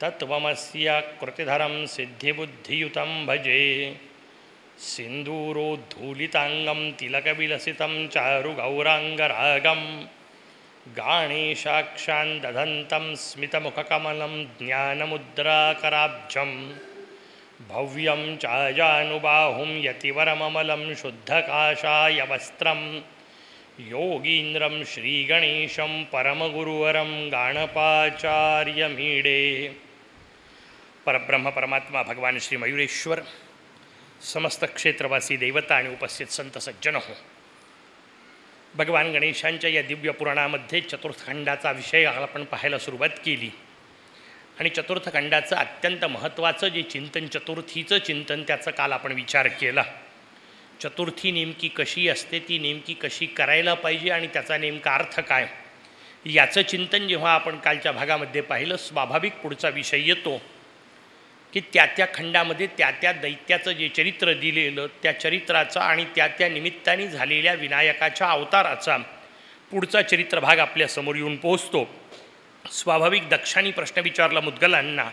तत्त्वमस्य कृतिधरं सिद्धिबुद्धियुतं भजे। सिन्दूरोद्धूलिताङ्गं तिलकविलसितं चारुगौराङ्गरागं। गाणेशाक्षान् दधन्तं स्मितमुखकमलं ज्ञानमुद्राकराब्जं। भव्यं चाजानुबाहुं यतिवरममलं शुद्धकाशाय वस्त्रं। योगीन्द्रं श्रीगणेशं परमगुरुवरं गाणपाचार्यमीडे। परब्रह्म परमात्मा भगवान श्री मयुरेश्वर समस्त क्षेत्रवासी देवता आणि उपस्थित संत सज्जन हो भगवान गणेशांच्या या दिव्य पुराणामध्ये चतुर्थखंडाचा विषय आपण पाहायला सुरुवात केली. आणि चतुर्थखंडाचं अत्यंत महत्त्वाचं जे चिंतन चतुर्थीचं चिंतन त्याचं काल आपण विचार केला. चतुर्थी नेमकी कशी असते ती नेमकी कशी करायला पाहिजे आणि त्याचा नेमका अर्थ काय? याचं चिंतन जेव्हा आपण कालच्या भागामध्ये पाहिलं स्वाभाविक पुढचा विषय येतो. की त्या त्या खंडामध्ये त्या त्या दैत्याचं जे चरित्र दिलेलं त्या चरित्राचा आणि त्या त्या निमित्ताने झालेल्या विनायकाच्या अवताराचा पुढचा चरित्र भाग आपल्यासमोर येऊन पोहोचतो. स्वाभाविक दक्षांनी प्रश्न विचारला मुद्गलांना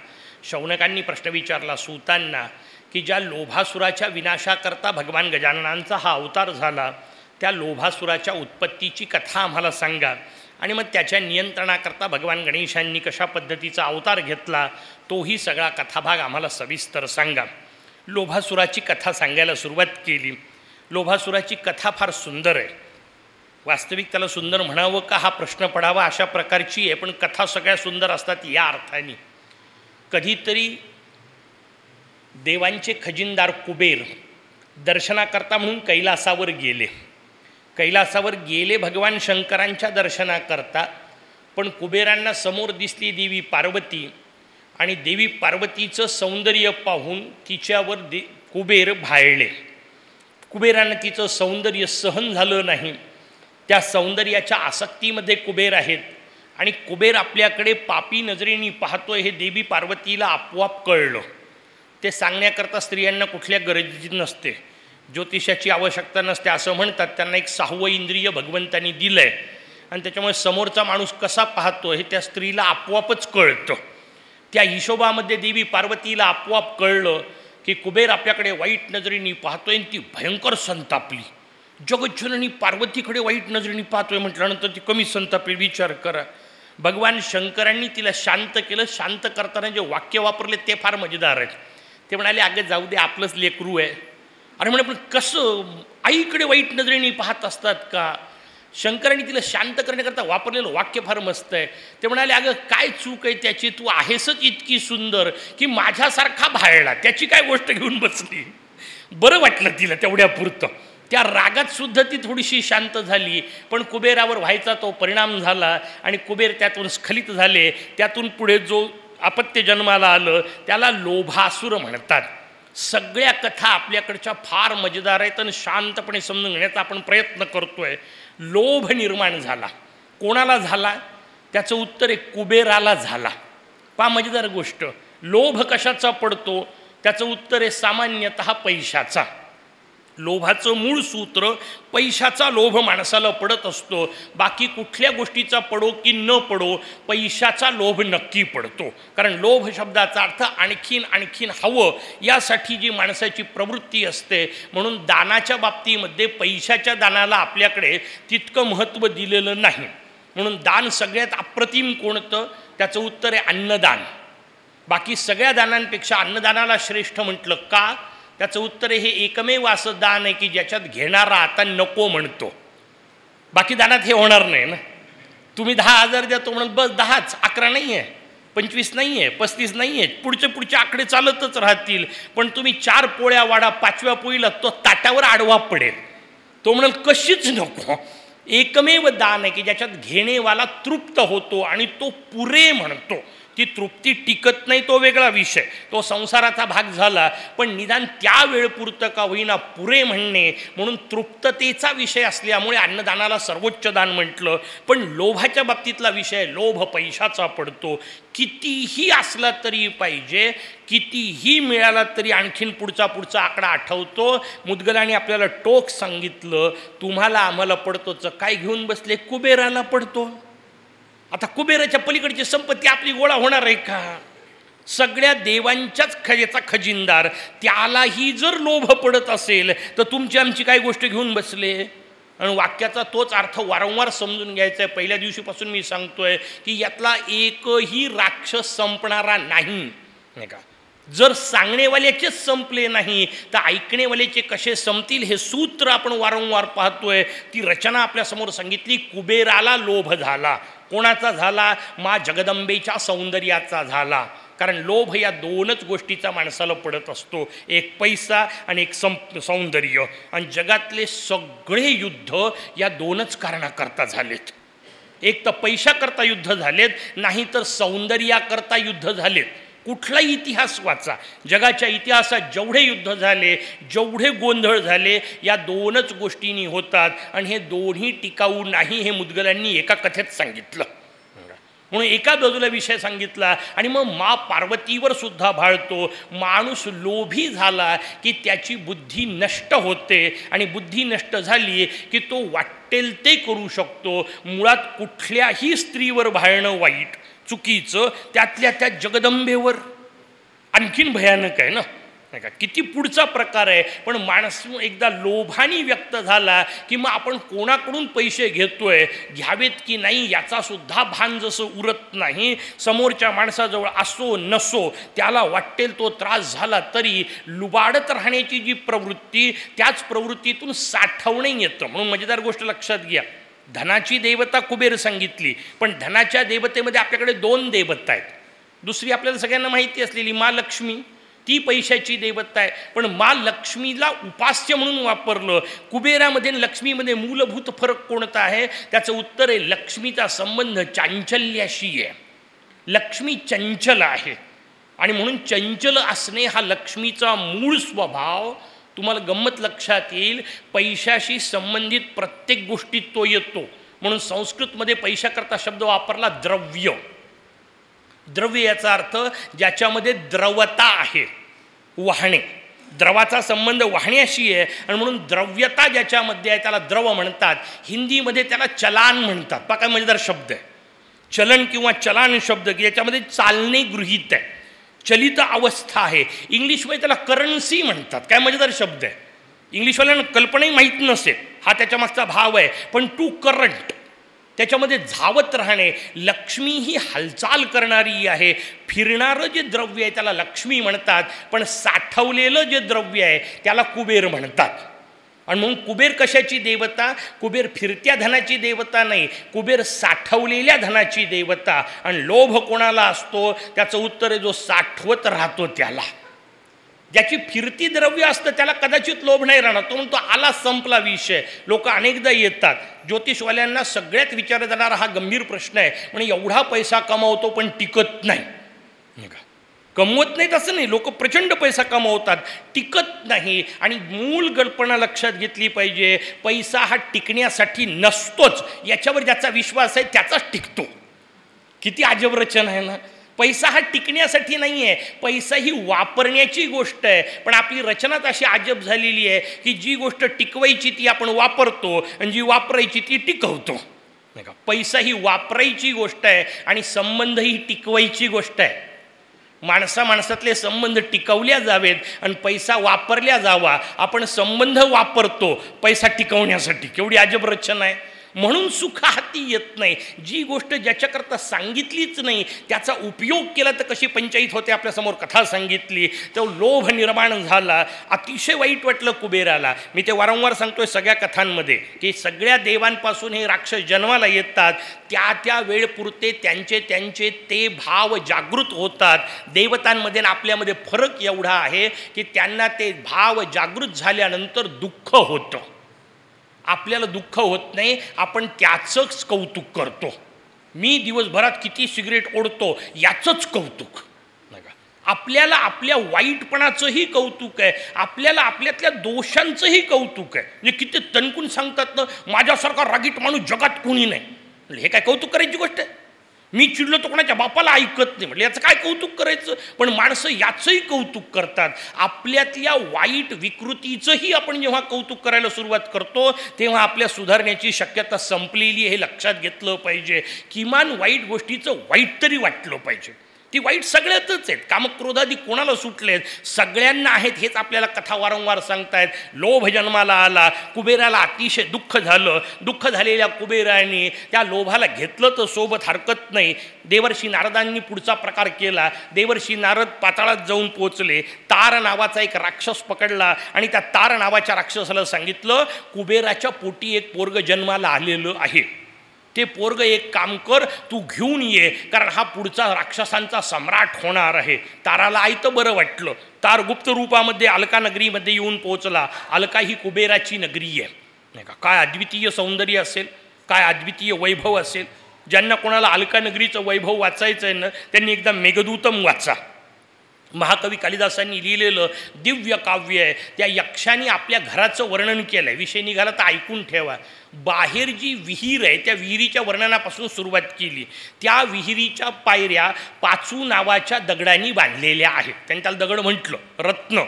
शौनकांनी प्रश्न विचारला सूतांना की ज्या लोभासुराच्या विनाशाकरता भगवान गजाननांचा हा अवतार झाला त्या लोभासुराच्या उत्पत्तीची कथा आम्हाला सांगा. आणि मग त्याच्या नियंत्रणाकरता भगवान गणेशांनी कशा पद्धतीचा अवतार घेतला तोही सगळा कथाभाग आम्हाला सविस्तर सांगा. लोभासुराची कथा सांगायला सुरुवात केली. लोभासुराची कथा फार सुंदर आहे. वास्तविक त्याला सुंदर म्हणावं का हा प्रश्न पडावा अशा प्रकारची आहे पण कथा सगळ्या सुंदर असतात या अर्थाने. कधीतरी देवांचे खजिनदार कुबेर दर्शनाकरता म्हणून कैलासावर गेले. कैलासावर गेले भगवान शंकरांच्या दर्शनाकरता पण कुबेरांना समोर दिसली देवी पार्वती आणि देवी पार्वतीचं सौंदर्य पाहून तिच्यावर दे कुबेर भाळले कुबेरांना तिचं सौंदर्य सहन झालं नाही. त्या सौंदर्याच्या आसक्तीमध्ये कुबेर आहेत आणि कुबेर आपल्याकडे पापी नजरेने पाहतोय हे देवी पार्वतीला आपोआप कळलं. ते सांगण्याकरता स्त्रियांना कुठल्या गरजेची नसते. ज्योतिषाची आवश्यकता नसते असं म्हणतात. त्यांना एक सहावं इंद्रिय भगवंतांनी दिलं आहे आणि त्याच्यामुळे समोरचा माणूस कसा पाहतो हे त्या स्त्रीला आपोआपच कळतं. त्या हिशोबामध्ये देवी पार्वतीला आपोआप कळलं की कुबेर आपल्याकडे वाईट नजरेने पाहतोय आणि ती भयंकर संतापली. जगज्जननी पार्वतीकडे वाईट नजरेने पाहतोय म्हटल्यानंतर ती कमी संतापली. विचार करा. भगवान शंकरांनी तिला शांत केलं. शांत करताना जे वाक्य वापरले ते फार मजेदार आहेत. ते म्हणाले अगं जाऊ दे आपलंच लेकरू आहे. आणि म्हणे पण कसं? आईकडे वाईट नजरेने पाहत असतात का? शंकरांनी तिला शांत करण्याकरता वापरलेलं वाक्य फार मस्त आहे. ते म्हणाले अगं काय चूक आहे त्याची? तू आहेसच इतकी सुंदर की माझ्यासारखा भाळला. त्याची काय गोष्ट घेऊन बसली? बरं वाटलं तिला तेवढ्या पुरतं त्या रागात सुद्धा ती थोडीशी शांत झाली पण कुबेरावर व्हायचा तो परिणाम झाला आणि कुबेर त्यातून स्खलित झाले. त्यातून पुढे जो अपत्य जन्माला आलं त्याला लोभासुर म्हणतात. सगळ्या कथा आपल्याकडच्या फार मजेदार आहेत आणि शांतपणे समजून घेण्याचा आपण प्रयत्न करतो आहे लोभ निर्माण झाला. कोणाला झाला? त्याचं उत्तर एक कुबेराला झाला. पा मजेदार गोष्ट. लोभ कशाचा पडतो? त्याचं उत्तर आहे सामान्यतः पैशाचा. लोभाचं मूळ सूत्र पैशाचा लोभ माणसाला पडत असतो. बाकी कुठल्या गोष्टीचा पडो की न पडो पैशाचा लोभ नक्की पडतो. कारण लोभ शब्दाचा अर्थ आणखीन आणखीन हवं यासाठी जी माणसाची प्रवृत्ती असते. म्हणून दानाच्या बाबतीमध्ये पैशाच्या दानाला आपल्याकडे तितकं महत्त्व दिलेलं नाही. म्हणून दान सगळ्यात अप्रतिम कोणतं? त्याचं उत्तर आहे अन्नदान. बाकी सगळ्या दानांपेक्षा अन्नदानाला श्रेष्ठ म्हटलं का? त्याचं उत्तर हे एकमेव असं दान आहे की ज्याच्यात घेणारा आता नको म्हणतो. बाकी दानात हे होणार नाही ना. तुम्ही दहा हजार द्या तो म्हणत बस दहाच अकरा नाही आहे पंचवीस नाही आहे पस्तीस नाही आहे पुढचे पुढचे आकडे चालतच राहतील. पण तुम्ही चार पोळ्या वाडा पाचव्या पोळीला तो ताटावर आडवा पडेल. तो म्हणाल कशीच नको. एकमेव दान आहे की ज्याच्यात घेणेवाला तृप्त होतो आणि तो पुरे म्हणतो. ती तृप्ती टिकत नाही तो वेगळा विषय. तो संसाराचा भाग झाला पण निदान त्या वेळपुरतं का होईना पुरे म्हणणे म्हणून तृप्ततेचा विषय असल्यामुळे अन्नदानाला सर्वोच्च दान म्हटलं. पण लोभाच्या बाबतीतला विषय लोभ पैशाचा पडतो. कितीही असला तरी पाहिजे कितीही मिळाला तरी आणखीन पुढचा पुढचा आकडा आठवतो. मुदगलाने आपल्याला टोक सांगितलं तुम्हाला आम्हाला पडतोचं. काय घेऊन बसले? कुबेराला पडतो. आता कुबेराच्या पलीकडची संपत्ती आपली गोळा होणार आहे का? सगळ्या देवांच्याच खजेचा खजिनदार त्यालाही जर लोभ पडत असेल तर तुमची आमची काय गोष्ट घेऊन बसले? आणि वाक्याचा तोच अर्थ वारंवार समजून घ्यायचा आहे. पहिल्या दिवशीपासून मी सांगतोय की यातला एकही राक्षस संपणारा नाही. नाही का? जर सांगणेवाल्याचेच संपले नाही तर ऐकणेवाल्याचे कसे संपतील हे सूत्र आपण वारंवार पाहतोय. ती रचना आपल्यासमोर सांगितली कुबेराला लोभ झाला. कोणाचा झाला? मा जगदंबेच्या सौंदर्याचा झाला. कारण लोभ या दोनच गोष्टीचा माणसाला पडत असतो. एक पैसा आणि एक सं सौंदर्य. आणि जगातले सगळे युद्ध या दोनच कारणाकरता झालेत. एक तर पैशाकरता युद्ध झालेत नाही तर सौंदर्याकरता युद्ध झालेत. कुठलाही इतिहास वाचा? जगाच्या इतिहासात जेवढे युद्ध झाले जेवढे गोंधळ झाले या दोनच गोष्टींनी होतात. आणि हे दोन्ही टिकाऊ नाही हे मुदगलांनी एका कथेत सांगितलं. म्हणून एका बाजूला विषय सांगितला आणि मग मा पार्वतीवर सुद्धा भाळतो. माणूस लोभी झाला की त्याची बुद्धी नष्ट होते. आणि बुद्धी नष्ट झाली की तो वाटेल ते करू शकतो. मुळात कुठल्याही स्त्रीवर भाळणं वाईट. चुकीचं त्यातल्या त्या जगदंबेवर. आणखीन भयानक आहे ना? नाही का? किती पुढचा प्रकार आहे. पण माणूस एकदा लोभानी व्यक्त झाला की मग आपण कोणाकडून पैसे घेतोय? घ्यावेत की नाही? याचासुद्धा भान जसं उरत नाही. समोरच्या माणसाजवळ असो नसो त्याला वाटेल तो त्रास झाला तरी लुबाडत राहण्याची जी प्रवृत्ती त्याच प्रवृत्तीतून साठवणे येतं. म्हणून मजेदार गोष्ट लक्षात घ्या. धनाची देवता कुबेर सांगितली पण धनाच्या देवतेमध्ये आपल्याकडे दोन देवता आहेत. दुसरी आपल्याला सगळ्यांना माहिती असलेली मा लक्ष्मी ती पैशाची देवता आहे. पण मा लक्ष्मीला उपास्य म्हणून वापरलं कुबेरामध्ये लक्ष्मीमध्ये मूलभूत फरक कोणता आहे? त्याचं उत्तर आहे लक्ष्मीचा संबंध चांचल्याशी आहे. लक्ष्मी चंचल आहे. आणि म्हणून चंचल असणे हा लक्ष्मीचा मूळ स्वभाव तुम्हाला गंमत लक्षात येईल पैशाशी संबंधित प्रत्येक गोष्टीत तो येतो. म्हणून संस्कृतमध्ये पैशाकरता शब्द वापरला द्रव्य. द्रव्य याचा अर्थ ज्याच्यामध्ये द्रवता आहे वाहणे द्रवाचा संबंध वाहण्याशी आहे आणि म्हणून द्रव्यता ज्याच्यामध्ये आहे त्याला द्रव म्हणतात. हिंदीमध्ये त्याला चलान म्हणतात. बा काय मजेदार शब्द आहे. चलन किंवा चलान शब्द की याच्यामध्ये चालणे गृहीत आहे. चलित अवस्था आहे. इंग्लिशमध्ये त्याला करन्सी म्हणतात. काय मजेदार शब्द आहे. इंग्लिशवाल्यांना कल्पनाही माहीत नसेल. हा त्याच्यामागचा भाव आहे. पण टू करंट त्याच्यामध्ये झावत राहणे लक्ष्मी ही हालचाल करणारी आहे. फिरणारं जे द्रव्य आहे त्याला लक्ष्मी म्हणतात. पण साठवलेलं जे द्रव्य आहे त्याला कुबेर म्हणतात. आणि म्हणून कुबेर कशाची देवता? कुबेर फिरत्या धनाची देवता नाही कुबेर साठवलेल्या धनाची देवता. आणि लोभ कोणाला असतो? त्याचं उत्तर आहे जो साठवत राहतो त्याला. ज्याची फिरती द्रव्य असतं त्याला कदाचित लोभ नाही राहणार. तो म्हणतो आला संपला विषय. लोक अनेकदा येतात. ज्योतिषवाल्यांना सगळ्यात विचारला जाणारा हा गंभीर प्रश्न आहे. म्हणजे एवढा पैसा कमावतो पण टिकत नाही. कमवत नाहीत असं नाही. लोक प्रचंड पैसा कमवतात. टिकत नाही. आणि मूल कल्पना लक्षात घेतली पाहिजे. पैसा हा टिकण्यासाठी नसतोच. याच्यावर ज्याचा विश्वास आहे त्याचाच टिकतो. किती अजब रचना आहे ना. पैसा हा टिकण्यासाठी नाही आहे पैसा ही वापरण्याची गोष्ट आहे. पण आपली रचनाच अशी अजब झालेली आहे की जी गोष्ट टिकवायची ती आपण वापरतो आणि जी वापरायची ती टिकवतो. नाही का? पैसा ही वापरायची गोष्ट आहे आणि संबंध ही टिकवायची गोष्ट आहे. माणसा माणसातले संबंध टिकवल्या जावेत आणि पैसा वापरल्या जावा. आपण संबंध वापरतो पैसा टिकवण्यासाठी. केवढी अजब रचना आहे. म्हणून सुख हाती येत नाही. जी गोष्ट ज्याच्याकरता सांगितलीच नाही त्याचा उपयोग केला तर कशी पंचायत होते आपल्यासमोर कथा सांगितली. तो लोभ निर्माण झाला अतिशय वाईट वाटलं कुबेराला. मी ते वारंवार सांगतोय सगळ्या कथांमध्ये की सगळ्या देवांपासून हे राक्षस जन्माला येतात. त्या त्या वेळपुरते त्यांचे त्यांचे ते भाव जागृत होतात. देवतांमध्ये आणि आपल्यामध्ये फरक एवढा आहे की त्यांना ते भाव जागृत झाल्यानंतर दुःख होतं. आपल्याला दुःख होत नाही आपण त्याचंच कौतुक करतो. मी दिवसभरात किती सिगरेट ओढतो याचंच कौतुक. नका. आपल्याला आपल्या वाईटपणाचंही कौतुक आहे आपल्याला आपल्यातल्या दोषांचंही कौतुक आहे. म्हणजे किती तणकून सांगतात ना माझ्यासारखा रागीट माणूस जगात कोणी नाही. हे काय कौतुक करायची गोष्ट आहे? मी चिडलो तो कोणाच्या बापाला ऐकत नाही. म्हटलं याचं काय कौतुक करायचं? पण माणसं याचंही कौतुक करतात. आपल्यातल्या वाईट विकृतीचंही आपण जेव्हा कौतुक करायला सुरुवात करतो तेव्हा आपल्या सुधारण्याची शक्यता संपलेली हे लक्षात घेतलं पाहिजे. किमान वाईट गोष्टीचं वाईट तरी वाटलं पाहिजे. ती वाईट सगळ्यातच आहेत. कामक्रोधादी कोणाला सुटलेत? सगळ्यांना आहेत हेच आपल्याला कथा वारंवार सांगतायत. लोभ जन्माला आला कुबेराला अतिशय दुःख झालं. दुःख झालेल्या कुबेराने त्या लोभाला घेतलं तर सोबत हरकत नाही. देवर्षी नारदांनी पुढचा प्रकार केला. देवर्षी नारद पाताळात जाऊन पोचले तार नावाचा एक राक्षस पकडला आणि त्या तार नावाच्या राक्षसाला सांगितलं कुबेराच्या पोटी एक पोरग जन्माला आलेलं आहे. ते पोरग एक काम कर तू घेऊन ये कारण हा पुढचा राक्षसांचा सम्राट होणार आहे. ताराला आयतं बरं वाटलं. तार गुप्त रूपामध्ये अलका नगरीमध्ये येऊन पोहोचला. अलका ही कुबेराची नगरी आहे. नाही का? काय अद्वितीय सौंदर्य असेल? काय अद्वितीय वैभव असेल? ज्यांना कोणाला अलका नगरीचं वैभव वाचायचं आहे ना त्यांनी एकदा मेघदूतम वाचा. महाकवी कालिदासांनी लिहिलेलं दिव्य काव्य आहे. त्या यक्षाने आपल्या घराचं वर्णन केलं आहे विषय निघाला तर ऐकून ठेवा. बाहेर जी विहीर आहे त्या विहिरीच्या वर्णनापासून सुरुवात केली. त्या विहिरीच्या पायऱ्या पाचू नावाच्या दगडांनी बांधलेल्या आहेत. त्यांनी त्याला दगड म्हटलं रत्न.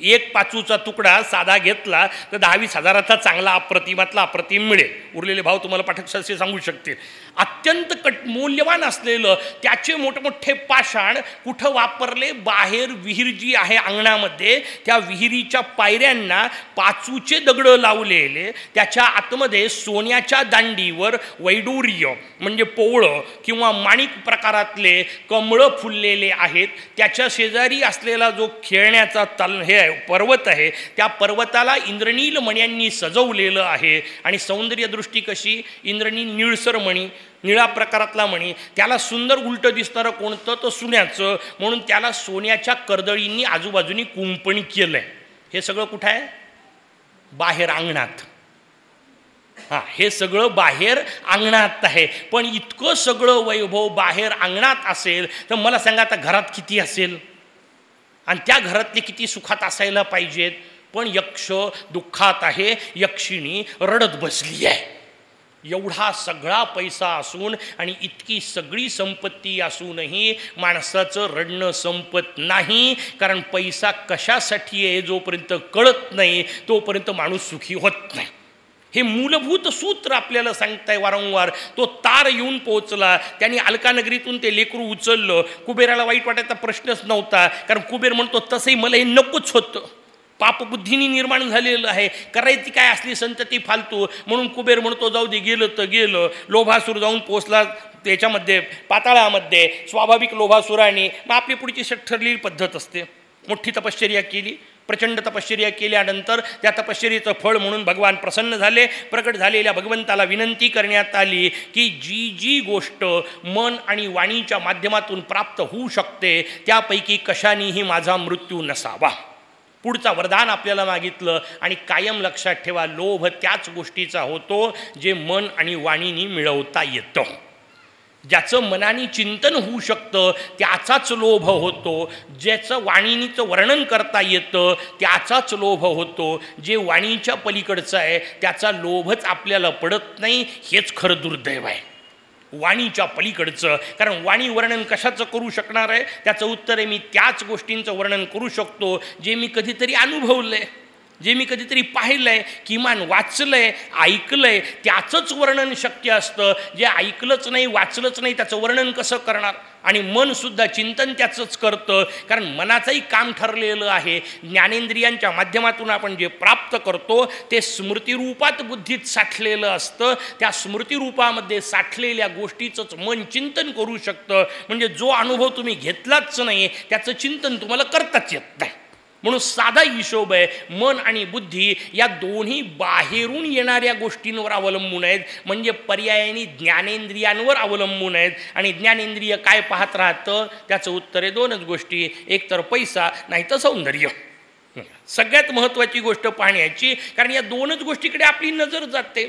एक पाचूचा तुकडा साधा घेतला तर दहावीस हजाराचा चांगला अप्रतिमातला अप्रतिम मिळेल. उरलेले भाव तुम्हाला पाठक सांगू शकतील. अत्यंत कट मौल्यवान असलेलं त्याचे मोठमोठे पाषाण कुठं वापरले? बाहेर विहीर जी आहे अंगणामध्ये. त्या विहिरीच्या पायऱ्यांना पाचूचे दगडं लावलेले. त्याच्या आतमध्ये सोन्याच्या दांडीवर वैडूर्य म्हणजे पोवळं किंवा माणिक प्रकारातले कमळं फुललेले आहेत. त्याच्या शेजारी असलेला जो खेळण्याचा तल हे आहे पर्वत आहे त्या पर्वताला इंद्रनील मण्यांनी सजवलेलं आहे. आणि सौंदर्यदृष्टी कशी? इंद्रनील निळसर मणी. निळा प्रकारातला म्हणी त्याला सुंदर उलटं दिसणारं कोणतं? तर सुन्याचं. म्हणून त्याला सोन्याच्या कर्दळींनी आजूबाजूनी कुंपणी केलं आहे हे सगळं कुठं आहे? बाहेर अंगणात. हां हे सगळं बाहेर अंगणात आहे. पण इतकं सगळं वैभव बाहेर अंगणात असेल तर मला सांगा आता घरात किती असेल? आणि त्या घरातले किती सुखात असायला पाहिजेत? पण यक्ष दुःखात आहे यक्षिणी रडत बसली आहे एवढा सगळा पैसा असून आणि इतकी सगळी संपत्ती असूनही माणसाचं रडणं संपत नाही कारण पैसा कशासाठी आहे जोपर्यंत कळत नाही तोपर्यंत माणूस सुखी होत नाही. हे मूलभूत सूत्र आपल्याला सांगताय वारंवार. तो तार येऊन पोहोचला. त्यांनी अलकानगरीतून ते लेकरू उचललं. कुबेराला वाईट वाटायचा प्रश्नच नव्हता. कारण कुबेर म्हणतो तसंही मला हे नकोच होतं. पापबुद्धीने निर्माण झालेलं आहे. करायची काय असली संतती फालतू. म्हणून कुबेर म्हणतो जाऊ दे गेलं तर गेलं. लोभासूर जाऊन पोचला त्याच्यामध्ये पाताळामध्ये. स्वाभाविक लोभासुराने मग आपली पुढची ठरलेली पद्धत असते. मोठी तपश्चर्या केली प्रचंड तपश्चर्या केल्यानंतर त्या तपश्चर्याचं फळ म्हणून भगवान प्रसन्न झाले. प्रकट झालेल्या भगवंताला विनंती करण्यात आली की जी जी गोष्ट मन आणि वाणीच्या माध्यमातून प्राप्त होऊ शकते त्यापैकी कशानेही माझा मृत्यू नसावा. पुढचा वरदान आपल्याला मागितलं आणि कायम लक्षात ठेवा लोभ त्याच गोष्टीचा होतो जे मन आणि वाणीनी मिळवता येतं. ज्याचं मनाने चिंतन होऊ शकतं त्याचाच लोभ होतो. ज्याचं वाणीनीचं वर्णन करता येतं त्याचाच लोभ होतो. जे वाणीच्या पलीकडचं आहे त्याचा लोभच आपल्याला पडत नाही हेच खरं दुर्दैव आहे. वाणीच्या पलीकडचं. कारण वाणी वर्णन कशाचं करू शकणार आहे? त्याचं उत्तर आहे मी त्याच गोष्टींचं वर्णन करू शकतो जे मी कधीतरी अनुभवलं आहे जे मी कधीतरी पाहिलं आहे किमान वाचलं आहे ऐकलं आहे त्याचंच वर्णन शक्य असतं. जे ऐकलंच नाही वाचलंच नाही त्याचं वर्णन कसं करणार? आणि मनसुद्धा चिंतन त्याचंच करतं. कारण मनाचंही काम ठरलेलं आहे. ज्ञानेंद्रियांच्या माध्यमातून आपण जे प्राप्त करतो ते स्मृतिरूपात बुद्धीत साठलेलं असतं. त्या स्मृतिरूपामध्ये साठलेल्या गोष्टीचंच मन चिंतन करू शकतं. म्हणजे जो अनुभव तुम्ही घेतलाच नाही त्याचं चिंतन तुम्हाला करताच येत नाही. म्हणून साधा हिशोब आहे मन आणि बुद्धी या दोन्ही बाहेरून येणाऱ्या गोष्टींवर अवलंबून आहेत. म्हणजे पर्यायाने ज्ञानेंद्रियांवर अवलंबून आहेत. आणि ज्ञानेंद्रिय काय पाहत राहतं? त्याचं उत्तर आहे दोनच गोष्टी. एक तर पैसा नाही तर सौंदर्य. सगळ्यात महत्त्वाची गोष्ट पाहण्याची कारण या दोनच गोष्टीकडे आपली नजर जाते.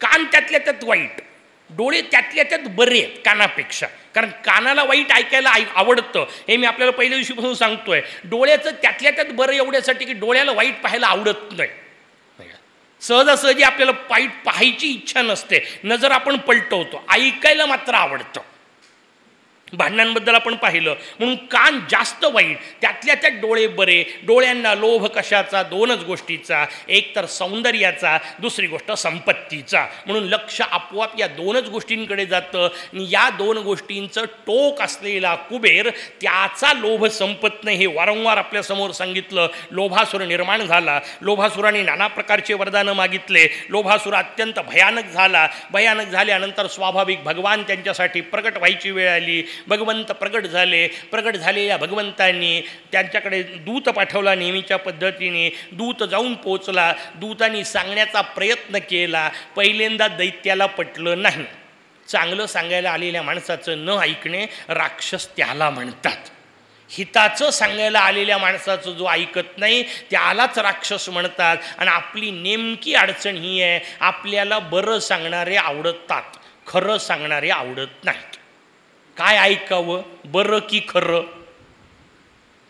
कान त्यातल्या त्यात वाईट. डोळे त्यातल्या त्यात बरे आहेत कानापेक्षा. कारण कानाला वाईट ऐकायला ऐ आवडतं. हे मी आपल्याला पहिल्या दिवशीपासून सांगतोय. डोळ्याचं त्यातल्या त्यात बरं एवढ्यासाठी की डोळ्याला वाईट पाहायला आवडत नाही. सहजासहजी आपल्याला वाईट पाहायची इच्छा नसते. नजर आपण पलटवतो. ऐकायला मात्र आवडतं. भांडणांबद्दल आपण पाहिलं. म्हणून कान जास्त वाईट. त्यातल्या त्यात डोळे बरे. डोळ्यांना लोभ कशाचा? दोनच गोष्टीचा. एक तर सौंदर्याचा दुसरी गोष्ट संपत्तीचा. म्हणून लक्ष आपोआप या दोनच गोष्टींकडे जातं. आणि या दोन गोष्टींचं टोक असलेला कुबेर त्याचा लोभ संपत नाही. हे वारंवार आपल्यासमोर सांगितलं. लोभासूर निर्माण झाला. लोभासुराने नाना प्रकारचे वरदानं मागितले. लोभासूर अत्यंत भयानक झाला. भयानक झाल्यानंतर स्वाभाविक भगवान त्यांच्यासाठी प्रकट व्हायची वेळ आली. भगवंत प्रगट झाले. प्रगट झालेल्या भगवंतांनी त्यांच्याकडे दूत पाठवला नेहमीच्या पद्धतीने. दूत जाऊन पोचला दूतांनी सांगण्याचा प्रयत्न केला. पहिल्यांदा दैत्याला पटलं नाही. चांगलं सांगायला आलेल्या माणसाचं न ऐकणे राक्षस त्याला म्हणतात. हिताचं सांगायला आलेल्या माणसाचं जो ऐकत नाही त्यालाच राक्षस म्हणतात. आणि आपली नेमकी अडचण ही आहे आपल्याला बरं सांगणारे आवडतात. खरं सांगणारे आवडत नाहीत. काय ऐकावं? बरं की खरं?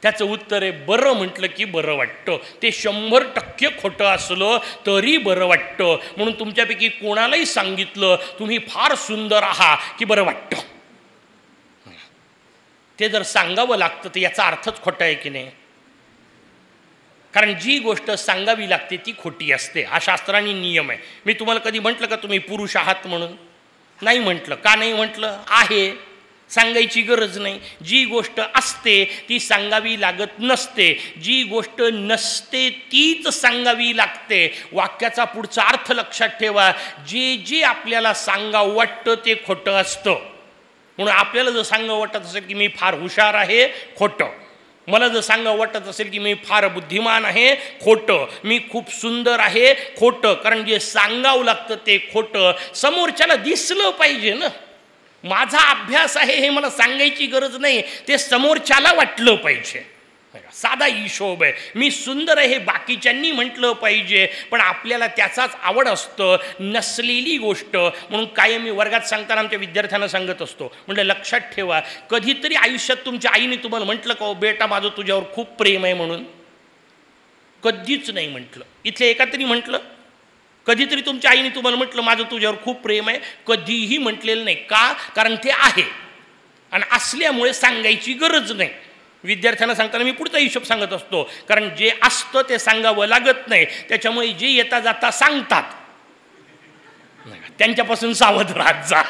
त्याचं उत्तर आहे बरं म्हटलं की बरं वाटतं. ते शंभर टक्के खोटं असलं तरी बरं वाटतं. म्हणून तुमच्यापैकी कोणालाही सांगितलं तुम्ही फार सुंदर आहात की बरं वाटतं. ते जर सांगावं लागतं तर याचा अर्थच खोटा आहे की नाही? कारण जी गोष्ट सांगावी लागते ती खोटी असते. हा शास्त्रांनी नियम आहे. मी तुम्हाला कधी म्हटलं का तुम्ही पुरुष आहात म्हणून? नाही म्हटलं. का नाही म्हटलं? आहे. सांगायची गरज नाही. जी गोष्ट असते ती सांगावी लागत नसते. जी गोष्ट नसते तीच सांगावी लागते. वाक्याचा पुढचा अर्थ लक्षात ठेवा. जे जे आपल्याला सांगावं वाटतं ते खोटं असतं. म्हणून आपल्याला जर सांगावं वाटत असेल की मी फार हुशार आहे खोटं. मला जर सांगावं वाटत असेल की मी फार बुद्धिमान आहे खोटं. मी खूप सुंदर आहे खोटं. कारण जे सांगावं लागतं ते खोटं. समोरच्याला दिसलं पाहिजे ना. माझा अभ्यास आहे हे मला सांगायची गरज नाही. ते समोरच्याला वाटलं पाहिजे. साधा हिशोब आहे. मी सुंदर आहे हे बाकीच्यांनी म्हटलं पाहिजे पण आपल्याला त्याचाच आवड असतं नसलेली गोष्ट. म्हणून कायम मी वर्गात सांगताना आमच्या विद्यार्थ्यांना सांगत असतो. म्हणजे लक्षात ठेवा कधीतरी आयुष्यात तुमच्या आईने तुम्हाला म्हटलं का बेटा माझं तुझ्यावर खूप प्रेम आहे म्हणून? कधीच नाही म्हटलं. इथले एका तरी म्हटलं कधीतरी तुमच्या आईने तुम्हाला म्हटलं माझं तुझ्यावर खूप प्रेम आहे. कधीही म्हटलेलं नाही. का? कारण ते आहे. आणि असल्यामुळे सांगायची गरज नाही. विद्यार्थ्यांना सांगताना मी पुढचा हिशोब सांगत असतो. कारण जे असतं ते सांगावं लागत नाही. त्याच्यामुळे जे येता जाता सांगतात. त्यांच्यापासून सावध राहत जा.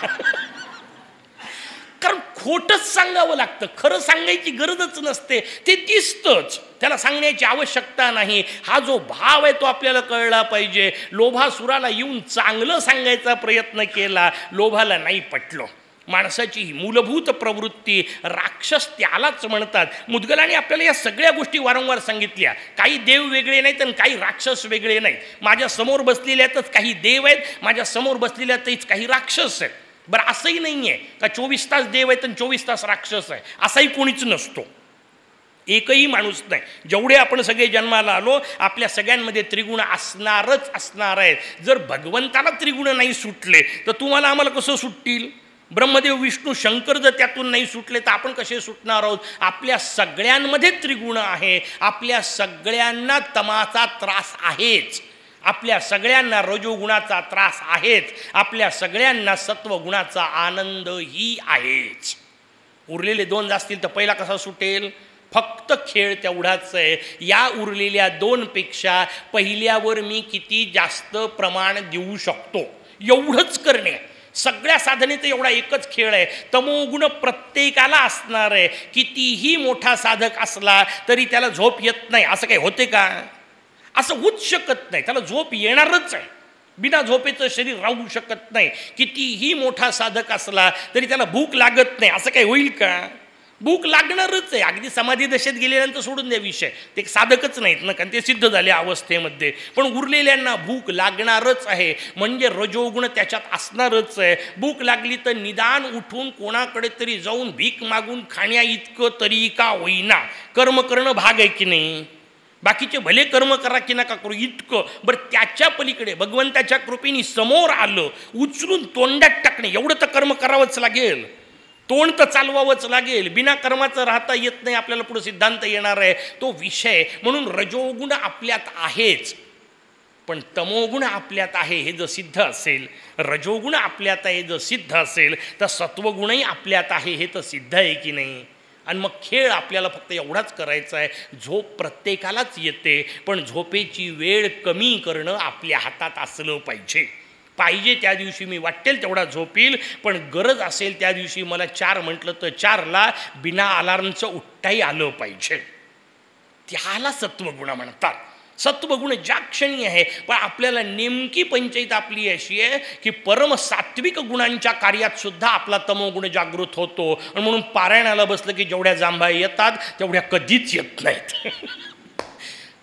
खोटंच सांगावं लागतं. खरं सांगायची गरजच नसते. ते दिसतंच. त्याला सांगण्याची आवश्यकता नाही. हा जो भाव आहे तो आपल्याला कळला पाहिजे. लोभासुराला येऊन चांगलं सांगायचा प्रयत्न केला लोभाला नाही पटलो. माणसाची ही मूलभूत प्रवृत्ती राक्षस त्यालाच म्हणतात. मुदगलाने आपल्याला या सगळ्या गोष्टी वारंवार सांगितल्या. काही देव वेगळे नाहीत आणि काही राक्षस वेगळे नाहीत. माझ्यासमोर बसलेल्यातच काही देव आहेत माझ्यासमोर बसलेल्यातच काही राक्षस आहेत. बरं असंही नाही आहे का चोवीस तास देव आहेत आणि चोवीस तास राक्षस आहे? असाही कोणीच नसतो. एकही माणूस नाही. जेवढे आपण सगळे जन्माला आलो आपल्या सगळ्यांमध्ये त्रिगुण असणारच असणार आहेत. जर भगवंताला त्रिगुण नाही सुटले तर तुम्हाला आम्हाला कसं सुटतील? ब्रह्मदेव विष्णू शंकर जर त्यातून नाही सुटले तर आपण कसे सुटणार आहोत? आपल्या सगळ्यांमध्ये त्रिगुण आहे. आपल्या सगळ्यांना तमाचा त्रास आहेच. आपल्या सगळ्यांना रजोगुणाचा त्रास आहेच. आपल्या सगळ्यांना सत्वगुणाचा आनंदही आहेच. उरलेले दोन असतील तर पहिला कसा सुटेल? फक्त खेळ तेवढाच आहे. या उरलेल्या दोनपेक्षा पहिल्यावर मी किती जास्त प्रमाण देऊ शकतो? एवढंच करणे. सगळ्या साधनेचा एवढा एकच खेळ आहे. तमोगुण प्रत्येकाला असणार आहे. कितीही मोठा साधक असला तरी त्याला झोप येत नाही. असं काही होते का? असं होऊच शकत नाही. त्याला झोप येणारच आहे. बिना झोपेचं शरीर राहू शकत नाही. कितीही मोठा साधक असला तरी त्याला भूक लागत नाही. असं काही होईल का? भूक लागणारच आहे. अगदी समाधी दशेत गेलेल्यानंतर सोडून द्या विषय. ते साधकच नाहीत ना कारण ते सिद्ध झाले अवस्थेमध्ये. पण उरलेल्यांना भूक लागणारच आहे. म्हणजे रजोगुण त्याच्यात असणारच आहे. भूक लागली तर निदान उठून कोणाकडे तरी जाऊन भीक मागून खाण्या इतकं तरी का होईना? कर्म करणं भाग आहे की नाही? बाकीचे भले कर्म करा की नका करू इतकं. बरं त्याच्या पलीकडे भगवंताच्या कृपेने समोर आलं उचलून तोंडात टाकणे एवढं तर कर्म करावंच लागेल. तोंड तर चालवावंच लागेल. बिना कर्माचं राहता येत नाही आपल्याला पुढे सिद्धांत येणार आहे. तो विषय म्हणून रजोगुण आपल्यात आहेच. पण तमोगुण आपल्यात आहे हे जर सिद्ध असेल रजोगुण आपल्यात आहे जर सिद्ध असेल तर सत्वगुणही आपल्यात आहे हे तर सिद्ध आहे की नाही? आणि मग खेळ आपल्याला फक्त एवढाच करायचा आहे. झोप प्रत्येकालाच येते पण झोपेची वेळ कमी करणं आपल्या हातात असलं पाहिजे. पाहिजे त्या दिवशी मी वाटेल तेवढा झोपील पण गरज असेल त्या दिवशी मला चार म्हटलं तर चारला बिना अलार्मचं उठ्ठाही आलं पाहिजे. त्याला सत्वगुणा म्हणतात. सत्वगुण ज्या क्षणी आहे पण आपल्याला नेमकी पंचायत आपली अशी आहे की परम सात्विक गुणांच्या कार्यात सुद्धा आपला तमोगुण जागृत होतो. आणि म्हणून पारायणाला बसलं की जेवढ्या जांभा येतात तेवढ्या कधीच येत नाहीत.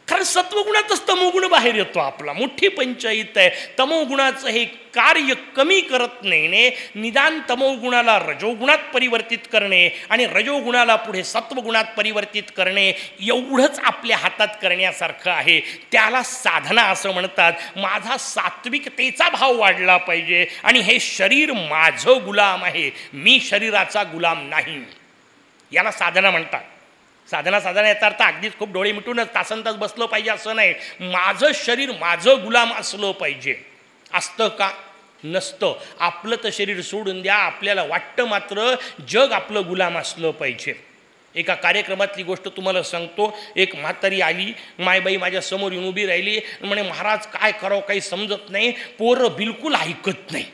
कारण सत्वगुणातच तमोगुण बाहेर येतो आपला. मोठी पंचायत आहे. तमोगुणाचं हे कार्य कमी करत नाही ने निदान तमोगुणाला रजोगुणात परिवर्तित करणे आणि रजोगुणाला पुढे सत्वगुणात परिवर्तित करणे एवढंच आपल्या हातात करण्यासारखं आहे. त्याला साधना असं म्हणतात. माझा सात्विकतेचा भाव वाढला पाहिजे आणि हे शरीर माझं गुलाम आहे. मी शरीराचा गुलाम नाही. याला साधना म्हणतात. साधना साधना याचा अर्थ अगदीच खूप डोळे मिटूनच तासन तास बसलं पाहिजे असं नाही. माझं शरीर माझं गुलाम असलं पाहिजे. असतं का? नसतं. आपलं तर शरीर सोडून द्या. आपल्याला वाटतं मात्र जग आपलं गुलाम असलं पाहिजे. एका कार्यक्रमातली गोष्ट तुम्हाला सांगतो. एक म्हातारी आली मायबाई माझ्यासमोर येऊन उभी राहिली. म्हणे महाराज काय करावं काही समजत नाही. पोरं बिलकुल ऐकत नाही.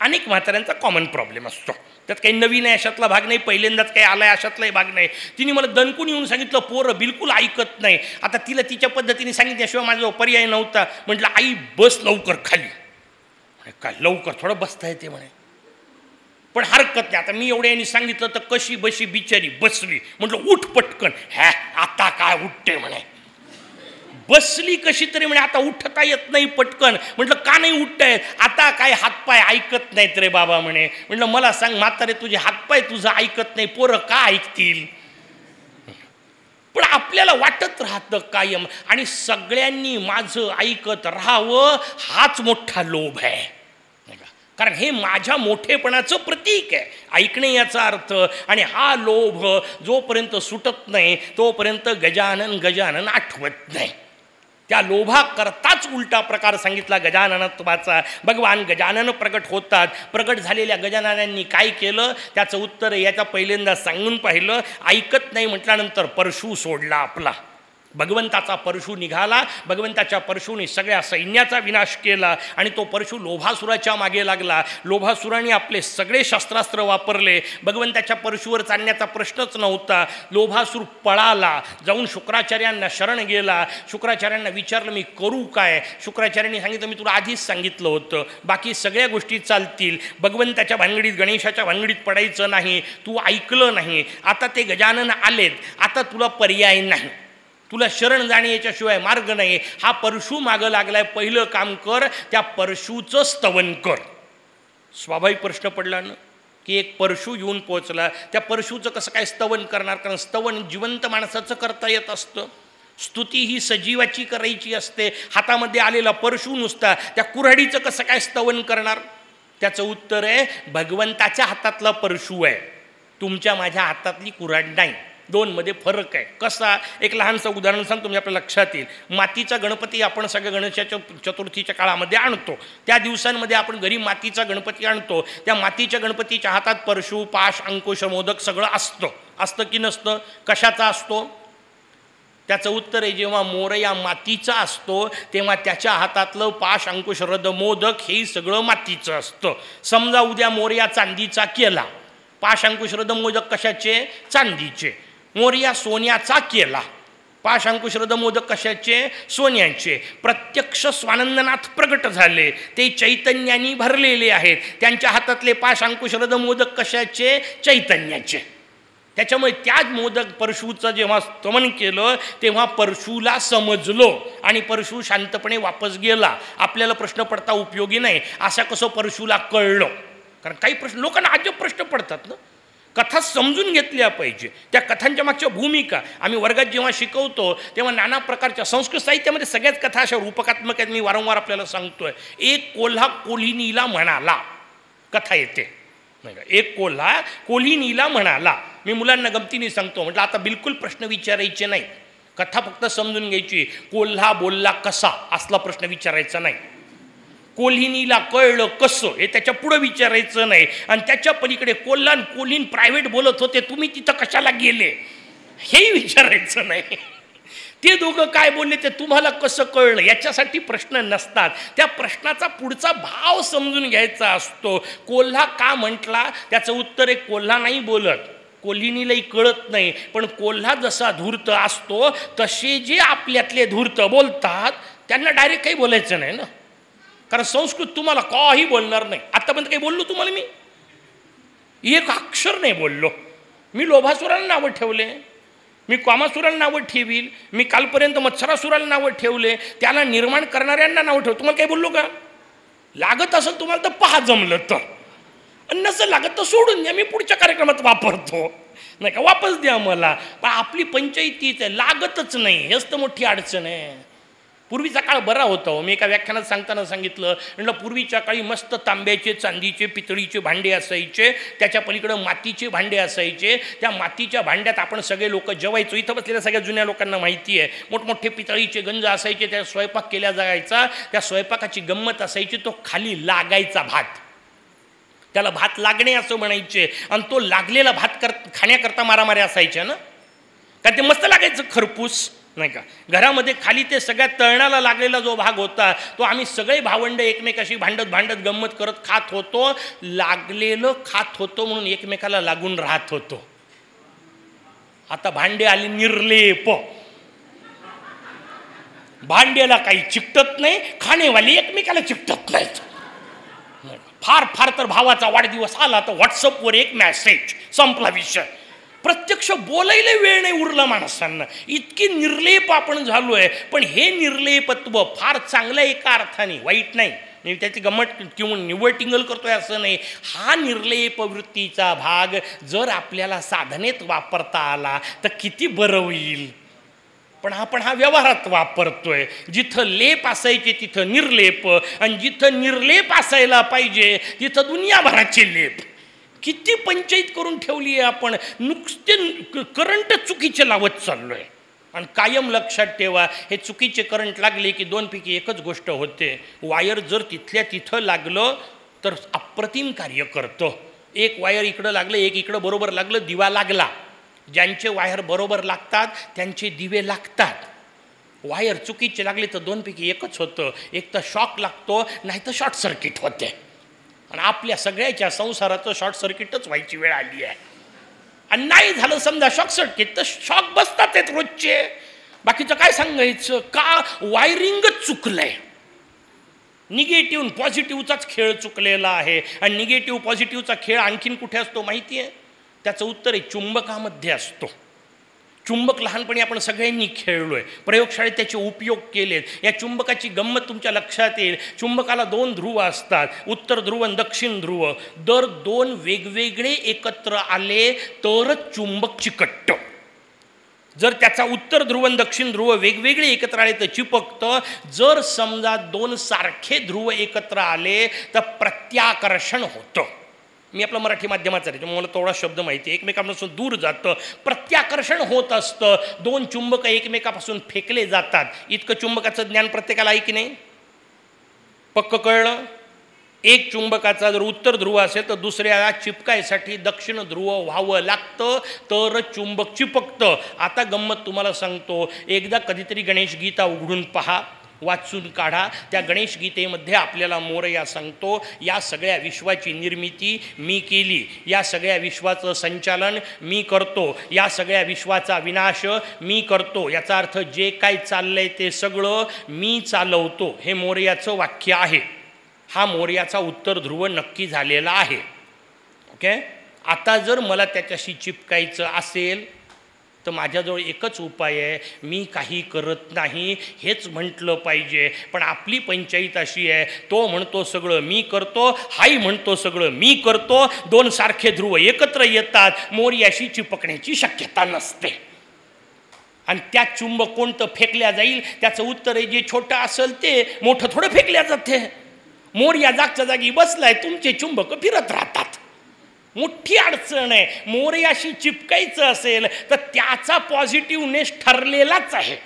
अनेक म्हाताऱ्यांचा कॉमन प्रॉब्लेम असतो. त्यात काही नवीन आहे अशातला भाग नाही पहिल्यांदाच काही आला आहे अशातलाही भाग नाही. तिने मला दणकून येऊन सांगितलं पोरं बिलकुल ऐकत नाही. आता तिला तिच्या पद्धतीने सांगितल्याशिवाय माझा पर्याय नव्हता. म्हटलं आई बस लवकर खाली. काय लवकर? थोडं बसता येते म्हणे. पण हरकत नाही आता मी एवढ्या यांनी सांगितलं तर कशी बशी बिचारी बसली म्हटलं उठ पटकन. हॅ आता काय उठते म्हणे. बसली कशी तरी म्हणे आता उठता येत नाही पटकन. म्हटलं का नाही उठताय? आता काय हातपाय ऐकत नाहीत रे बाबा म्हणे. म्हटलं मला सांग म्हातारे तुझे हातपाय तुझं ऐकत नाही पोरं का ऐकतील? पण आपल्याला वाटत राहतं कायम. आणि सगळ्यांनी माझं ऐकत राहावं हाच मोठा लोभ आहे. कारण हे माझ्या मोठेपणाचं प्रतीक आहे ऐकणे याचा अर्थ. आणि हा लोभ जोपर्यंत सुटत नाही तोपर्यंत गजानन गजानन आठवत नाही. त्या लोभाकरताच उलटा प्रकार सांगितला गजाननत्वाचा. भगवान गजानन प्रकट होतात. प्रकट झालेल्या गजाननांनी काय केलं? त्याचं उत्तर याचा पहिल्यांदा सांगून पाहिलं. ऐकत नाही म्हटल्यानंतर परशू सोडला आपला. भगवंताचा परशु निघाला भगवंताच्या परशुने सगळ्या सैन्याचा विनाश केला आणि तो परशु लोभासुराच्या मागे लागला. लोभासुराने आपले सगळे शस्त्रास्त्र वापरले. भगवंताच्या परशुवर चालण्याचा प्रश्नच नव्हता. लोभासूर पळाला जाऊन शुक्राचार्यांना शरण गेला. शुक्राचार्यांना विचारलं मी करू काय? शुक्राचार्यांनी सांगितलं मी तुला आधीच सांगितलं होतं. बाकी सगळ्या गोष्टी चालतील. भगवंताच्या भानगडीत गणेशाच्या भानगडीत पडायचं नाही. तू ऐकलं नाही. आता ते गजानन आलेत. आता तुला पर्याय नाही. तुला शरण जाणे याच्याशिवाय मार्ग नाही हा परशू मागं लागलाय. पहिलं काम कर त्या परशूचं स्तवन कर. स्वाभाविक प्रश्न पडला ना? की एक परशू येऊन पोचला त्या परशूचं कसं काय स्तवन करणार? कारण स्तवन जिवंत माणसाचं करता येत असतं. स्तुती ही सजीवाची करायची असते. हातामध्ये आलेला परशू नुसता त्या कुऱ्हाडीचं कसं काय स्तवन करणार? त्याचं उत्तर आहे भगवंताच्या हातातला परशू आहे. तुमच्या माझ्या हातातली कुऱ्हाड नाही. दोनमध्ये फरक आहे. कसा? एक लहानसं उदाहरण सांगतो मी आपल्या लक्षात येईल. मातीचा गणपती आपण सगळ्या गणेशाच्या चतुर्थीच्या काळामध्ये आणतो. त्या दिवसांमध्ये आपण घरी मातीचा गणपती आणतो. त्या मातीच्या गणपतीच्या हातात परशु पाश अंकुश मोदक सगळं असतं. असतं की नसतं? कशाचा असतो? त्याचं उत्तर आहे जेव्हा मोरया मातीचा असतो तेव्हा त्याच्या हातातलं पाश अंकुश रद मोदक हे सगळं मातीचं असतं. समजा उद्या मोर या चांदीचा केला. पाश अंकुश रद मोदक कशाचे? चांदीचे. मोर्या सोन्याचा केला. पाशांकुश मोदक कशाचे? सोन्याचे. प्रत्यक्ष स्वानंदनाथ प्रगट झाले. ते चैतन्यानी भरलेले आहेत. त्यांच्या हातातले पाशांकुश मोदक कशाचे? चैतन्याचे. त्याच्यामुळे त्याच मोदक परशूचं जेव्हा स्तमन केलं तेव्हा परशूला समजलो आणि परशू शांतपणे वापस गेला. आपल्याला प्रश्न पडता उपयोगी नाही. असा कसं परशूला कळलं? कारण काही प्रश्न लोकांना अजब प्रश्न पडतात ना. कथा समजून घेतल्या पाहिजे. त्या कथांच्या मागच्या भूमिका. आम्ही वर्गात जेव्हा शिकवतो तेव्हा नाना प्रकारच्या संस्कृत साहित्यामध्ये सगळ्याच कथा अशा रूपकात्मक आहेत मी वारंवार आपल्याला सांगतोय. एक कोल्हा कोलिनीला म्हणाला. कथा येते. नाही का? एक कोल्हा कोलिनीला म्हणाला. मी मुलांना गमतीने सांगतो. म्हटलं आता बिलकुल प्रश्न विचारायचे नाही. कथा फक्त समजून घ्यायची. कोल्हा बोलला कसा? असला प्रश्न विचारायचा नाही. कोल्हिनीला कळलं कसं? हे त्याच्या पुढं विचारायचं नाही. आणि त्याच्या पलीकडे कोल्हा कोल्हीन प्रायव्हेट बोलत होते. तुम्ही तिथं कशाला गेले? हेही विचारायचं नाही. ते दोघं काय बोलले ते तुम्हाला कसं कळलं? याच्यासाठी प्रश्न नसतात. त्या प्रश्नाचा पुढचा भाव समजून घ्यायचा असतो. कोल्हा का म्हटला? त्याचं उत्तर एक कोल्हा नाही बोलत. कोल्हिनीलाही कळत नाही. पण कोल्हा जसा धूर्त असतो तसे जे आपल्यातले धूर्त बोलतात त्यांना डायरेक्ट काही बोलायचं नाही ना? कारण संस्कृत तुम्हाला काही बोलणार नाही. आत्तापर्यंत काही बोललो तुम्हाला मी? एक अक्षर नाही बोललो. मी लोभासुराला नावं ठेवले. मी कामासुराला नावं ठेवील. मी कालपर्यंत मत्सरासुराला नावं ठेवले. त्याला निर्माण करणाऱ्यांना नावं ठेव तुम्हाला काही बोललो का? लागत असेल तुम्हाला तर पहा जमलं तर. आणि नसं लागत तर सोडून द्या. मी पुढच्या कार्यक्रमात वापरतो. नाही का? वापस द्या मला. पण आपली पंचायतीच आहे. लागतच नाही. हेच तर मोठी अडचण आहे. पूर्वीचा काळ बरा होता हो. मी एका व्याख्यानात सांगताना सांगितलं म्हटलं पूर्वीच्या काळी मस्त तांब्याचे चांदीचे पितळीचे भांडे असायचे त्याच्या पलीकडं मातीचे भांडे असायचे. त्या मातीच्या भांड्यात आपण सगळे लोक जेवायचो. इथं बसलेल्या सगळ्या जुन्या लोकांना माहिती आहे. मोठमोठे पितळीचे गंज असायचे त्या स्वयंपाक केल्या जायचा. त्या स्वयंपाकाची गंमत असायची तो खाली लागायचा भात. त्याला भात लागणे असं म्हणायचे. आणि तो लागलेला भात कर खाण्याकरता मारामाऱ्या असायच्या ना. कारण ते मस्त लागायचं खरपूस. नाही का? घरामध्ये खाली ते सगळ्यात तळणाला लागलेला जो भाग होता तो आम्ही सगळे भावंड एकमेकाशी भांडत भांडत गंमत करत खात होतो. लागलेलं खात होतो म्हणून एकमेकाला लागून राहत होतो. आता भांडे आले निर्लेप. भांड्याला काही चिकटत नाही खाणेवाली एकमेकाला चिकटत नाहीत. फार फार तर भावाचा वाढदिवस आला तर व्हॉट्सअपवर एक मॅसेज संपला विषय. प्रत्यक्ष बोलायला वेळ नाही उरला माणसांना. इतकी निर्लेप आपण झालो आहे. पण हे निर्लेपत्व फार चांगलं एका अर्थाने वाईट नाही. मी त्याची गमट किंवा निव्वळ टिंगल करतोय असं नाही. हा निर्लेप वृत्तीचा भाग जर आपल्याला साधनेत वापरता आला तर किती बरं होईल. पण आपण हा व्यवहारात वापरतोय. जिथं लेप असायचे तिथं निर्लेप. आणि जिथं निर्लेप असायला पाहिजे तिथं दुनियाभराचे लेप. किती पंचायत करून ठेवली आहे आपण? नुकते करंट चुकीचे लावत चाललो आहे आणि कायम लक्षात ठेवा हे चुकीचे करंट लागले की दोनपैकी एकच गोष्ट होते. वायर जर तिथल्या तिथं लागलं तर अप्रतिम कार्य करतं. एक वायर इकडं लागलं एक इकडं बरोबर लागलं दिवा लागला. ज्यांचे वायर बरोबर लागतात त्यांचे दिवे लागतात. वायर चुकीचे लागले तर दोनपैकी एकच होतं. एक तर शॉक लागतो नाही तर शॉर्ट सर्किट होते. आणि आपल्या सगळ्याच्या संसाराचं शॉर्ट सर्किटच व्हायची वेळ आली आहे. आणि नाही झालं समजा शॉक सर्किट तर शॉक बसतात आहेत रोजचे. बाकीचं काय सांगायचं? का वायरिंगच चुकलंय? निगेटिव्ह पॉझिटिव्हचाच खेळ चुकलेला आहे. आणि निगेटिव्ह पॉझिटिव्हचा खेळ आणखीन कुठे असतो माहिती आहे त्याचं उत्तर आहे चुंबकामध्ये असतो. चुंबक लहानपणी आपण सगळ्यांनी खेळलो आहे प्रयोगशाळेत त्याचे उपयोग केलेत. या चुंबकाची गंमत तुमच्या लक्षात येईल. चुंबकाला दोन ध्रुव असतात. उत्तर ध्रुव आणि दक्षिण ध्रुव. दर दोन वेगवेगळे एकत्र आले तरच चुंबक चिकटतं. जर त्याचा उत्तर ध्रुव आणि दक्षिण ध्रुव वेगवेगळे एकत्र आले तर चिपकतं. जर समजा दोन सारखे ध्रुव एकत्र आले तर प्रत्याकर्षण होतं. मी आपलं मराठी माध्यमाचा आहे मला थोडा शब्द माहिती आहे. एकमेकांपासून दूर जातं प्रत्याकर्षण होत असतं. दोन चुंबक एकमेकापासून फेकले जातात. इतकं चुंबकाचं ज्ञान प्रत्येकाला आहे की नाही? पक्क कळलं? एक चुंबकाचा जर उत्तर ध्रुव असेल तर दुसऱ्याला चिपकायसाठी दक्षिण ध्रुव व्हावं लागतं तर चुंबक चिपकतं. आता गंमत तुम्हाला सांगतो. एकदा कधीतरी गणेश गीता उघडून पहा. वाचून काढा. त्या गणेश गीतेमध्ये आपल्याला मोरया सांगतो या सगळ्या विश्वाची निर्मिती मी केली. या सगळ्या विश्वाचं संचालन मी करतो. या सगळ्या विश्वाचा विनाश मी करतो. याचा अर्थ जे काय चाललंय ते सगळं मी चालवतो हे मोरयाचं वाक्य आहे. हा मोर्याचा उत्तर ध्रुव नक्की झालेला आहे. ओके? आता जर मला त्याच्याशी चिपकायचं असेल तर माझ्याजवळ एकच उपाय आहे मी काही करत नाही हेच म्हटलं पाहिजे. पण आपली पंचायत अशी आहे तो म्हणतो सगळं मी करतो हाई म्हणतो सगळं मी करतो दोन सारखे ध्रुव एकत्र येतात मोर्याशी चिपकण्याची शक्यता नसते. आणि त्या चुंबक कोणतं फेकल्या जाईल त्याचं उत्तर आहे जे छोटं असेल ते मोठं थोडं फेकल्या जाते. मोर या जागच्या जागी बसलाय तुमचे चुंबक फिरत राहतात. मोठी अडचण आहे. मोर्याशी चिपकायचं असेल तर त्याचा पॉझिटिव्हनेस ठरलेलाच आहे.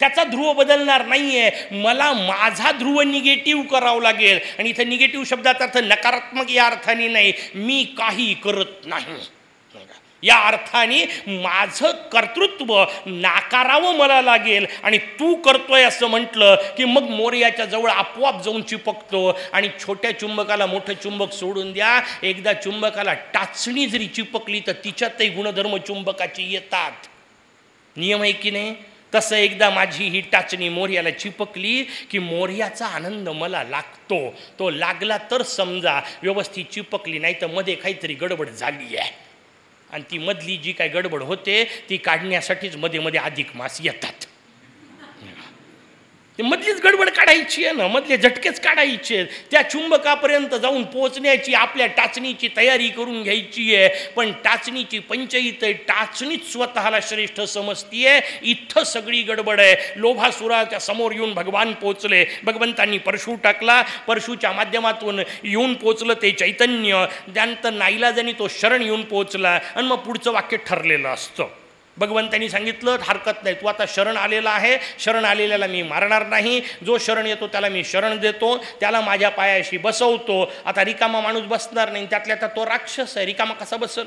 त्याचा ध्रुव बदलणार नाही आहे मला माझा ध्रुव निगेटिव्ह करावं लागेल. आणि इथं निगेटिव्ह शब्दाचा अर्थ नकारात्मक या अर्थाने नाही. मी काही करत नाही. या अर्थाने माझं कर्तृत्व नाकारावं मला लागेल आणि तू करतोय असं म्हटलं की मग मोर्याच्या जवळ आपोआप जाऊन चिपकतो. आणि छोट्या चुंबकाला मोठं चुंबक सोडून द्या. एकदा चुंबकाला टाचणी जरी चिपकली तर तिच्यातही गुणधर्म चुंबकाची येतात. नियम आहे की नाही? तसं एकदा माझी ही टाचणी मोर्याला चिपकली की मोर्याचा आनंद मला लागतो. तो लागला तर समजा व्यवस्थित चिपकली नाही तर मध्ये काहीतरी गडबड झाली आहे. आणि ती मधली जी काय गडबड होते ती काढण्यासाठीच मध्ये मध्ये अधिक मास येतात. ते मधलीच गडबड काढायची आहे ना मधले झटकेच काढायचे आहेत. त्या चुंबकापर्यंत जाऊन पोचण्याची आपल्या टाचणीची तयारी करून घ्यायची आहे. पण टाचणीची पंचईत आहे टाचणीच स्वतःला श्रेष्ठ समजतीये. इथं सगळी गडबड आहे. लोभासुराच्या समोर येऊन भगवान पोचले भगवंतांनी परशू टाकला. परशूच्या माध्यमातून येऊन पोचलं ते चैतन्य. त्यानंतर नाईलाजानी तो शरण येऊन पोचला आणि मग पुढचं वाक्य ठरलेलं असतं. भगवंतांनी सांगितलं हरकत नाही तू आता शरण आलेला आहे शरण आलेल्याला मी मारणार नाही. जो शरण येतो त्याला मी शरण देतो. त्याला माझ्या पायाशी बसवतो. आता रिकामा माणूस बसणार नाही त्यातल्या तर तो राक्षस आहे. रिकामा कसा बसल?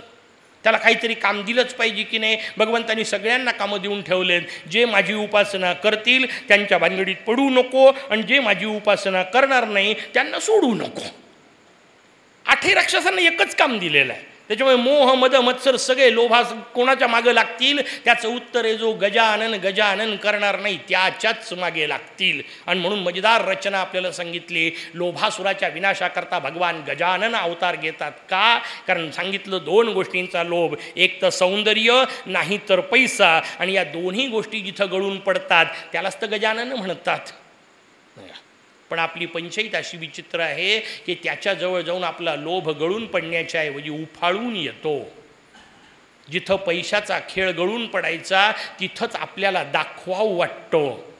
त्याला काहीतरी काम दिलंच पाहिजे की नाही? भगवंतांनी सगळ्यांना कामं देऊन ठेवलेत. जे माझी उपासना करतील त्यांच्या भानगडीत पडू नको. आणि जे माझी उपासना करणार नाही त्यांना सोडू नको. आठही राक्षसांना एकच काम दिलेलं आहे. त्याच्यामुळे मोह मद मत्सर सगळे लोभास कोणाच्या मागं लागतील? त्याचं उत्तर आहे जो गजानन गजानन करणार नाही त्याच्याच मागे लागतील. आणि म्हणून मजेदार रचना आपल्याला सांगितली. लोभासुराच्या विनाशाकरता भगवान गजानन अवतार घेतात का? कारण सांगितलं दोन गोष्टींचा लोभ. एक तर सौंदर्य नाही तर पैसा. आणि या दोन्ही गोष्टी जिथं गळून पडतात त्यालाच तर गजानन म्हणतात. पण आपली पंचायत अशी विचित्र आहे की त्याच्याजवळ जाऊन आपला लोभ गळून पडण्याच्या ऐवजी उफाळून येतो. जिथं पैशाचा खेळ गळून पडायचा तिथंच आपल्याला दाखवावं वाटतो.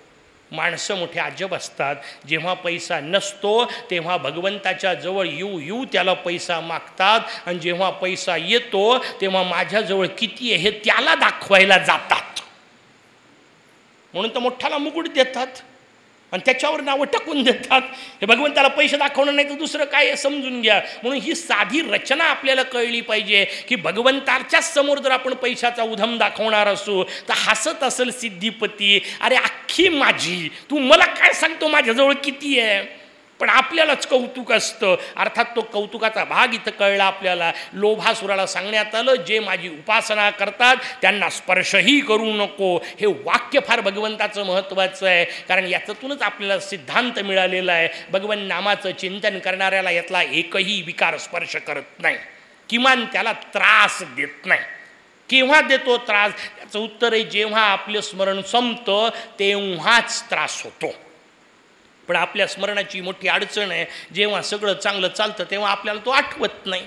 माणसं मोठे अजब असतात. जेव्हा पैसा नसतो तेव्हा भगवंताच्या जवळ येऊ येऊ त्याला पैसा मागतात. आणि जेव्हा पैसा येतो तेव्हा माझ्याजवळ किती आहे हे त्याला दाखवायला जातात. म्हणून तर मोठ्याला मुकुट देतात. आणि त्याच्यावर नावं टाकून देतात. हे भगवंताला पैसे दाखवणं नाही तर दुसरं काय समजून घ्या. म्हणून ही साधी रचना आपल्याला कळली पाहिजे की भगवंताच्याच समोर जर आपण पैशाचा उधम दाखवणार असू तर हसत असेल सिद्धीपती अरे अख्खी माझी. तू मला काय सांगतो? माझ्याजवळ किती आहे? पण आपल्यालाच कौतुक असतं. अर्थात तो कौतुकाचा भाग इथं कळला आपल्याला. लोभासुराला सांगण्यात आलं जे माझी उपासना करतात त्यांना स्पर्शही करू नको. हे वाक्य फार भगवंताचं महत्त्वाचं आहे. कारण याच्यातूनच आपल्याला सिद्धांत मिळालेला आहे. भगवन नामाचं चिंतन करणाऱ्याला यातला एकही विकार स्पर्श करत नाही. किमान त्याला त्रास देत नाही. केव्हा देतो त्रास? त्याचं उत्तर आहे जेव्हा आपलं स्मरण संपतं तेव्हाच त्रास होतो. पण आपल्या स्मरणाची मोठी अडचण आहे. जेव्हा सगळं चांगलं चालतं तेव्हा आपल्याला तो आठवत नाही.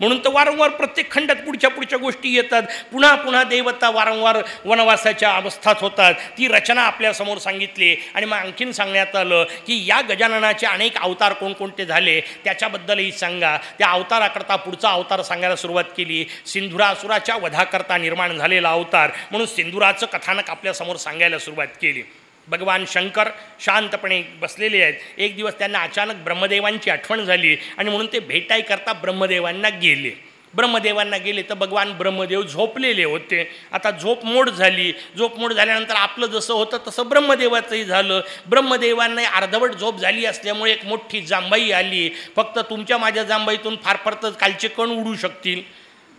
म्हणून तर वारंवार प्रत्येक खंडात पुढच्या पुढच्या गोष्टी येतात. पुन्हा पुन्हा देवता वारंवार वनवासाच्या अवस्थात होतात. ती रचना आपल्यासमोर सांगितली आणि मग आणखीन सांगण्यात आलं की या गजाननाचे अनेक अवतार कोणकोणते झाले त्याच्याबद्दलही सांगा. त्या अवताराकरता पुढचा अवतार सांगायला सुरुवात केली. सिंधुरासुराच्या वधाकरता निर्माण झालेला अवतार. म्हणून सिंधुराचं कथानक आपल्यासमोर सांगायला सुरुवात केली. भगवान शंकर शांतपणे बसलेले आहेत. एक दिवस त्यांना अचानक ब्रह्मदेवांची आठवण झाली आणि म्हणून ते भेटाई करता ब्रह्मदेवांना गेले. ब्रह्मदेवांना गेले तर भगवान ब्रह्मदेव झोपलेले होते. आता झोप मोड झाली. झोप मोड झाल्यानंतर आपलं जसं होतं तसं ब्रह्मदेवाचंही झालं. ब्रह्मदेवांना अर्धवट झोप झाली असल्यामुळे एक मोठी जांबाई आली. फक्त तुमच्या माझ्या जांबाईतून फार फार तर कालचे कण उडू शकतील.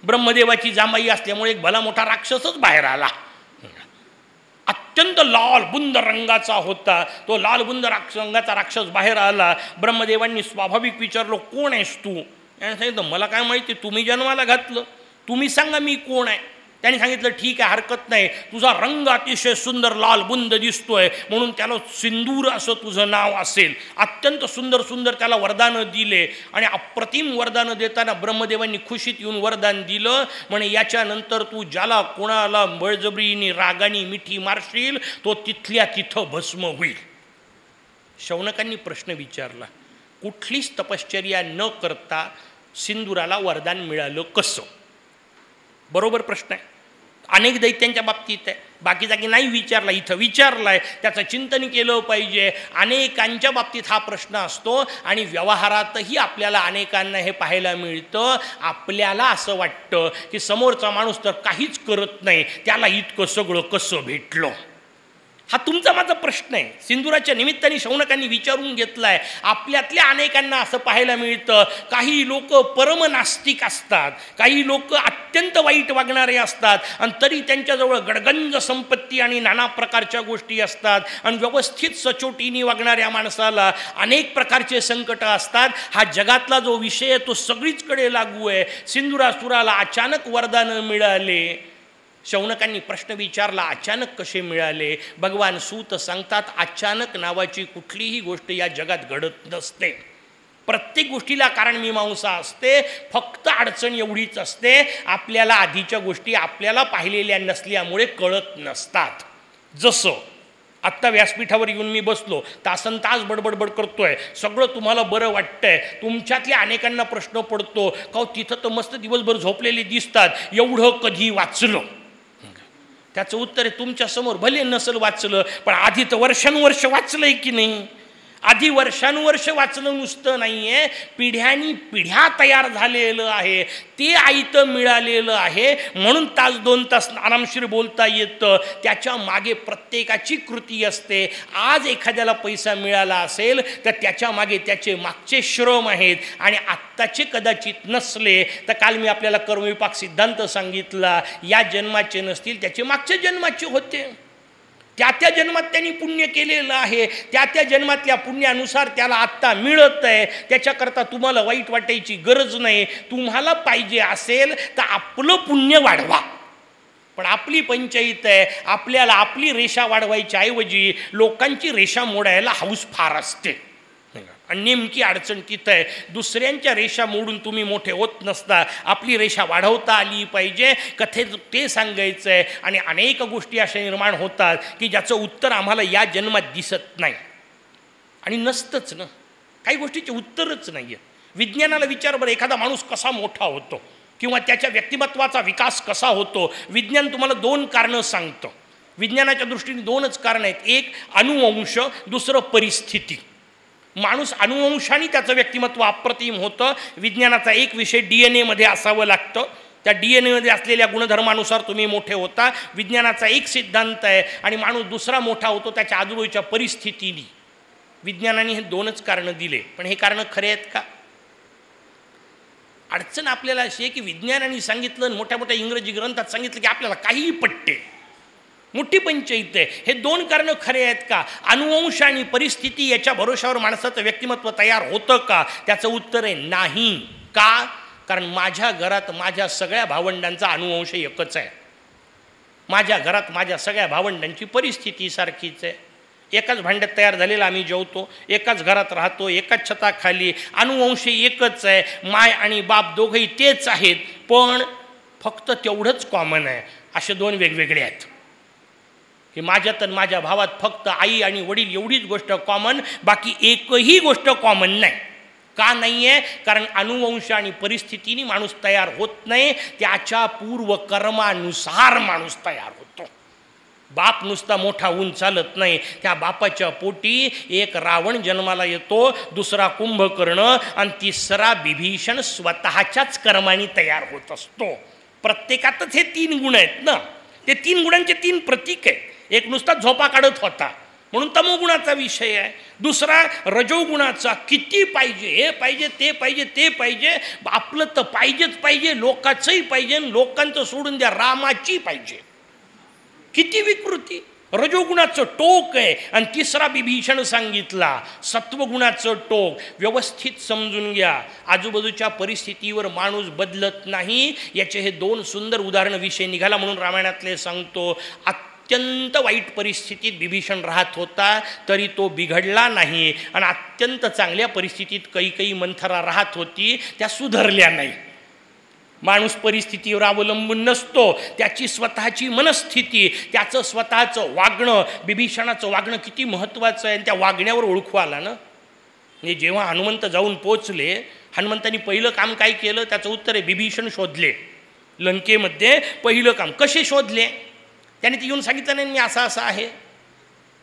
ब्रह्मदेवाची जांबाई असल्यामुळे एक भला मोठा राक्षसच बाहेर आला. अत्यंत लाल बुंद रंगाचा होता. तो लाल बुंद राक्ष रंगाचा राक्षस बाहेर आला. ब्रह्मदेवांनी स्वाभाविक विचारलो कोण आहेस तू? याने सांगितलं मला काय माहिती तुम्ही जन्माला घातलं. तुम्ही सांगा मी कोण आहे. त्यांनी सांगितलं ठीक आहे हरकत नाही. तुझा रंग अतिशय सुंदर लाल बुंद दिसतोय. म्हणून त्याला सिंदूर असं तुझं नाव असेल. अत्यंत सुंदर सुंदर त्याला वरदानं दिले. आणि अप्रतिम वरदानं देताना ब्रह्मदेवांनी खुशीत येऊन वरदान दिलं. म्हणे याच्यानंतर तू ज्याला कोणाला बळजबरीने रागानी मिठी मारशील तो तिथल्या तिथं भस्म होईल. शौनकांनी प्रश्न विचारला कुठलीच तपश्चर्या न करता सिंदुराला वरदान मिळालं कसं? बरोबर प्रश्न आहे. अनेक दैत्यांच्या बाबतीत आहे. बाकी जागी नाही विचारला इथं विचारला आहे त्याचं चिंतन केलं पाहिजे. अनेकांच्या बाबतीत हा प्रश्न असतो आणि व्यवहारातही आपल्याला अनेकांना हे पाहायला मिळतं. आपल्याला असं वाटतं की समोरचा माणूस तर काहीच करत नाही. त्याला इतकं सगळं कसं भेटलं? हा तुमचा माझा प्रश्न आहे. सिंदुराच्या निमित्ताने शौनकांनी विचारून घेतला आहे आपल्यातल्या अनेकांना असं पाहायला मिळतं. काही लोक परमनास्तिक असतात. काही लोक अत्यंत वाईट वागणारे असतात. आणि तरी त्यांच्याजवळ गडगंज संपत्ती आणि नाना प्रकारच्या गोष्टी असतात. आणि व्यवस्थित सचोटीने वागणाऱ्या माणसाला अनेक प्रकारचे संकट असतात. हा जगातला जो विषय आहे तो सगळीचकडे लागू आहे. सिंदुरासुराला अचानक वरदानं मिळाले. शौनकांनी प्रश्न विचारला अचानक कसे मिळाले? भगवान सूत सांगतात अचानक नावाची कुठलीही गोष्ट या जगात घडत नसते. प्रत्येक गोष्टीला कारण मीमांसा असते फक्त अडचण एवढीच असते आपल्याला आधीच्या गोष्टी आपल्याला पाहिलेल्या नसल्यामुळे कळत नसतात. जसं आत्ता व्यासपीठावर येऊन मी बसलो तासन तास बडबडबड करतोय सगळं तुम्हाला बरं वाटतंय तुमच्यातल्या अनेकांना प्रश्न पडतो का हो, तिथं तर मस्त दिवसभर झोपलेले दिसतात एवढं कधी वाचलं? त्याचं उत्तर आहे तुमच्यासमोर भले नसल वाचलं पण आधी तर वर्षानुवर्ष वाचलंय की नाही? आधी वर्षानुवर्ष वाचलं नुसतं नाही आहे पिढ्यानी पिढ्या तयार झालेलं आहे. ते आयतं मिळालेलं आहे. म्हणून तास दोन तास आरामशीर बोलता येतं. त्याच्यामागे प्रत्येकाची कृती असते. आज एखाद्याला पैसा मिळाला असेल तर त्याच्यामागे त्याचे मागचे श्रम आहेत. आणि आत्ताचे कदाचित नसले तर काल मी आपल्याला कर्मविपाक सिद्धांत सांगितला या जन्माचे नसतील त्याचे मागच्या जन्माचे होते. त्या त्या जन्मात त्यांनी पुण्य केलेलं आहे. त्या त्या जन्मातल्या पुण्यानुसार त्याला आत्ता मिळत आहे त्याच्याकरता तुम्हाला वाईट वाटायची गरज नाही. तुम्हाला पाहिजे असेल तर आपलं पुण्य वाढवा. पण आपली पंचायत आहे. आपल्याला आपली रेषा वाढवायच्या ऐवजी लोकांची रेषा मोडायला हाऊस फार असते. आणि नेमकी अडचण तिथं आहे. दुसऱ्यांच्या रेषा मोडून तुम्ही मोठे होत नसता. आपली रेषा वाढवता आली पाहिजे. कथेत ते सांगायचं आहे आणि अनेक गोष्टी अशा निर्माण होतात की ज्याचं उत्तर आम्हाला या जन्मात दिसत नाही. आणि नसतंच ना. काही गोष्टीचे उत्तरच नाही आहे विज्ञानाला विचार बरं एखादा माणूस कसा मोठा होतो? किंवा त्याच्या व्यक्तिमत्वाचा विकास कसा होतो? विज्ञान तुम्हाला दोन कारणं सांगतं. विज्ञानाच्या दृष्टीने दोनच कारणं आहेत. एक अनुवंश दुसरं परिस्थिती. माणूस अनुवंशाने त्याचं व्यक्तिमत्व अप्रतिम होतं. विज्ञानाचा एक विषय डी एन एमध्ये असावं लागतं. त्या डी एन एमध्ये असलेल्या गुणधर्मानुसार तुम्ही मोठे होता. विज्ञानाचा एक सिद्धांत आहे आणि माणूस दुसरा मोठा होतो त्याच्या आजूबाजूच्या परिस्थितीने. विज्ञानाने हे दोनच कारणं दिले. पण हे कारणं खरे आहेत का? अडचण आपल्याला अशी आहे की विज्ञानाने सांगितलं मोठ्या मोठ्या इंग्रजी ग्रंथात सांगितलं की आपल्याला काहीही पटते. मोठी पंचायत आहे हे दोन कारणं खरे आहेत का? अनुवंश आणि परिस्थिती याच्या भरोशावर माणसाचं व्यक्तिमत्व तयार होतं का? त्याचं उत्तर आहे नाही. का? कारण माझ्या घरात माझ्या सगळ्या भावंडांचा अनुवंश एकच आहे. माझ्या घरात माझ्या सगळ्या भावंडांची परिस्थिती सारखीच आहे. एकाच भांड्यात तयार झालेला आम्ही जेवतो एकाच घरात राहतो एकाच छताखाली. अनुवंश एकच आहे. माय आणि बाप दोघंही तेच आहेत. पण फक्त तेवढंच कॉमन आहे. असे दोन वेगवेगळे आहेत. की माझ्यात आणि माझ्या भावात फक्त आई आणि वडील एवढीच गोष्ट कॉमन बाकी एकही गोष्ट कॉमन नाही. का नाही आहे कारण अनुवंश आणि परिस्थितीने माणूस तयार होत नाही त्याच्या पूर्वकर्मानुसार माणूस तयार होतो. बाप नुसता मोठा होऊन चालत नाही त्या बापाच्या पोटी एक रावण जन्माला येतो दुसरा कुंभकर्ण आणि तिसरा बिभीषण स्वतःच्याच कर्माने तयार होत असतो. प्रत्येकातच हे तीन गुण आहेत ना? ते तीन गुणांचे तीन प्रतीक आहेत. एक नुसता झोपा काढत होता. म्हणून तमोगुणाचा विषय आहे. दुसरा रजोगुणाचा किती पाहिजे? हे पाहिजे ते पाहिजे ते पाहिजे. आपलं तर पाहिजेच पाहिजे लोकाचंही पाहिजे लोकांचं सोडून द्या रामाची पाहिजे. किती विकृती. रजोगुणाचं टोक आहे. आणि तिसरा बिभीषण सांगितला सत्वगुणाचं टोक. व्यवस्थित समजून घ्या. आजूबाजूच्या परिस्थितीवर माणूस बदलत नाही. याचे हे दोन सुंदर उदाहरण विषय निघाला म्हणून रामायणातले सांगतो. अत्यंत वाईट परिस्थितीत बिभीषण राहत होता तरी तो बिघडला नाही. आणि अत्यंत चांगल्या परिस्थितीत काही काही मंथरा राहत होती त्या सुधरल्या नाही. माणूस परिस्थितीवर अवलंबून नसतो. त्याची स्वतःची मनस्थिती त्याचं स्वतःचं वागणं बिभीषणाचं वागणं किती महत्त्वाचं आहे आणि त्या वागण्यावर ओळखू आला ना? म्हणजे जेव्हा हनुमंत जाऊन पोचले हनुमंतांनी पहिलं काम काय केलं? त्याचं उत्तर आहे बिभीषण शोधले. लंकेमध्ये पहिलं काम. कसे शोधले? त्याने ते येऊन सांगितलं नाही मी असं असं आहे.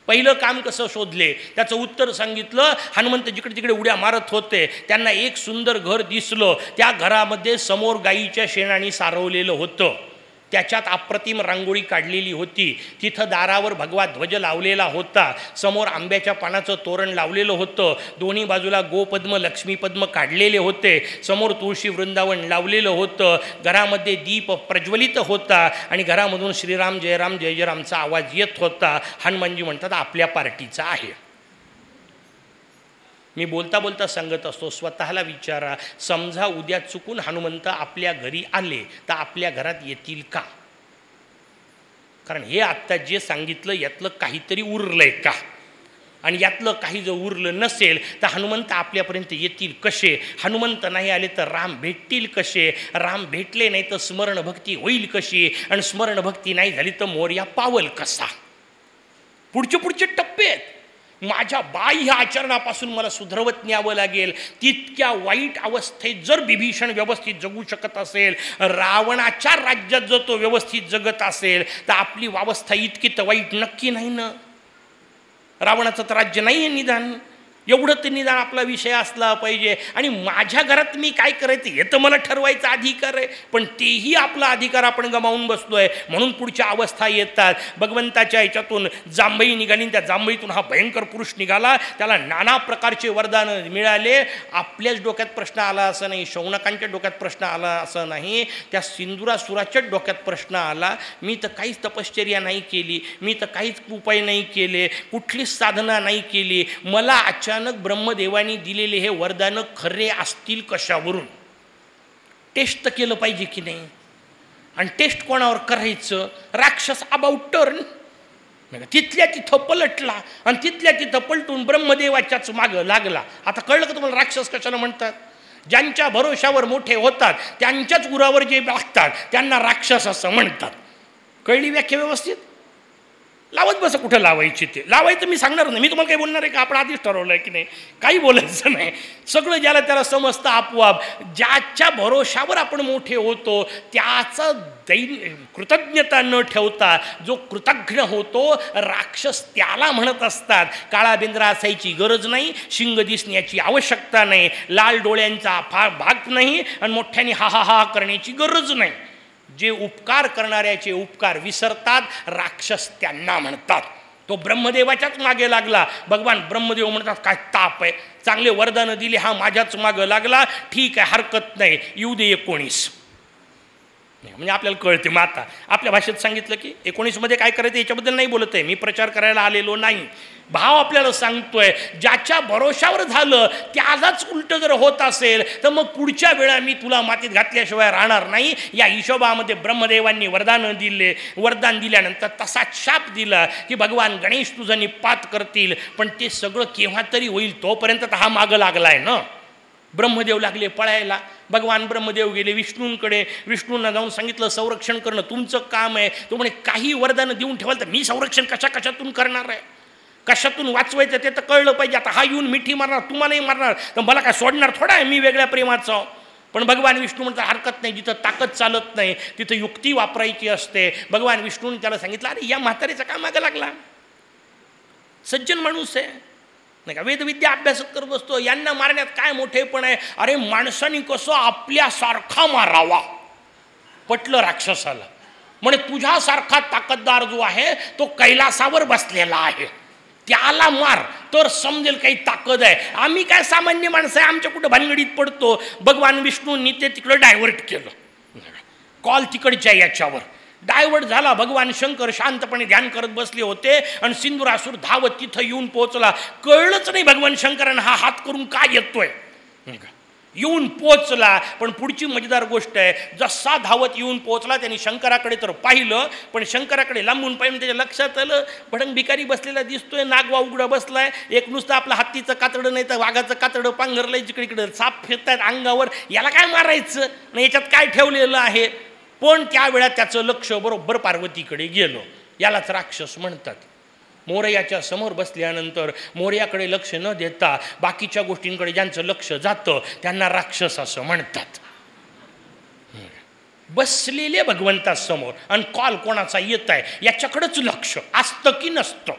पहिलं काम कसं शोधले? त्याचं उत्तर सांगितलं. हनुमंत जिकडे तिकडे उड्या मारत होते त्यांना एक सुंदर घर दिसलं. त्या घरामध्ये समोर गाईच्या शेणाने सारवलेलं होतं. त्याच्यात अप्रतिम रांगोळी काढलेली होती. तिथं दारावर भगवा ध्वज लावलेला होता. समोर आंब्याच्या पानाचं तोरण लावलेलं होतं. दोन्ही बाजूला गोपद्म लक्ष्मीपद्म काढलेले होते. समोर तुळशी वृंदावन लावलेलं होतं. घरामध्ये दीप प्रज्वलित होता आणि घरामधून श्रीराम जयराम जय जयरामचा आवाज येत होता. हनुमानजी म्हणतात आपल्या पार्टीचा आहे. मी बोलता बोलता सांगत असतो स्वतःला विचारा समजा उद्या चुकून हनुमंत आपल्या घरी आले तर आपल्या घरात येतील का? कारण हे आत्ता जे सांगितलं यातलं काहीतरी उरलंय का? आणि यातलं काही जर उरलं नसेल तर हनुमंत आपल्यापर्यंत येतील कसे? हनुमंत नाही आले तर राम भेटतील कसे? राम भेटले नाही तर स्मरणभक्ती होईल कशी? आणि स्मरणभक्ती नाही झाली तर मोर्या पावल कसा? पुढचे पुढचे टप्पे आहेत. माझ्या बाह्य आचरणापासून मला सुधरवत न्यावं लागेल. तितक्या वाईट अवस्थेत जर बिभीषण व्यवस्थित जगू शकत असेल रावणाच्या राज्यात जर तो व्यवस्थित जगत असेल तर आपली अवस्था इतकी तर वाईट नक्की नाही ना. रावणाचं तर राज्य नाही आहे निदान. एवढं ते निदान आपला विषय असला पाहिजे. आणि माझ्या घरात मी काय करायचं हे तर मला ठरवायचा अधिकार आहे. पण तेही आपला अधिकार आपण गमावून बसलो आहे म्हणून पुढच्या अवस्था येतात. भगवंताच्या याच्यातून जांभई निघाली त्या जांभईतून हा भयंकर पुरुष निघाला. त्याला नाना प्रकारचे वरदान मिळाले. आपल्याच डोक्यात प्रश्न आला असं नाही. शौनकांच्या डोक्यात प्रश्न आला असं नाही. त्या सिंदुरासुराच्याच डोक्यात प्रश्न आला. मी तर काहीच तपश्चर्या नाही केली. मी तर काहीच उपाय नाही केले. कुठलीच साधना नाही केली. मला आचार अचानक ब्रह्मदेवानी दिलेले हे वरदानं खरे असतील कशावरून? टेस्ट तर केलं पाहिजे की नाही? आणि टेस्ट कोणावर करायचं? राक्षस अबाउट टर्न तिथल्या तिथं पलटला आणि तिथल्या तिथं पलटून ब्रह्मदेवाच्याच मागं लागला. आता कळलं का तुम्हाला राक्षस कशाला म्हणतात? ज्यांच्या भरोशावर मोठे होतात त्यांच्याच उरावर जे लागतात त्यांना राक्षस असं म्हणतात. कळली व्याख्या व्यवस्थित? लावत बस कुठं लावायची ते? लावायचं मी सांगणार नाही. मी तुम्हाला काही बोलणार आहे का? आपण आधीच ठरवलं आहे की नाही? काही बोलायचं नाही. सगळं ज्याला त्याला समजतं आपोआप. ज्याच्या भरोशावर आपण मोठे होतो त्याचं दैन कृतज्ञता न ठेवता जो कृतज्ञ होतो राक्षस त्याला म्हणत असतात काळा बिंद्रा असायची गरज नाही शिंग दिसण्याची आवश्यकता नाही लाल डोळ्यांचा फार भाग नाही आणि मोठ्याने हा हा हा करण्याची गरज नाही. जे उपकार करणाऱ्याचे उपकार विसरतात राक्षस त्यांना म्हणतात. तो ब्रह्मदेवाच्याच मागे लागला. भगवान ब्रह्मदेव म्हणतात काय ताप आहे. चांगले वरदानं दिले हा माझ्याच मागं लागला. ठीक आहे हरकत नाही. येऊ दे एकोणीस. म्हणजे आपल्याला कळते मग आता आपल्या भाषेत सांगितलं की एकोणीसमध्ये काय करायचं याच्याबद्दल नाही बोलत आहे. मी प्रचार करायला आलेलो नाही. भाव आपल्याला सांगतोय. ज्याच्या भरोशावर झालं त्यालाच उलटं जर होत असेल तर मग पुढच्या वेळा मी तुला मातीत घातल्याशिवाय राहणार नाही. या हिशोबामध्ये ब्रह्मदेवांनी वरदान दिले. वरदान दिल्यानंतर तसा शाप दिला की भगवान गणेश तुझं निपात करतील. पण ते सगळं केव्हा तरी होईल तोपर्यंत तर हा मागं लागलाय ना. ब्रह्मदेव लागले पळायला. भगवान ब्रह्मदेव गेले विष्णूंकडे. विष्णूंना जाऊन सांगितलं संरक्षण करणं तुमचं काम आहे. तो म्हणे काही वरदानं देऊन ठेवाल तर मी संरक्षण कशा कशातून करणार आहे? कशातून वाचवायचं ते तर कळलं पाहिजे. आता हा येऊन मिठी मारणार तुम्हालाही मारणार. तर मला काय सोडणार थोडा आहे मी वेगळ्या प्रेमाचं. पण भगवान विष्णू म्हणतात हरकत नाही जिथं ताकद चालत नाही तिथं युक्ती वापरायची असते. भगवान विष्णूने त्याला सांगितलं अरे या म्हातारीचा का मागं लागला? सज्जन माणूस आहे. नाही का? वेदविद्या अभ्यासात करत बसतो. यांना मारण्यात काय मोठेपण आहे? अरे माणसाने कसं आपल्यासारखा मारावा? पटलं राक्षसाला. म्हणे तुझ्यासारखा ताकददार जो आहे तो कैलासावर बसलेला आहे. त्याला मार. तर समजेल काही ताकद आहे. आम्ही काय सामान्य माणसं आहे आमच्या कुठं भानगडीत पडतो. भगवान विष्णूंनी ते तिकडं डायव्हर्ट केलं. कॉल तिकडच्या याच्यावर. डायवर्ट झाला. भगवान शंकर शांतपणे ध्यान करत बसले होते आणि सिंधुरासूर धावत तिथं येऊन पोहोचला. कळलंच नाही भगवान शंकरांना हा हात करून का येतोय. येऊन पोचला. पण पुढची मजेदार गोष्ट आहे जसा धावत येऊन पोचला त्यांनी शंकराकडे तर पाहिलं पण शंकराकडे लांबून पाहिलं त्याच्या लक्षात आलं भडंग भिकारी बसलेला दिसतोय नागवा उघडा बसलाय एक नुसतं आपलं हत्तीचं कातडं नाही तर वाघाचं कातडं पांघरलंय जिकडे इकडे साप फिरतायत अंगावर याला काय मारायचं? आणि याच्यात काय ठेवलेलं आहे? पण त्यावेळा त्याचं लक्ष बरोबर पार्वतीकडे गेलं. यालाच राक्षस म्हणतात. मोरयाच्या समोर बसल्यानंतर मोर्याकडे लक्ष न देता बाकीच्या गोष्टींकडे ज्यांचं लक्ष जातं त्यांना राक्षस असं म्हणतात. बसलेले भगवंतासमोर आणि कॉल कोणाचा येत आहे याच्याकडंच लक्ष असतं की नसतं.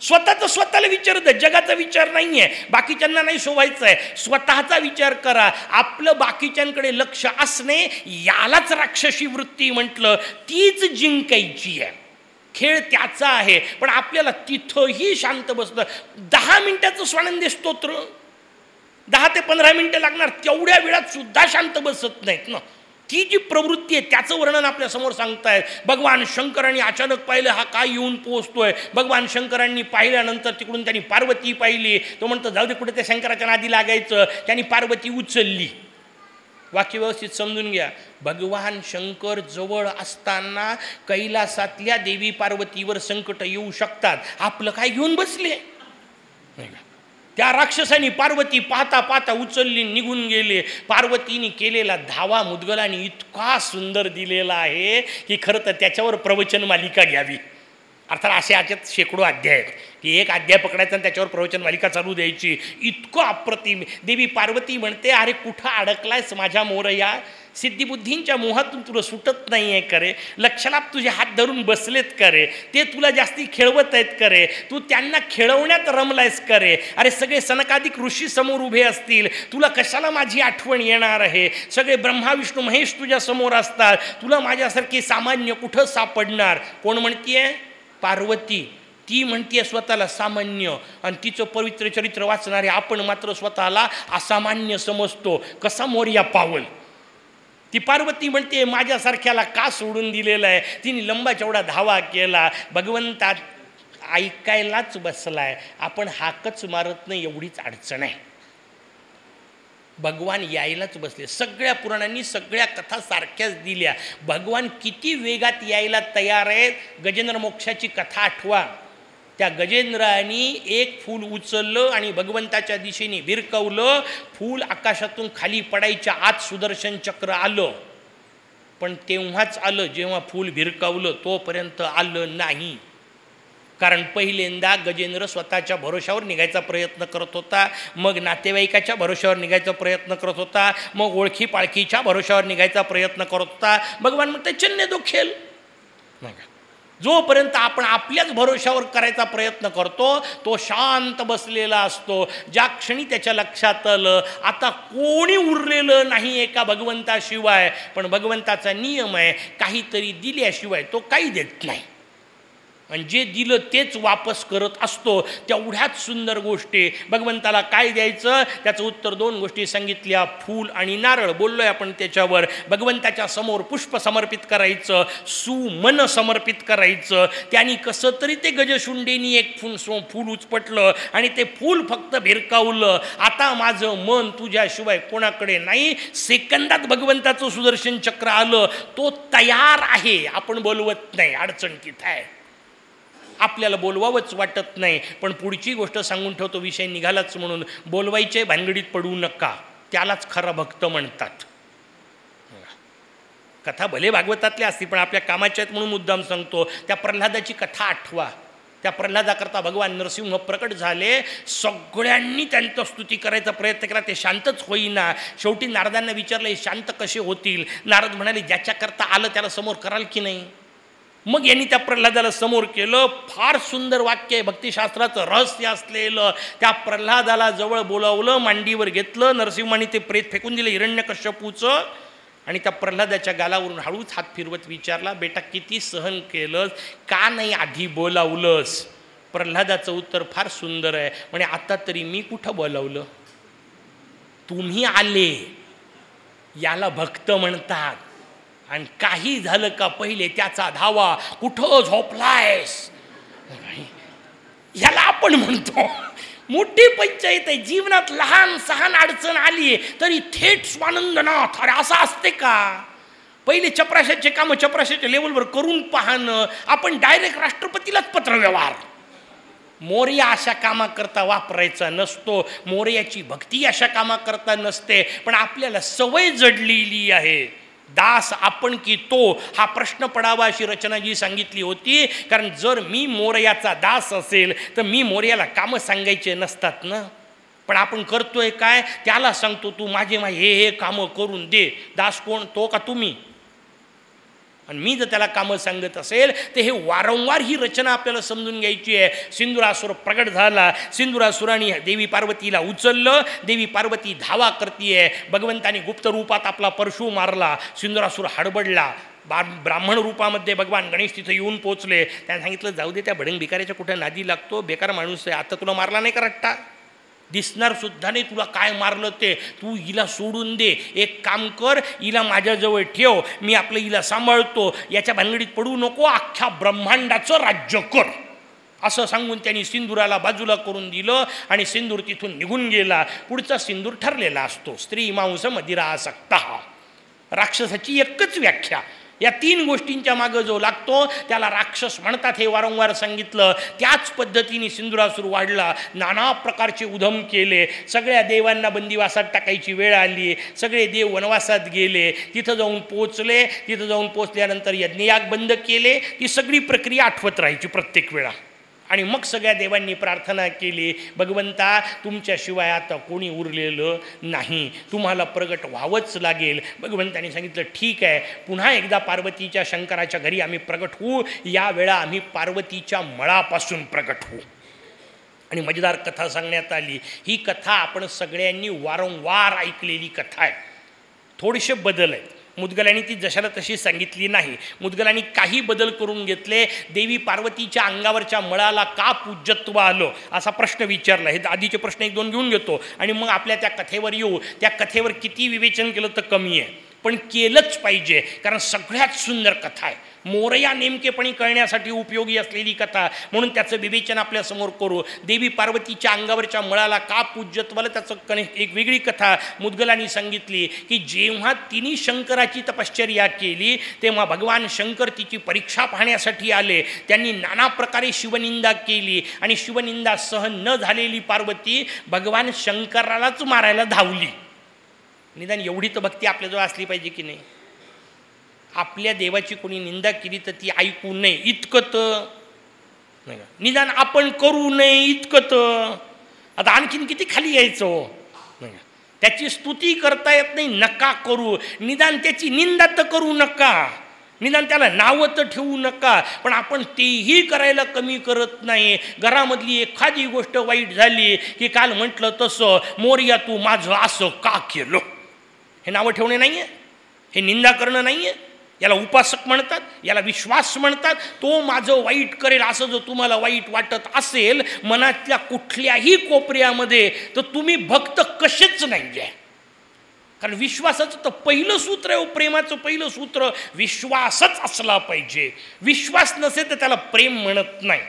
स्वतःचं स्वतःला विचार आहे जगाचा विचार नाही आहे बाकीच्यांना नाही शोभायचं आहे स्वतःचा विचार करा आपलं बाकीच्यांकडे लक्ष असणे यालाच राक्षसी वृत्ती म्हटलं तीच जिंकायची आहे. खेळ त्याचा आहे. पण आपल्याला तिथंही शांत बसतं दहा मिनटाचं स्वानंदी स्तोत्र. दहा ते पंधरा मिनटं लागणार. तेवढ्या वेळात सुद्धा शांत बसत नाहीत ना. ती जी प्रवृत्ती आहे त्याचं वर्णन आपल्यासमोर सांगतायत. भगवान शंकरांनी अचानक पाहिलं हा काय येऊन पोहोचतोय? भगवान शंकरांनी पाहिल्यानंतर तिकडून त्यांनी पार्वती पाहिली. तो म्हणतो जाऊ दे कुठे त्या शंकराच्या नादी लागायचं. त्यांनी पार्वती उचलली. वाक्य व्यवस्थित समजून घ्या. भगवान शंकर जवळ असताना कैलासातल्या देवी पार्वतीवर संकट येऊ शकतात. आपलं काय घेऊन बसले? नाही त्या राक्षसानी पार्वती पाहता पाहता उचलली निघून गेले. पार्वतीने केलेला धावा मुदगलाने इतका सुंदर दिलेला आहे की खरं तर त्याच्यावर प्रवचन मालिका घ्यावी. अर्थात असे याच्यात शेकडो अध्याय आहेत. की एक अध्याय पकडायचा आणि त्याच्यावर प्रवचन मालिका चालू द्यायची. इतकं अप्रतिम देवी पार्वती म्हणते अरे कुठं अडकलायस माझ्या मोरया सिद्धिबुद्धींच्या मोहातून तुला सुटत नाही आहे करे लक्षलाप तुझे हात धरून बसलेत करे ते तुला जास्ती खेळवत आहेत करे तू त्यांना खेळवण्यात रमलायस करे अरे सगळे सनकाधिक ऋषी समोर उभे असतील. तुला कशाला माझी आठवण येणार आहे? सगळे ब्रह्मा विष्णू महेश तुझ्या समोर असतात. तुला माझ्यासारखी सामान्य कुठं सापडणार? कोण म्हणतीये? पार्वती ती म्हणतीये स्वतःला सामान्य आणि तिचं पवित्र चरित्र वाचणारे आपण मात्र स्वतःला असामान्य समजतो. कसा मोर्या पावल ती पार्वती म्हणते माझ्यासारख्याला का सोडून दिलेलं आहे? तिने लंबा चौडा धावा केला. भगवंतात ऐकायलाच बसलाय. आपण हाकच मारत नाही एवढीच अडचण आहे. भगवान यायलाच बसले. सगळ्या पुराणांनी सगळ्या कथा सारख्याच दिल्या. भगवान किती वेगात यायला तयार आहेत गजेंद्र मोक्षाची कथा आठवा. त्या गजेंद्राने एक फूल उचललं आणि भगवंताच्या दिशेने भिरकवलं फूल आकाशातून खाली पडायच्या आत सुदर्शन चक्र आलं. पण तेव्हाच आलं जेव्हा फूल भिरकावलं तोपर्यंत आलं नाही. कारण पहिल्यांदा गजेंद्र स्वतःच्या भरोशावर निघायचा प्रयत्न करत होता. मग नातेवाईकाच्या भरोशावर निघायचा प्रयत्न करत होता. मग ओळखी पाळखीच्या भरोशावर निघायचा प्रयत्न करत होता. भगवान म्हणते चन्य खेळ जोपर्यंत आपण आपल्याच भरोशावर करायचा प्रयत्न करतो तो शांत बसलेला असतो. ज्या क्षणी त्याच्या लक्षात आलं आता कोणी उरलेलं नाही एका भगवंताशिवाय? पण भगवंताचा नियम आहे काहीतरी दिल्याशिवाय तो काही देत नाही. आणि जे दिलं तेच वापस करत असतो. तेवढ्याच सुंदर गोष्टी. भगवंताला काय द्यायचं? त्याचं उत्तर दोन गोष्टी सांगितल्या. फूल आणि नारळ. बोललोय आपण त्याच्यावर. भगवंताच्या समोर पुष्प समर्पित करायचं. सुमन समर्पित करायचं. त्यांनी कसं तरी ते गजशुंडेनी एक फूल सो फूल उचपटलं आणि ते फूल फक्त भिरकावलं. आता माझं मन तुझ्याशिवाय कोणाकडे नाही. सेकंदात भगवंताचं सुदर्शन चक्र आलं. तो तयार आहे. आपण बोलवत नाही. अडचण तिथं आहे. आपल्याला बोलवावंच वाटत नाही. पण पुढची गोष्ट सांगून ठेवतो विषय निघालाच म्हणून. बोलवायचे भानगडीत पडू नका. त्यालाच खरा भक्त म्हणतात. कथा भले भागवतातल्या असतील पण आपल्या कामाच्या आहेत म्हणून मुद्दाम सांगतो. त्या प्रल्हादाची कथा आठवा. त्या प्रल्हादाकरता भगवान नरसिंह प्रकट झाले. सगळ्यांनी त्यांचं स्तुती करायचा प्रयत्न केला. ते शांतच होईना. शेवटी नारदांना विचारलं हे शांत कसे होतील? नारद म्हणाले ज्याच्याकरता आलं त्याला समोर कराल की नाही? मग यांनी त्या प्रल्हादाला समोर केलं. फार सुंदर वाक्य आहे भक्तिशास्त्राचं. रहस्य असलेलं. त्या प्रल्हादाला जवळ बोलावलं मांडीवर घेतलं. नरसिंहाने ते प्रेत फेकून दिलं हिरण्यकश्यपूचं. आणि त्या प्रल्हादाच्या गालावरून हळूच हात फिरवत विचारला बेटा किती सहन केलंस? का नाही आधी बोलावलंस? प्रल्हादाचं उत्तर फार सुंदर आहे. म्हणे आता तरी मी कुठं बोलावलं? तुम्ही आले. याला भक्त म्हणतात. आणि काही झालं का पहिले त्याचा धावा कुठं झोपलायस? ह्याला आपण म्हणतो मोठी पंचायत आहे जीवनात लहान सहान अडचण आली आहे तरी थेट स्वानंदनाथ अरे असं असते का? पहिले चपराशाचे कामं चपराशाच्या लेवलवर करून पाहणं आपण डायरेक्ट राष्ट्रपतीलाच पत्रव्यवहार मोर्या अशा कामाकरता वापरायचा नसतो मोर्याची भक्ती अशा कामाकरता नसते पण आपल्याला सवय जडलेली आहे. दास आपण की तो हा प्रश्न पडावा अशी रचना जी सांगितली होती. कारण जर मी मोरयाचा दास असेल तर मी मोर्याला कामं सांगायचे नसतात ना? पण आपण करतोय काय? त्याला सांगतो तू माझे मा हे हे कामं करून दे. दास कोण? तो का तुम्ही? आणि मी जर त्याला कामं सांगत असेल तर हे वारंवार ही रचना आपल्याला समजून घ्यायची आहे. सिंदुरासुर प्रगट झाला. सिंदुरासुराने देवी पार्वतीला उचललं. देवी पार्वती धावा करतीये. भगवंताने गुप्त रूपात आपला परशु मारला. सिंदुरासूर हडबडला. बा ब्राह्मण रूपामध्ये भगवान गणेश तिथं येऊन पोचले त्याने सांगितलं जाऊ दे त्या भडंग भिकाऱ्याच्या कुठे नादी लागतो? बेकार माणूस आहे. आता तुला मारला नाही का रट्टा? दिसणार सुद्धा नाही तुला काय मारलं ते. तू हिला सोडून दे. एक काम कर हिला माझ्याजवळ ठेव. मी आपलं हिला सांभाळतो. याच्या भानगडीत पडू नको. अख्ख्या ब्रह्मांडाचं राज्य कर. असं सांगून त्यांनी सिंदुराला बाजूला करून दिलं आणि सिंदूर तिथून निघून गेला. पुढचा सिंदूर ठरलेला असतो. स्त्री मांस मदिरा आसक्ता. राक्षसाची एकच व्याख्या. या तीन गोष्टींच्या मागं जो लागतो त्याला राक्षस म्हणतात हे वारंवार सांगितलं. त्याच पद्धतीने सिंधुरासूर वाढला. नाना प्रकारचे उधम केले. सगळ्या देवांना बंदिवासात टाकायची वेळ आली. सगळे देव वनवासात गेले. तिथं जाऊन पोचले तिथं जाऊन पोचल्यानंतर यज्ञयाग बंद केले. ती सगळी प्रक्रिया आठवत राहायची प्रत्येक वेळा. आणि मग सगळ्या देवांनी प्रार्थना केली भगवंता तुमच्याशिवाय आता कोणी उरलेलं नाही. तुम्हाला प्रगट व्हावंच लागेल. भगवंताने सांगितलं ठीक आहे. पुन्हा एकदा पार्वतीच्या शंकराच्या घरी आम्ही प्रगट होऊ. यावेळा आम्ही पार्वतीच्या मळापासून प्रगट होऊ. आणि मजेदार कथा सांगण्यात आली. ही कथा आपण सगळ्यांनी वारंवार ऐकलेली कथा आहे. थोडेसे बदल आहेत. मुदगलांनी ती जशाला तशी सांगितली नाही. मुदगलांनी काही बदल करून घेतले. देवी पार्वतीच्या अंगावरच्या मळाला का पूज्यत्व आलं. असा प्रश्न विचारला. हे आधीचे प्रश्न एक दोन घेऊन घेतो. आणि मग आपल्या त्या कथेवर येऊ. त्या कथेवर किती विवेचन केलं तर कमी आहे. पण केलंच पाहिजे. कारण सगळ्यात सुंदर कथा आहे. मोरया नेमकेपणी कळण्यासाठी उपयोगी असलेली कथा. म्हणून त्याचं विवेचन आपल्यासमोर करू. देवी पार्वतीच्या अंगावरच्या मळाला का पूज्यत्वाला त्याचं कणे एक वेगळी कथा मुदगलांनी सांगितली की जेव्हा तिने शंकराची तपश्चर्या केली तेव्हा भगवान शंकर तिची परीक्षा पाहण्यासाठी आले. त्यांनी नाना प्रकारे शिवनिंदा केली आणि शिवनिंदा सहन न झालेली पार्वती भगवान शंकरालाच मारायला धावली. निदान एवढी तर भक्ती आपल्याजवळ असली पाहिजे की नाही? आपल्या देवाची कोणी निंदा केली तर ती ऐकू नये. इतकं तर. नाही का? निदान आपण करू नये इतकं तर. आता आणखीन किती खाली यायचं हो? नाही का? त्याची स्तुती करता येत नाही नका करू. निदान त्याची निंदा तर करू नका. निदान त्याला नावं तर ठेवू नका. पण आपण तेही करायला कमी करत नाही. घरामधली एखादी गोष्ट वाईट झाली की काल म्हटलं तसं मोर्या तू माझं असं का केलं? हे नावं ठेवणे नाही आहे हे निंदा करणं नाही आहे याला उपासक म्हणतात याला विश्वास म्हणतात. तो माझं वाईट करेल असं जर तुम्हाला वाईट वाटत असेल मनातल्या कुठल्याही कोपऱ्यामध्ये तर तुम्ही भक्त कसेच नाही आहे कारण विश्वासाचं तर पहिलं सूत्र आहे हो, प्रेमाचं पहिलं सूत्र. विश्वासच असला पाहिजे. विश्वास नसेल तर त्याला प्रेम म्हणत नाही.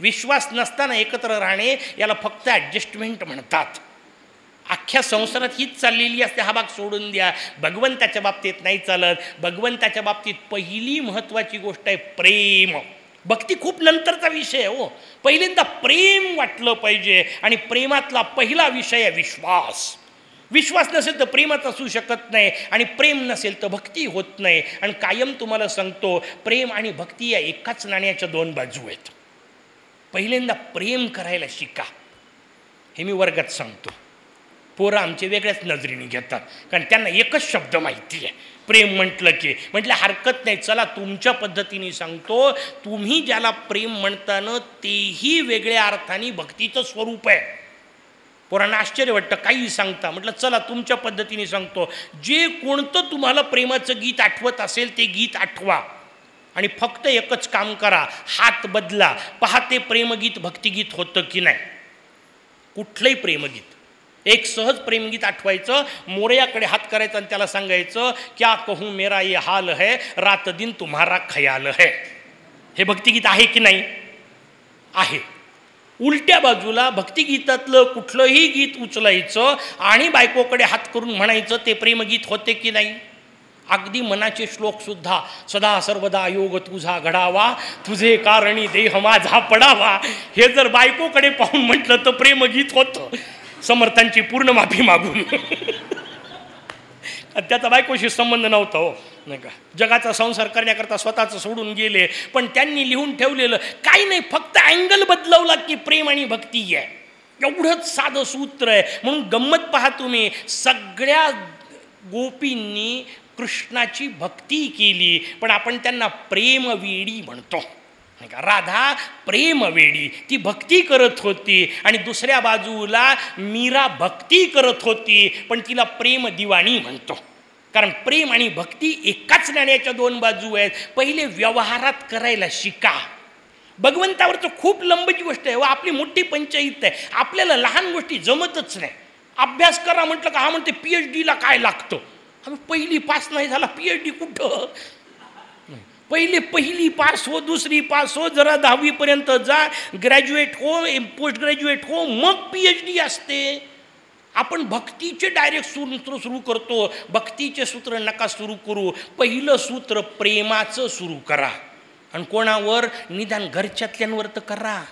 विश्वास नसताना एकत्र राहणे याला फक्त ॲडजस्टमेंट म्हणतात. अख्ख्या संसारात हीच चाललेली असते. हा भाग सोडून द्या. भगवंताच्या बाबतीत नाही चालत. भगवंताच्या बाबतीत पहिली महत्त्वाची गोष्ट आहे प्रेम. भक्ती खूप नंतरचा विषय आहे हो. पहिल्यांदा प्रेम वाटलं पाहिजे आणि प्रेमातला पहिला विषय आहे विश्वास. विश्वास नसेल तर प्रेमात असू शकत नाही आणि प्रेम नसेल तर भक्ती होत नाही. आणि कायम तुम्हाला सांगतो प्रेम आणि भक्ती या एकाच नाण्याच्या दोन बाजू आहेत. पहिल्यांदा प्रेम करायला शिका. हे मी वर्गात सांगतो. पोरं आमचे वेगळ्याच नजरेने घेतात. कारण त्यांना एकच शब्द माहिती आहे. प्रेम म्हटलं की म्हटलं हरकत नाही. चला तुमच्या पद्धतीने सांगतो. तुम्ही ज्याला प्रेम म्हणताना तेही वेगळ्या अर्थाने भक्तीचं स्वरूप आहे. पोरांना आश्चर्य वाटतं काही सांगता. म्हटलं चला तुमच्या पद्धतीने सांगतो. जे कोणतं तुम्हाला प्रेमाचं गीत आठवत असेल ते गीत आठवा. आणि फक्त एकच काम करा. हात बदला. पहा ते प्रेमगीत भक्तिगीत होतं की नाही? कुठलंही प्रेमगीत. एक सहज प्रेमगीत आठवायचं मोरयाकडे हात करायचं आणि त्याला सांगायचं क्या कहू मेरा ये हाल है? रात दिन तुम्हारा खयाल है. हे भक्तिगीत आहे की नाही? आहे. उलट्या बाजूला भक्तिगीतातलं कुठलंही गीत उचलायचं आणि बायकोकडे हात करून म्हणायचं ते प्रेमगीत होते की नाही? अगदी मनाचे श्लोकसुद्धा सदा सर्वदा योग तुझा घडावा तुझे कारणी देह माझा पडावा. हे जर बायकोकडे पाहून म्हटलं तर प्रेमगीत होतं. समर्थांची पूर्ण माफी मागून. त्याचा बायकोशी संबंध नव्हता हो नाही का? जगाचा संसार करण्याकरता स्वतःचं सोडून गेले पण त्यांनी लिहून ठेवलेलं काही नाही फक्त अँगल बदलवला की प्रेम आणि भक्ती आहे. एवढंच साधं सूत्र आहे. म्हणून गंमत पहा तुम्ही सगळ्या गोपींनी कृष्णाची भक्ती केली पण आपण त्यांना प्रेमवेडी म्हणतो. नाही का? राधा प्रेमवेडी ती भक्ती करत होती. आणि दुसऱ्या बाजूला मीरा भक्ती करत होती पण तिला प्रेम दिवाणी म्हणतो. कारण प्रेम आणि भक्ती एकाच नाण्याच्या दोन बाजू आहेत. पहिले व्यवहारात करायला शिका. भगवंतावरचं खूप लंबची गोष्ट आहे. व आपली मोठी पंचायत आहे. आपल्याला लहान गोष्टी जमतच नाही. अभ्यास करा म्हटलं का हा म्हणते पी एच डीला काय लागतं? आम्ही पहिली पास नाही झाला पी एच डी कुठं? पहिले पहिली पास हो दुसरी पास हो जरा दहावीपर्यंत जा ग्रॅज्युएट हो पोस्ट ग्रॅज्युएट हो मग पी एच डी असते. आपण भक्तीचे डायरेक्ट सूत्र सुरू करतो. भक्तीचे सूत्र नका सुरू करू. पहिलं सूत्र प्रेमाचं सुरू करा. आणि कोणावर? निदान घरच्यातल्यांवर तर करा.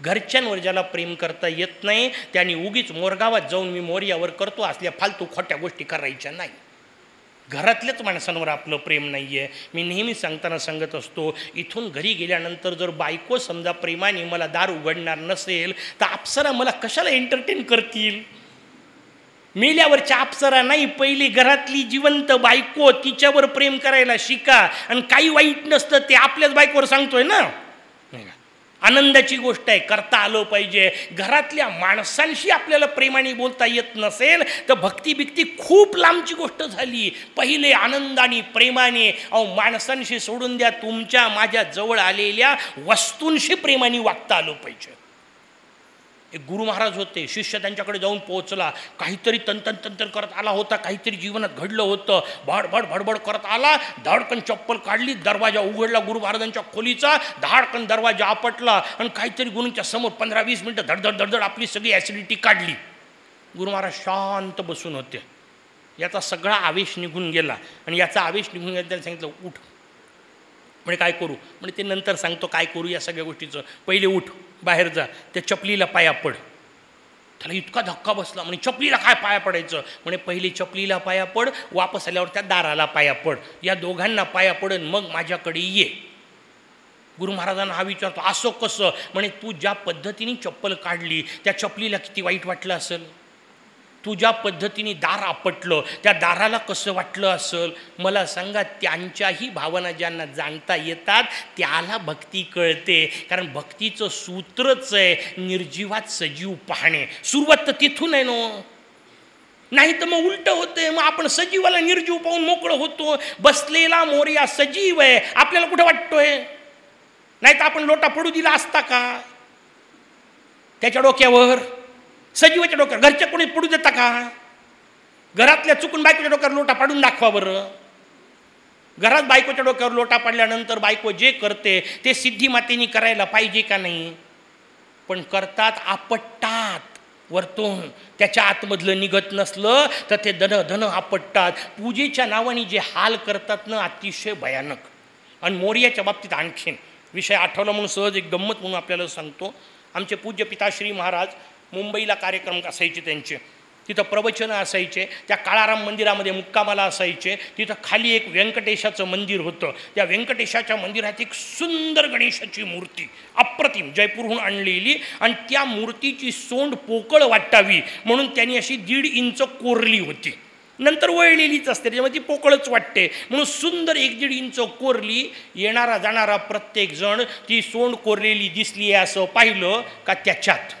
घरच्यांवर ज्याला प्रेम करता येत नाही त्याने उगीच मोरगावात जाऊन मी मोर्यावर करतो असल्या फालतू खोट्या गोष्टी करायच्या नाही. घरातल्याच माणसांवर आपलं प्रेम नाही आहे मी नेहमी सांगताना सांगत असतो इथून घरी गेल्यानंतर जर बायको समजा प्रेमाने मला दार उघडणार नसेल तर अप्सरा मला कशाला एंटरटेन करतील? मेल्यावरच्या अप्सरा नाही पहिली घरातली जिवंत बायको तिच्यावर प्रेम करायला शिका. आणि काही वाईट नसतं ते आपल्याच बायकोवर सांगतोय ना. आनंदाची गोष्ट आहे. करता आलं पाहिजे. घरातल्या माणसांशी आपल्याला प्रेमाने बोलता येत नसेल तर भक्ती बिक्ती खूप लांबची गोष्ट झाली. पहिले आनंदाने प्रेमाने अहो माणसांशी सोडून द्या तुमच्या माझ्या जवळ आलेल्या वस्तूंशी प्रेमाने वागता आलं पाहिजे. एक गुरु महाराज होते शिष्य त्यांच्याकडे जाऊन पोहोचला. काहीतरी तंतन तंतन करत आला होता काहीतरी जीवनात घडलं होतं. भडभड भडभड करत आला धाडकन चप्पल काढली दरवाजा उघडला गुरु महाराजांच्या खोलीचा धाडकन दरवाजा आपटला आणि काहीतरी गुरूंच्या समोर पंधरा वीस मिनटं धडधड धडधड आपली सगळी ॲसिडिटी काढली. गुरु महाराज शांत बसून होते. याचा सगळा आवेश निघून गेला आणि याचा आवेश निघून गेला त्याला सांगितलं उठ. म्हणजे काय करू? म्हणजे ते नंतर सांगतो काय करू या सगळ्या गोष्टीचं. पहिले उठ. बाहेर जा. त्या चपलीला पाया पड. त्याला इतका धक्का बसला. म्हणजे चपलीला काय पाया पडायचं? म्हणे पहिली चपलीला पाया पड वापस आल्यावर त्या दाराला पाया पड. या दोघांना पाया पडन मग माझ्याकडे ये. गुरु महाराजांना हा विचारतो असं कसं? म्हणे तू ज्या पद्धतीने चप्पल काढली त्या चपलीला किती वाईट वाटलं असेल? तू ज्या पद्धतीने दार आपटलं त्या दाराला कसं वाटलं असेल? मला सांगा त्यांच्याही भावना ज्यांना जाणता येतात त्याला भक्ती कळते. कारण भक्तीचं सूत्रच आहे निर्जीवात सजीव पाहणे. सुरुवात तर तिथून आहे नो. नाही तर मग उलट होते मग आपण सजीवाला निर्जीव पाहून मोकळं होतो. बसलेला मोर्या सजीव आहे. आपल्याला कुठं वाटतोय? नाही तर आपण लोटा पडू दिला असता का? त्याच्या डोक्यावर. सजीवाच्या डोक्यावर घरच्या कोणी पडू देता का? घरातल्या चुकून बायकोच्या डोक्यावर लोटा पाडून दाखवा बरं. घरात बायकोच्या डोक्यावर लोटा पाडल्यानंतर बायको जे करते ते सिद्धी मातेनी करायला पाहिजे का नाही? पण करतात आपटतात वरतून. त्याच्या आतमधलं निघत नसलं तर ते धन धन आपटतात. पूजेच्या नावाने जे हाल करतात ना अतिशय भयानक. आणि मोर्याच्या बाबतीत आणखीन विषय आठवला म्हणून सहज एक गंमत म्हणून आपल्याला सांगतो. आमचे पूज्य पिताश्री महाराज मुंबईला कार्यक्रम असायचे त्यांचे. तिथं प्रवचनं असायचे त्या काळाराम मंदिरामध्ये मुक्कामाला असायचे. तिथं खाली एक व्यंकटेशाचं मंदिर होतं. त्या व्यंकटेशाच्या मंदिरात एक सुंदर गणेशाची मूर्ती अप्रतिम जयपूरहून आणलेली आणि त्या मूर्तीची सोंड पोकळ वाटावी म्हणून त्यांनी अशी दीड इंच कोरली होती. नंतर वळलेलीच असते त्याच्यामध्ये ती पोकळच वाटते. म्हणून सुंदर एक दीड इंच कोरली येणारा जाणारा प्रत्येकजण ती सोंड कोरलेली दिसली आहे असं पाहिलं का त्याच्यात.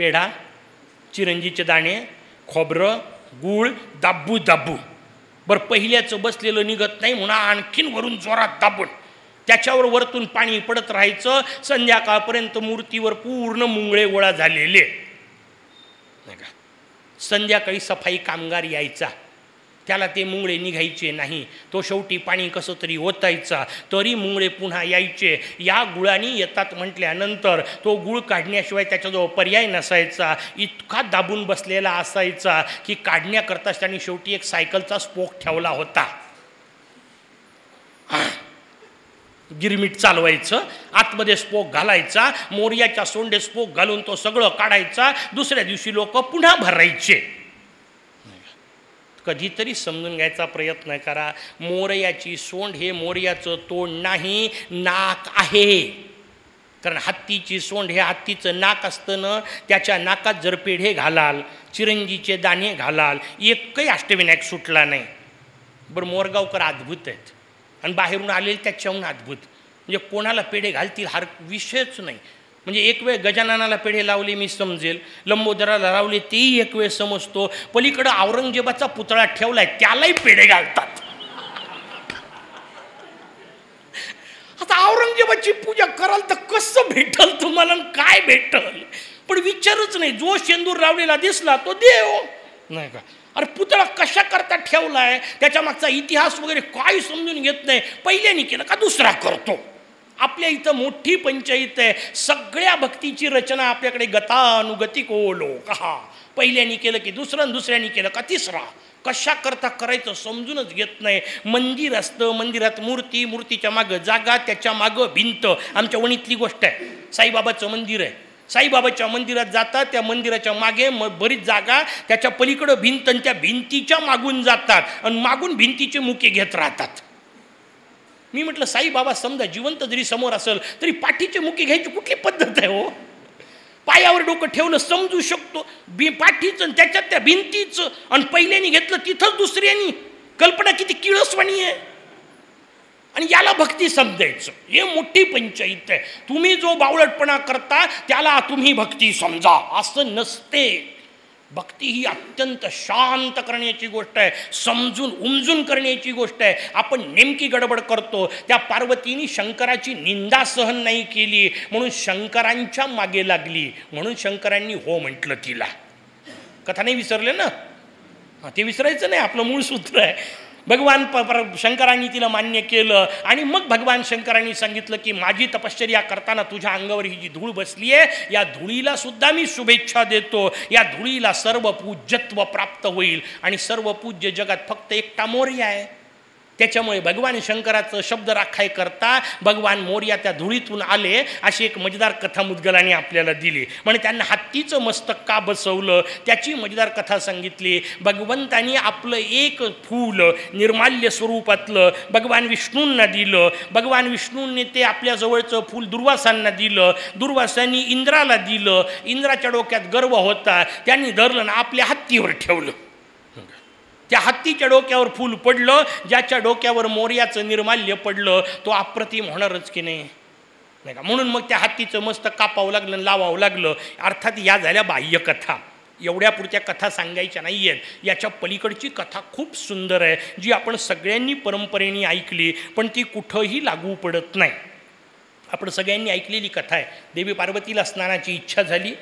पेढा चिरंजीचे दाणे खोबरं गूळ दाबू दाबू बरं पहिल्याचं बसलेलं निघत नाही म्हणून आणखीन वरून जोरात दाबून त्याच्यावर वरतून पाणी पडत राहायचं. संध्याकाळपर्यंत मूर्तीवर पूर्ण मुंगळे गोळा झालेले. नाही का? संध्याकाळी सफाई कामगार यायचा. त्याला ते मुंगळे निघायचे नाही. तो शेवटी पाणी कसं तरी ओतायचा. तरी मुंगळे पुन्हा यायचे. या गुळाने येतात म्हटल्यानंतर तो गुळ काढण्याशिवाय त्याच्याजवळ पर्याय नसायचा. इतका दाबून बसलेला असायचा की काढण्याकरताच त्यांनी शेवटी एक सायकलचा स्पोक ठेवला होता. गिरमीट चालवायचं. आतमध्ये स्पोक घालायचा. मोर्याच्या सोंडे स्पोक घालून तो सगळं काढायचा. दुसऱ्या दिवशी लोक पुन्हा भरायचे. कधीतरी समजून घ्यायचा प्रयत्न करा. मोरयाची सोंड हे मोर्याचं तोंड नाही नाक आहे. कारण हत्तीची सोंड हे हत्तीचं नाक असतं ना त्याच्या नाकात जर पेढे घालाल चिरंजीचे दाणे घालाल एकही अष्टविनायक सुटला नाही. बरं मोरगावकर अद्भुत आहेत. आणि बाहेरून आलेले त्याच्याहून अद्भुत. म्हणजे कोणाला पेढे घालतील हर विषयच नाही. म्हणजे एक वेळ गजाननाला पेढे लावले मी समजेल. लंबोदराला लावले तेही एक वेळ समजतो. पलीकडं औरंगजेबाचा पुतळा ठेवलाय त्यालाही पेढे घालतात. आता औरंगजेबाची पूजा कराल तर कसं भेटल तुम्हाला काय भेटल? पण विचारच नाही. जो शेंदूर लावलेला दिसला तो देव. नाही का? अरे पुतळा कशा करता ठेवलाय? त्याच्या मागचा इतिहास वगैरे काय समजून घेत नाही. पहिल्याने केलं का दुसरा करतो? आपल्या इथं मोठी पंचायत आहे. सगळ्या भक्तीची रचना आपल्याकडे गतानुगतिक ओलो कहा हा. पहिल्यानी केलं की दुसरं आणि दुसऱ्यानी केलं का तिसरा. कशा करता करायचं समजूनच घेत नाही. मंदिर असतं मंदिरात मूर्ती मूर्तीच्या मागं जागा त्याच्या मागं भिंत. आमच्या वणीतली गोष्ट आहे. साईबाबाचं मंदिर आहे. साईबाबाच्या मंदिरात जातात त्या मंदिराच्या मागे म बरीच जागा त्याच्या पलीकडं भिंत आणि त्या भिंतीच्या मागून जातात. आणि मागून भिंतीचे मुके घेत राहतात. मी म्हटलं साईबाबा समजा जिवंत जरी समोर असेल तरी पाठीचे मुके घ्यायची कुठली पद्धत आहे हो? पायावर डोकं ठेवलं समजू शकतो. बी पाठीचं आणि त्याच्यात त्या भिंतीचं आणि पहिल्यानी घेतलं तिथंच दुसऱ्यानी. कल्पना किती किळसवाणी आहे. आणि याला भक्ती समजायचं. हे मोठी पंचायत आहे. तुम्ही जो बावळटपणा करता त्याला तुम्ही भक्ती समजा. असं नसते. भक्ती ही अत्यंत शांत करण्याची गोष्ट आहे. समजून उमजून करण्याची गोष्ट आहे. आपण नेमकी गडबड करतो. त्या पार्वतीने शंकराची निंदा सहन नाही केली. म्हणून शंकरांच्या मागे लागली. म्हणून शंकरांनी हो म्हटलं तिला. कथा नाही विसरले ना? हां ते विसरायचं नाही. आपलं मूळ सूत्र आहे. भगवान प पर शंकरांनी तिला मान्य केलं. आणि मग भगवान शंकरांनी सांगितलं की माझी तपश्चर्या करताना तुझ्या अंगावर ही जी धूळ बसली आहे या धुळीला सुद्धा मी शुभेच्छा देतो. या धुळीला सर्व पूज्यत्व प्राप्त होईल. आणि सर्व पूज्य जगात फक्त एकटा मोर्या आहे. त्याच्यामुळे भगवान शंकराचं शब्द राखाय करता भगवान मोर्या त्या धुळीतून आले अशी एक मजेदार कथा मुद्गलाने आपल्याला दिली. म्हणजे त्यांना हत्तीचं मस्तक का बसवलं? त्याची मजेदार कथा सांगितली. भगवंतानी आपलं एक फूल निर्माल्य स्वरूपातलं भगवान विष्णूंना दिलं. भगवान विष्णूंनी ते आपल्या जवळचं फूल दुर्वासांना दिलं. दुर्वासांनी इंद्राला दिलं. इंद्राच्या डोक्यात गर्व होता. त्यांनी धरलं ना आपल्या हत्तीवर ठेवलं. त्या हत्तीच्या डोक्यावर फूल पडलं ज्याच्या डोक्यावर मोर्याचं निर्माल्य पडलं तो अप्रतिम होणारच की नाही? नाही का? म्हणून मग त्या हत्तीचं मस्त कापावं लागलं लावावं लागलं. अर्थात या झाल्या बाह्यकथा एवढ्या पुरत्या कथा सांगायच्या नाही आहेत याच्या पलीकडची कथा खूप सुंदर आहे जी आपण सगळ्यांनी परंपरेने ऐकली पण ती कुठंही लागू पडत नाही. आपण सगळ्यांनी ऐकलेली कथा आहे. देवी पार्वतीला स्नानाची इच्छा झाली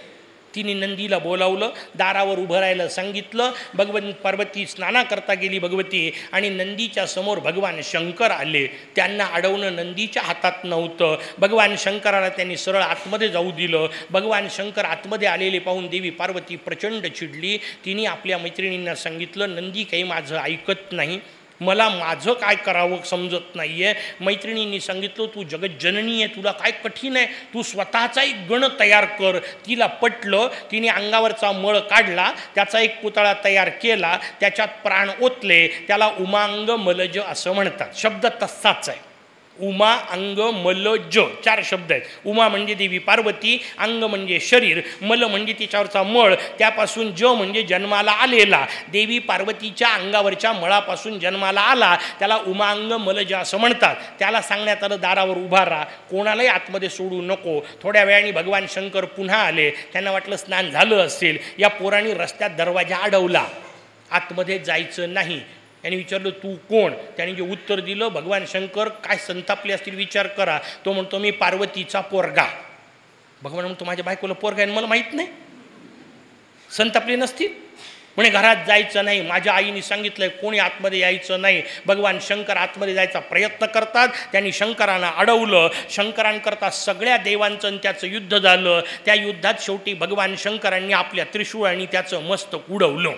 तिने नंदीला बोलावलं दारावर उभं राहायला सांगितलं भगवन पार्वती स्नाना करता गेली भगवती आणि नंदीच्या समोर भगवान शंकर आले. त्यांना अडवणं नंदीच्या हातात नव्हतं. भगवान शंकराला त्यांनी सरळ आतमध्ये जाऊ दिलं. भगवान शंकर आतमध्ये आलेले पाहून देवी पार्वती प्रचंड चिडली. तिने आपल्या मैत्रिणींना सांगितलं नंदी काही माझं ऐकत नाही. मला माझं काय करावं समजत नाही आहे मैत्रिणींनी सांगितलं तू जगज्जननी आहे तुला काय कठीण आहे? तू स्वतःचा एक गण तयार कर. तिला पटलं तिने अंगावरचा मळ काढला त्याचा एक पुतळा तयार केला त्याच्यात प्राण ओतले. त्याला उमांग मलज असं म्हणतात. शब्द तसाच आहे. उमा अंग मल ज. चार शब्द आहेत. उमा म्हणजे देवी पार्वती अंग म्हणजे शरीर मल म्हणजे तिच्यावरचा मळ त्यापासून ज म्हणजे जन्माला आलेला. देवी पार्वतीच्या अंगावरच्या मळापासून जन्माला आला. त्याला उमांग मलज असं म्हणतात. त्याला सांगण्यात आलं दारावर उभा राहा. कोणालाही आतमध्ये सोडू नको. थोड्या वेळाने भगवान शंकर पुन्हा आले. त्यांना वाटलं स्नान झालं असेल. या पोरांनी रस्त्यात दरवाजा अडवला. आतमध्ये जायचं नाही. यांनी विचारलं तू कोण? त्याने जे उत्तर दिलं भगवान शंकर काय संतापले असतील विचार करा. तो म्हणतो मी पार्वतीचा पोरगा. भगवान म्हणतो माझ्या बायकोला पोरगा आहे मला माहीत नाही. संतापले नसतील? म्हणे घरात जायचं नाही. माझ्या आईने सांगितलंय कोणी आतमध्ये यायचं नाही. भगवान शंकर आतमध्ये जायचा प्रयत्न करतात. त्यांनी शंकरांना अडवलं. शंकरांकरता सगळ्या देवांचं आणि त्याचं युद्ध झालं. त्या युद्धात शेवटी भगवान शंकरांनी आपल्या त्रिशूळ आणि त्याचं मस्तक उडवलं.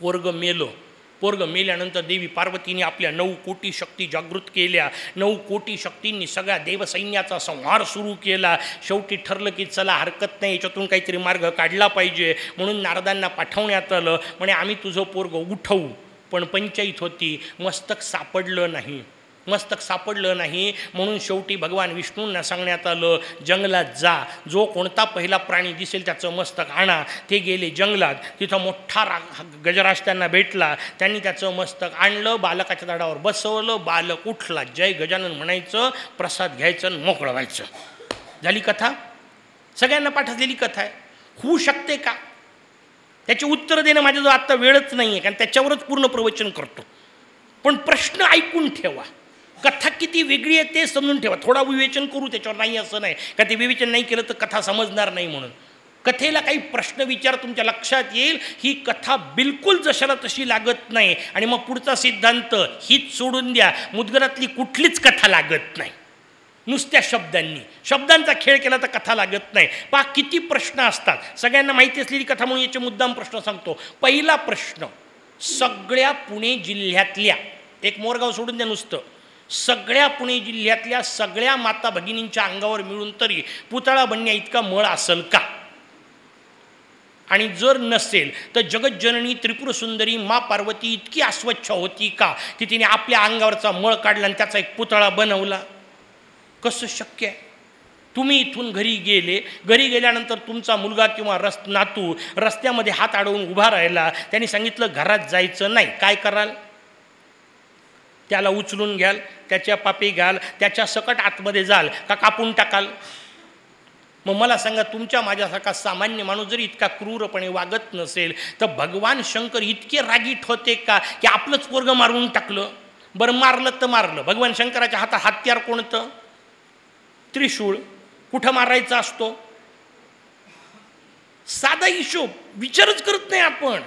पोरग मेलं. पोरग मेल्यानंतर देवी पार्वतीने आपल्या नऊ कोटी शक्ती जागृत केल्या. नऊ कोटी शक्तींनी सगळ्या देवसैन्याचा संहार सुरू केला. शेवटी ठरलं की चला हरकत नाही याच्यातून काहीतरी मार्ग काढला पाहिजे. म्हणून नारदांना पाठवण्यात आलं. म्हणे आम्ही तुझं पोरग उठवू. पण पंचायत होती. मस्तक सापडलं नाही. मस्तक सापडलं नाही. म्हणून शेवटी भगवान विष्णूंना सांगण्यात आलं जंगलात जा. जो कोणता पहिला प्राणी दिसेल त्याचं मस्तक आणा. ते गेले जंगलात. तिथं मोठा रा गजराज त्यांना भेटला. त्यांनी त्याचं मस्तक आणलं बालकाच्या दाडावर बसवलं. बालक उठला. जय गजानन म्हणायचं प्रसाद घ्यायचं आणि मोकळं व्हायचं. झाली कथा? सगळ्यांना पाठवलेली कथा आहे. होऊ शकते का? त्याची उत्तर देणं माझ्याजवळ आत्ता वेळच नाही आहे कारण त्याच्यावरच पूर्ण प्रवचन करतो. पण प्रश्न ऐकून ठेवा. कथा किती वेगळी आहे ते समजून ठेवा. थोडा विवेचन करू त्याच्यावर नाही असं नाही. का ते विवेचन नाही केलं तर कथा समजणार नाही म्हणून. कथेला काही प्रश्न विचार तुमच्या लक्षात येईल. ही कथा बिलकुल जशाला तशी लागत नाही. आणि मग पुढचा सिद्धांत हीच सोडून द्या. मुदगरातली कुठलीच कथा लागत नाही. नुसत्या शब्दांनी. शब्दांचा खेळ केला तर कथा लागत नाही. पहा किती प्रश्न असतात. सगळ्यांना माहिती असलेली कथा म्हणून याचे मुद्दाम प्रश्न सांगतो. पहिला प्रश्न सगळ्या पुणे जिल्ह्यातल्या एक मोरगाव सोडून द्या नुसतं. सगळ्या पुणे जिल्ह्यातल्या सगळ्या माता भगिनींच्या अंगावर मिळून तरी पुतळा बनण्या इतका मळ असेल का? आणि जर नसेल तर जगज्जननी त्रिपुरसुंदरी मा पार्वती इतकी अस्वच्छ होती का की तिने आपल्या अंगावरचा मळ काढला आणि त्याचा एक पुतळा बनवला? कसं शक्य आहे? तुम्ही इथून घरी गेले घरी गेल्यानंतर तुमचा मुलगा किंवा रस नातू रस्त्यामध्ये हात अडवून उभा राहिला त्यांनी सांगितलं घरात जायचं नाही. काय कराल? त्याला उचलून घ्याल त्याच्या पापी घ्याल त्याच्या सकट आतमध्ये जाल का कापून टाकाल? मग मला सांगा तुमच्या माझ्यासारखा सामान्य माणूस जरी इतका क्रूरपणे वागत नसेल तर भगवान शंकर इतके रागीट होते का की आपलंच पोरग मारून टाकलं? बरं मारलं तर मारलं. भगवान शंकराच्या हातात हत्यार कोणतं? त्रिशूळ. कुठं मारायचा असतो? साधा हिशोब. विचारच करत नाही आपण.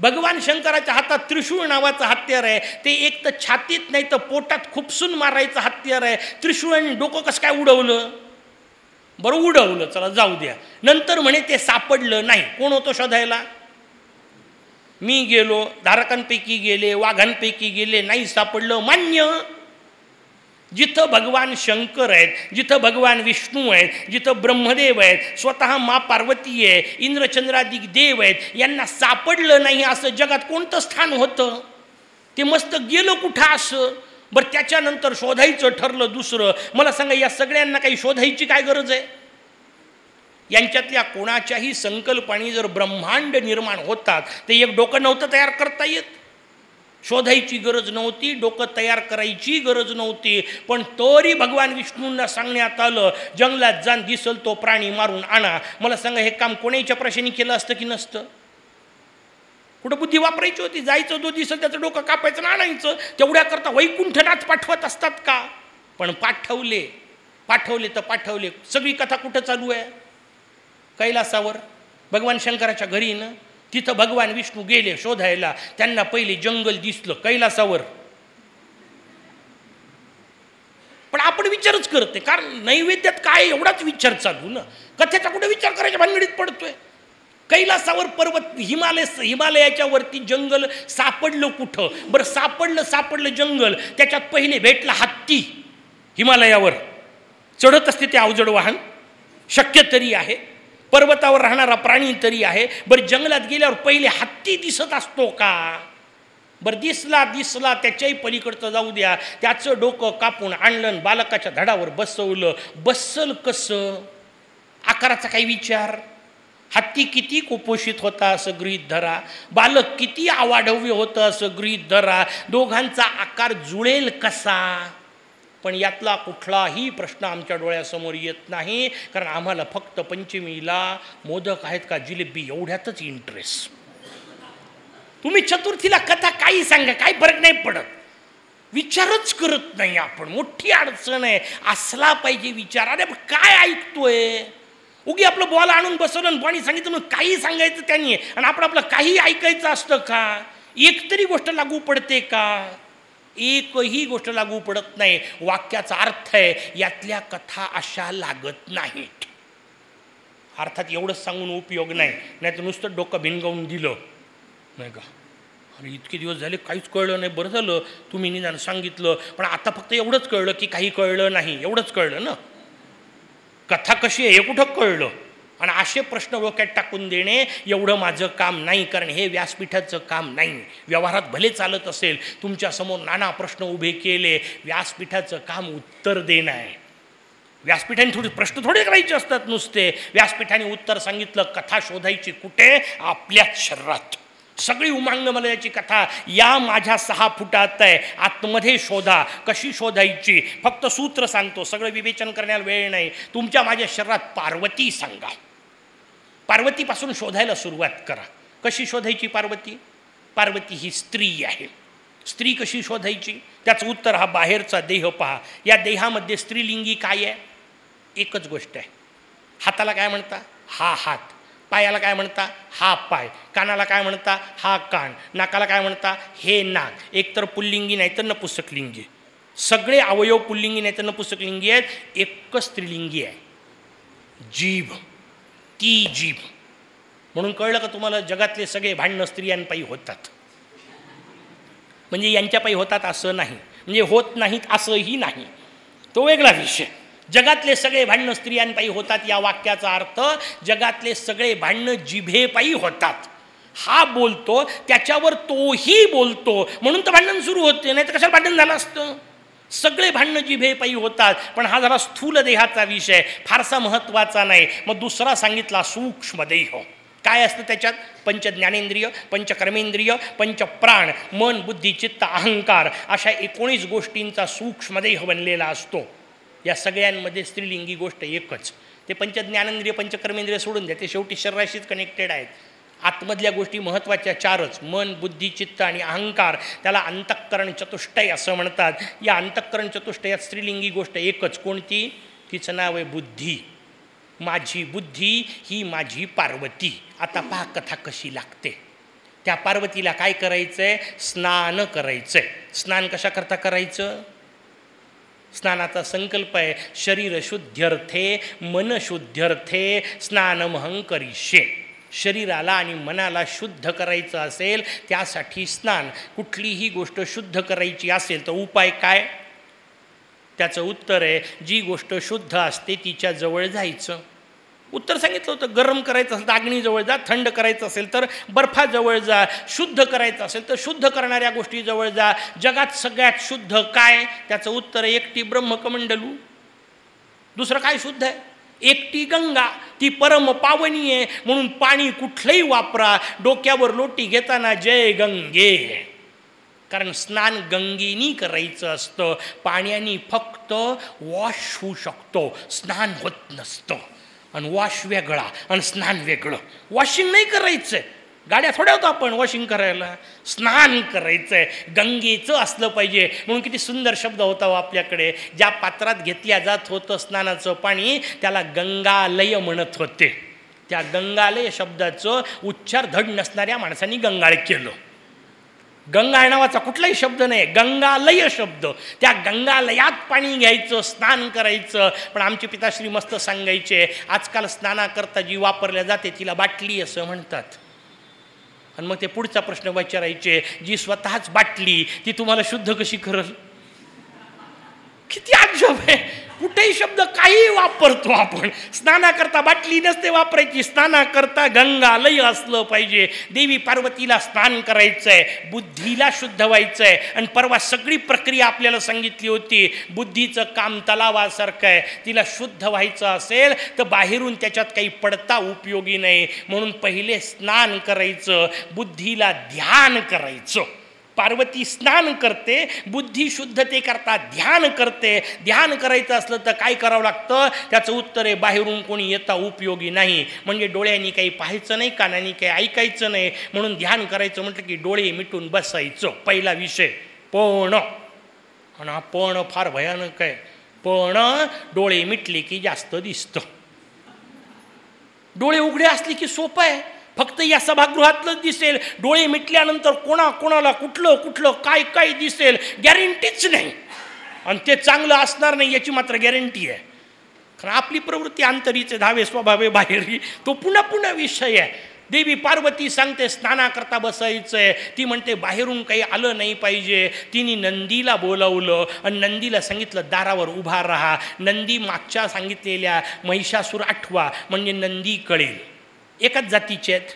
भगवान शंकराच्या हातात त्रिशूळ नावाचं हत्यार आहे. ते एक तर छातीत नाही तर पोटात खुपसून मारायचं हत्यार आहे. त्रिशूळाने डोकं कसं काय उडवलं? बरं उडवलं. चला जाऊ द्या. नंतर म्हणे ते सापडलं नाही. कोण होतो शोधायला? मी गेलो. धारकांपैकी गेले वाघांपैकी गेले. नाही सापडलं. मान्य! जिथं भगवान शंकर आहेत जिथं भगवान विष्णू आहेत जिथं ब्रह्मदेव आहेत स्वतः मा पार्वती आहे इंद्रचंद्रादिक देव आहेत यांना सापडलं नाही असं जगात कोणतं स्थान होतं? ते मस्त गेलं कुठं असं? बरं त्याच्यानंतर शोधायचं ठरलं दुसरं. मला सांगा या सगळ्यांना काही शोधायची काय गरज आहे? यांच्यातल्या कोणाच्याही संकल्पाने जर ब्रह्मांड निर्माण होतात ते एक डोकं नव्हतं तयार करता येत? शोधायची गरज नव्हती डोकं तयार करायची गरज नव्हती. पण तरी भगवान विष्णूंना सांगण्यात आलं जंगलात जाण दिसल तो प्राणी मारून आणा. मला सांगा हे काम कोणाच्या प्रशाने केलं असतं की नसतं? कुठं बुद्धी वापरायची होती? जायचं जो दिसल त्याचं डोकं कापायचं आणि आणायचं. तेवढ्याकरता वैकुंठनाथ पाठवत असतात का? पण पाठवले. पाठवले तर पाठवले. सगळी कथा कुठं चालू आहे? कैलासावर? भगवान शंकराच्या घरी ना? तिथं भगवान विष्णू गेले शोधायला त्यांना पहिले जंगल दिसलं कैलासावर. पण आपण विचारच करते कारण नैवेद्यात काय एवढाच विचार चालू ना. कथेचा कुठे विचार करायच्या? भानगडीत पडतोय. कैलासावर पर्वत हिमालय हिमालयाच्या वरती जंगल सापडलं कुठं? बरं सापडलं सापडलं जंगल त्याच्यात पहिले भेटला हत्ती हिमालयावर. चढत असते ते अवजड वाहन. शक्य तरी आहे. पर्वतावर राहणारा प्राणी तरी आहे. बरं जंगलात गेल्यावर पहिले हत्ती दिसत असतो का? बरं दिसला दिसला त्याच्याही पलीकडचं जाऊ द्या. त्याचं डोकं कापून आणलं बालकाच्या धडावर बसवलं. बसल कसं? आकाराचा काही विचार? हत्ती किती कुपोषित होता असं गृहीत धरा. बालक किती आवाढव्य होतं असं गृहीत धरा. दोघांचा आकार जुळेल कसा? पण यातला कुठलाही प्रश्न आमच्या डोळ्यासमोर येत नाही कारण आम्हाला फक्त पंचमीला मोदक आहेत का जिलेबी एवढ्यातच इंटरेस्ट तुम्ही चतुर्थीला कथा काही सांगा काही फरक नाही पडत. विचारच करत नाही आपण. मोठी अडचण आहे. असला पाहिजे विचार. अरे काय ऐकतोय? उगी आपलं बॉल आणून बसवलं आणि पाणी सांगितलं मग काही सांगायचं त्यांनी. आणि आपण आपलं काही ऐकायचं असतं का? एक तरी गोष्ट लागू पडते का? एकही गोष्ट लागू पडत नाही. वाक्याचा अर्थ आहे यातल्या कथा अशा लागत नाहीत. अर्थात एवढंच सांगून उपयोग नाही. नाही तर नुसतं डोकं भिनगावून दिलं. नाही का? अरे इतके दिवस झाले काहीच कळलं नाही. बरं झालं तुम्ही निदान सांगितलं. पण आता फक्त एवढंच कळलं की काही कळलं नाही. एवढंच कळलं ना? कथा कशी आहे हे कुठं कळलं? आणि असे प्रश्न डोक्यात टाकून देणे एवढं माझं काम नाही कारण हे व्यासपीठाचं काम नाही. व्यवहारात भले चालत असेल तुमच्यासमोर नाना प्रश्न उभे केले व्यासपीठाचं काम उत्तर देणं आहे. व्यासपीठाने थोडी प्रश्न थोडे करायचे असतात नुसते. व्यासपीठाने उत्तर सांगितलं कथा शोधायची कुठे? आपल्याच शरीरात. सगळी उमांग मला याची कथा या माझ्या सहा फुटात आहे. आतमध्ये शोधा. कशी शोधायची? फक्त सूत्र सांगतो. सगळं विवेचन करण्याला वेळ नाही. तुमच्या माझ्या शरीरात पार्वती सांगा. पार्वतीपासून शोधायला सुरुवात करा. कशी शोधायची पार्वती? पार्वती ही स्त्री आहे. स्त्री कशी शोधायची? त्याचं उत्तर हा बाहेरचा देह पहा. या देहामध्ये स्त्रीलिंगी काय आहे? एकच गोष्ट आहे. हाताला काय म्हणता? हा हात. पायाला काय म्हणता? हा पाय. कानाला काय म्हणता? हा कान. नाकाला काय म्हणता? हे नाक. एकतर पुल्लिंगी नाही तर नपुसकलिंगी. सगळे अवयव पुल्लिंगी नाही तर नपुसकलिंगी आहेत. एकच स्त्रीलिंगी आहे. जीभ. ती जीभ? म्हणून कळलं का तुम्हाला जगातले सगळे भांडणं स्त्रियांपायी होतात? म्हणजे यांच्यापायी होतात असं नाही. म्हणजे होत नाहीत असंही नाही. तो वेगळा विषय. जगातले सगळे भांडणं स्त्रियांपायी होतात या वाक्याचा अर्थ जगातले सगळे भांडणं जिभेपायी होतात. हा बोलतो त्याच्यावर तोही बोलतो. म्हणून तर भांडण सुरू होते नाही तर कशाला भांडण झालं असतं? सगळे भांडणं जिभेपायी होतात पण हा जरा स्थूल देहाचा विषय फारसा महत्त्वाचा नाही. मग दुसरा सांगितला सूक्ष्म देह. काय असतं त्याच्यात? पंच ज्ञानेंद्रिय पंचकर्मेंद्रिय पंचप्राण मन बुद्धी चित्त अहंकार अशा एकोणीस गोष्टींचा सूक्ष्मदेह बनलेला असतो. या सगळ्यांमध्ये स्त्रीलिंगी गोष्ट एकच. ते पंच ज्ञानेंद्रिय पंचकर्मेंद्रिय सोडून द्या. ते शेवटी शरीराशीच कनेक्टेड आहेत. आतमधल्या गोष्टी महत्त्वाच्या चारच. मन बुद्धी चित्त आणि अहंकार. त्याला अंतःकरण चतुष्टय असं म्हणतात. या अंतःकरण चतुष्टयात स्त्रीलिंगी गोष्ट एकच. कोणती? तिचं नाव आहे बुद्धी. माझी बुद्धी ही माझी पार्वती. आता पहा कथा कशी लागते. त्या पार्वतीला काय करायचं आहे स्नान करायचं आहे स्नान कशाकरता करायचं? स्नानाचा संकल्प आहे. शरीर शुद्ध्यर्थे मन शुद्ध्यर्थे स्नानमहं करिष्ये. शरीराला आणि मनाला शुद्ध करायचं असेल त्यासाठी स्नान. कुठलीही गोष्ट शुद्ध करायची असेल तर उपाय काय? त्याचं उत्तर आहे जी गोष्ट शुद्ध असते तिच्या जवळ जायचं. उत्तर सांगितलं होतं गरम करायचं असेल तर अग्नीजवळ जा थंड करायचं असेल तर बर्फाजवळ जा शुद्ध करायचं असेल तर शुद्ध करणाऱ्या गोष्टीजवळ जा. जगात सगळ्यात शुद्ध काय? त्याचं उत्तर आहे एकटी ब्रह्मकमंडलू. दुसरं काय शुद्ध आहे? एकटी गंगा ती परम पावनी आहे. म्हणून पाणी कुठलंही वापरा. डोक्यावर लोटी घेताना जय गंगे. कारण स्नान गंगेनी करायचं असतं. पाण्याने फक्त वॉश होऊ शकतो. स्नान होत नसतं. आणि वॉश वेगळा. आणि स्नान वेगळं. वॉशिंग नाही करायचं आहे गाड्या थोड्या होतो आपण वॉशिंग करायला. स्नान करायचं आहे गंगेचं असलं पाहिजे. म्हणून किती सुंदर शब्द होता हो आपल्याकडे. ज्या पात्रात घेतल्या जात होतं स्नानाचं पाणी त्याला गंगालय म्हणत होते. त्या गंगालय शब्दाचं उच्चार धड नसणाऱ्या माणसांनी गंगाळ केलं. गंगा नावाचा कुठलाही शब्द नाही. गंगालय शब्द. त्या गंगालयात पाणी घ्यायचं स्नान करायचं. पण आमचे पिताश्री मस्त सांगायचे आजकाल स्नानाकरता जी वापरल्या जाते तिला बाटली असं म्हणतात. आणि मग ते पुढचा प्रश्न विचारायचे जी स्वतःच बाटली ती तुम्हाला शुद्ध कशी करल किती अजब आहे? कुठेही शब्द काही वापरतो आपण. स्नानाकरता बाटली नसते वापरायची. स्नानाकरता गंगालय असलं पाहिजे. देवी पार्वतीला स्नान करायचं आहे बुद्धीला शुद्ध व्हायचं आहे आणि परवा सगळी प्रक्रिया आपल्याला सांगितली होती. बुद्धीचं काम तलावासारखं आहे. तिला शुद्ध व्हायचं असेल तर बाहेरून त्याच्यात काही पडता उपयोगी नाही. म्हणून पहिले स्नान करायचं. बुद्धीला ध्यान करायचं. पार्वती स्नान करते बुद्धी शुद्धते करता ध्यान करते. ध्यान करायचं असलं तर काय करावं लागतं? त्याचं उत्तर आहे बाहेरून कोणी येता उपयोगी नाही. म्हणजे डोळ्यांनी काही पाहायचं नाही कानाने काही ऐकायचं नाही. म्हणून ध्यान करायचं म्हटलं की डोळे मिटून बसायचं पहिला विषय. पण आणि हा पण फार भयानक आहे. पण डोळे मिटले की जास्त दिसतं. डोळे उघडे असले की सोपं आहे. फक्त या सभागृहातलंच दिसेल. डोळे मिटल्यानंतर कोणा कोणाला कुठलं कुठलं काय काय दिसेल गॅरंटीच नाही. आणि ते चांगलं असणार नाही याची मात्र गॅरंटी आहे. कारण आपली प्रवृत्ती आंतरीचे धावे स्वभावे बाहेरी तो पुन्हा पुन्हा विषय आहे. देवी पार्वती सांगते स्नानाकरता आहे ती म्हणते बाहेरून काही आलं नाही पाहिजे. तिने नंदीला बोलावलं आणि नंदीला सांगितलं दारावर उभा राहा. नंदी मागच्या सांगितलेल्या महिषासूर आठवा म्हणजे नंदी कळेल. एकाच जातीचे आहेत.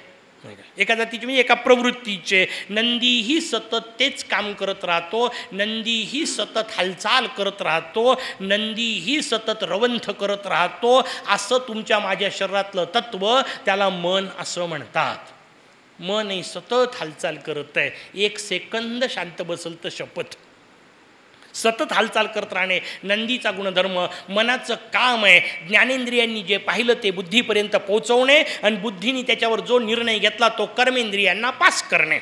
एका जातीचे म्हणजे एका प्रवृत्तीचे. नंदीही सतत तेच काम करत राहतो. नंदीही सतत हालचाल करत राहतो. नंदीही सतत रवंथ करत राहतो. असं तुमच्या माझ्या शरीरातलं तत्व त्याला मन असं म्हणतात. मनही सतत हालचाल करत आहे. एक सेकंद शांत बसल तर शपथ. सतत हालचाल करत राहणे नंदीचा गुणधर्म मनाचं काम आहे. ज्ञानेंद्रियांनी जे पाहिलं ते बुद्धीपर्यंत पोहोचवणे आणि बुद्धीने त्याच्यावर जो निर्णय घेतला तो कर्मेंद्रियांना पास करणे.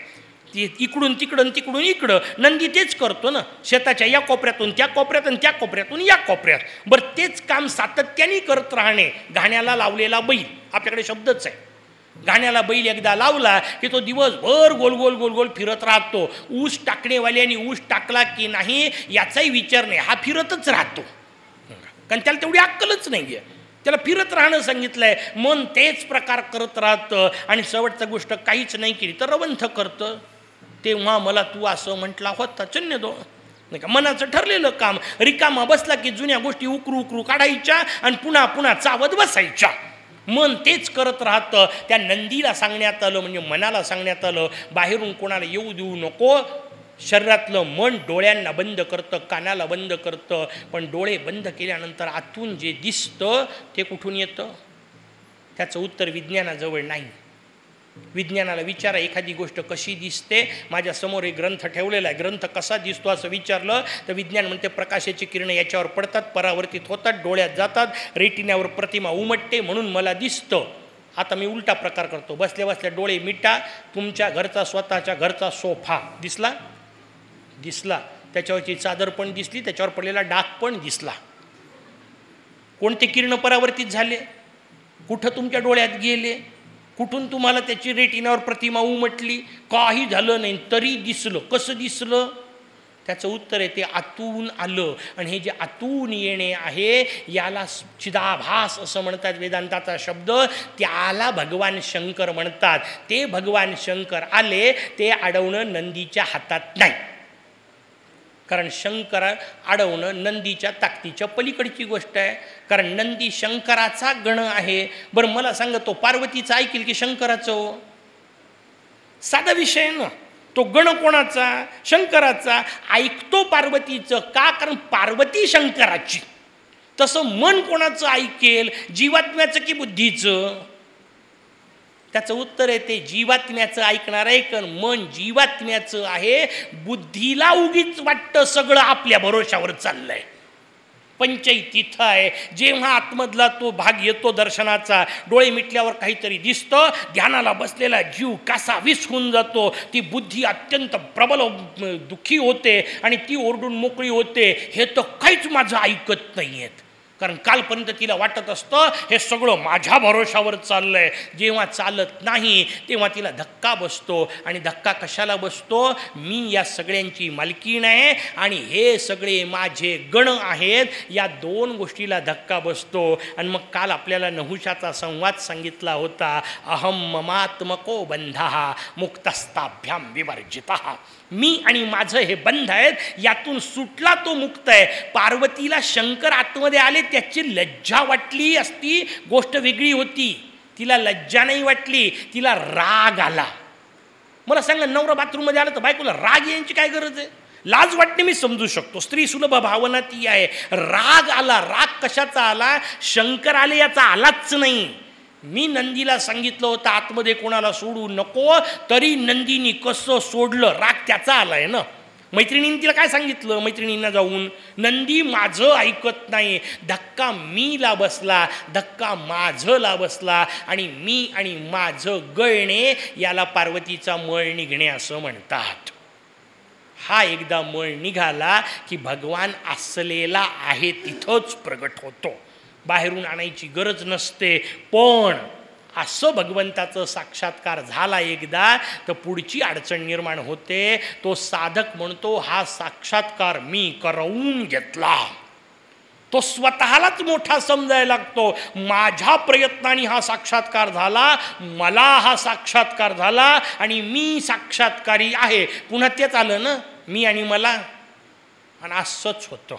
ती इकडून तिकडून तिकडून इकडं. नंदी तेच करतो ना. शेताच्या या कोपऱ्यातून त्या कोपऱ्यात आणि त्या कोपऱ्यातून या कोपऱ्यात. बरं तेच काम सातत्याने करत राहणे. घाण्याला लावलेला बैल. आपल्याकडे शब्दच आहे. गाण्याला बैल एकदा लावला की तो दिवसभर गोल गोल गोल गोल फिरत राहतो. ऊस टाकणेवाल्याने ऊस टाकला की नाही याचाही विचार नाही. हा फिरतच राहतो. कारण त्याला तेवढी अक्कलच नाही आहे त्याला फिरत राहणं सांगितलं आहे मन तेच प्रकार करत राहतं. आणि शेवटचं गोष्ट काहीच नाही केली तर रवंथ करतं. तेव्हा मला तू असं म्हटला होता. चन्य दो. नाही का? मनाचं ठरलेलं काम. रिकामा बसला की जुन्या गोष्टी उकरू उकरू काढायच्या आणि पुन्हा पुन्हा चावत बसायच्या. मन तेच करत राहतं. त्या नंदीला सांगण्यात आलं म्हणजे मनाला सांगण्यात आलं बाहेरून कोणाला येऊ देऊ नको. शरीरातलं मन डोळ्यांना बंद करतं कानाला बंद करतं. पण डोळे बंद केल्यानंतर आतून जे दिसतं ते कुठून येतं? त्याचं उत्तर विज्ञानाजवळ नाही. विज्ञानाला विचारा एखादी गोष्ट कशी दिसते? माझ्यासमोर एक ग्रंथ ठेवलेला आहे. ग्रंथ कसा दिसतो असं विचारलं तर विज्ञान म्हणते प्रकाशाची किरणं याच्यावर पडतात परावर्तित होतात डोळ्यात जातात रेटिन्यावर प्रतिमा उमटते म्हणून मला दिसतं. आता मी उलटा प्रकार करतो. बसल्या बसल्या डोळे मिटा तुमच्या घरचा स्वतःच्या घरचा सोफा दिसला? दिसला. त्याच्यावरची चादर पण दिसली त्याच्यावर पडलेला डाग पण दिसला. कोणते किरण परावर्तित झाले? कुठं तुमच्या डोळ्यात गेले? कुठून तुम्हाला त्याची रेटिनावर प्रतिमा उमटली? काही झालं नाही तरी दिसलं. कसं दिसलं? त्याचं उत्तर आहे ते आतून आलं. आणि हे जे आतून येणे आहे याला चिदाभास असं म्हणतात वेदांताचा शब्द. त्याला भगवान शंकर म्हणतात. ते भगवान शंकर आले ते अडवणं नंदीच्या हातात नाही. कारण शंकर अडवणं नंदीच्या ताकदीच्या पलीकडची गोष्ट आहे. कारण नंदी शंकराचा गण आहे. बरं मला सांगा तो पार्वतीचा ऐकेल की शंकराचं हो? साधा विषय ना. तो गण कोणाचा? शंकराचा. ऐकतो पार्वतीचं का? कारण पार्वती शंकराची. तसं मन कोणाचं ऐकेल? जीवात्म्याचं की बुद्धीचं? त्याचं उत्तर आहे ते जीवात्म्याचं ऐकणार आहे कारण मन जीवात्म्याचं आहे. बुद्धीला उगीच वाटतं सगळं आपल्या भरोशावर चाललंय. पंचई तिथं आहे. जेव्हा आतमधला तो भाग येतो दर्शनाचा डोळे मिटल्यावर काहीतरी दिसतं ध्यानाला बसलेला जीव कसा विस होऊन जातो. ती बुद्धी अत्यंत प्रबल दुःखी होते आणि ती ओरडून मोकळी होते. हे तर काहीच माझं ऐकत नाही आहेत कारण कालपर्यंत तिला वाटत असतं हे सगळं माझ्या भरोशावर चाललं आहे जेव्हा चालत नाही तेव्हा तिला धक्का बसतो. आणि धक्का कशाला बसतो? मी या सगळ्यांची मालकीण आहे आणि हे सगळे माझे गण आहेत. या दोन गोष्टीला धक्का बसतो. आणि मग काल आपल्याला नहुशाचा संवाद सांगितला होता. अहम ममात्मको बंधा मुक्तस्ताभ्याम विवर्जिता. मी आणि माझं हे बंध आहेत यातून सुटला तो मुक्त आहे. पार्वतीला शंकर आतमध्ये आले त्याची लज्जा वाटली असती गोष्ट वेगळी होती. तिला लज्जा नाही वाटली तिला राग आला. मला सांगा नवरा बाथरूममध्ये आलं तर बायकोला राग यांची काय गरज आहे? लाज वाटणे मी समजू शकतो. स्त्री सुलभ भावना ती आहे. राग आला राग कशाचा आला? शंकर आले याचा आलाच नाही. मी नंदीला सांगितलं होतं आतमध्ये कोणाला सोडू नको तरी नंदीनी कसं सोडलं राग त्याचा आला आहे ना. मैत्रिणींनी तिला काय सांगितलं? मैत्रिणींना जाऊन नंदी माझं ऐकत नाही. धक्का मीला बसला धक्का माझंला बसला आणि मी आणि माझं गळणे याला पार्वतीचा मळ निघणे असं म्हणतात. हा एकदा मळ निघाला की भगवान असलेला आहे तिथंच प्रगट होतो. बाहेरून आणायची गरज नसते. पण असं भगवंताचं साक्षात्कार झाला एकदा तर पुढची अडचण निर्माण होते. तो साधक म्हणतो हा साक्षात्कार मी करवून घेतला. तो स्वतःलाच मोठा समजायला लागतो. माझ्या प्रयत्नाने हा साक्षात्कार झाला मला हा साक्षात्कार झाला आणि मी साक्षात्कारी आहे. पुन्हा तेच आलं ना मी आणि मला. आणि असंच होतं.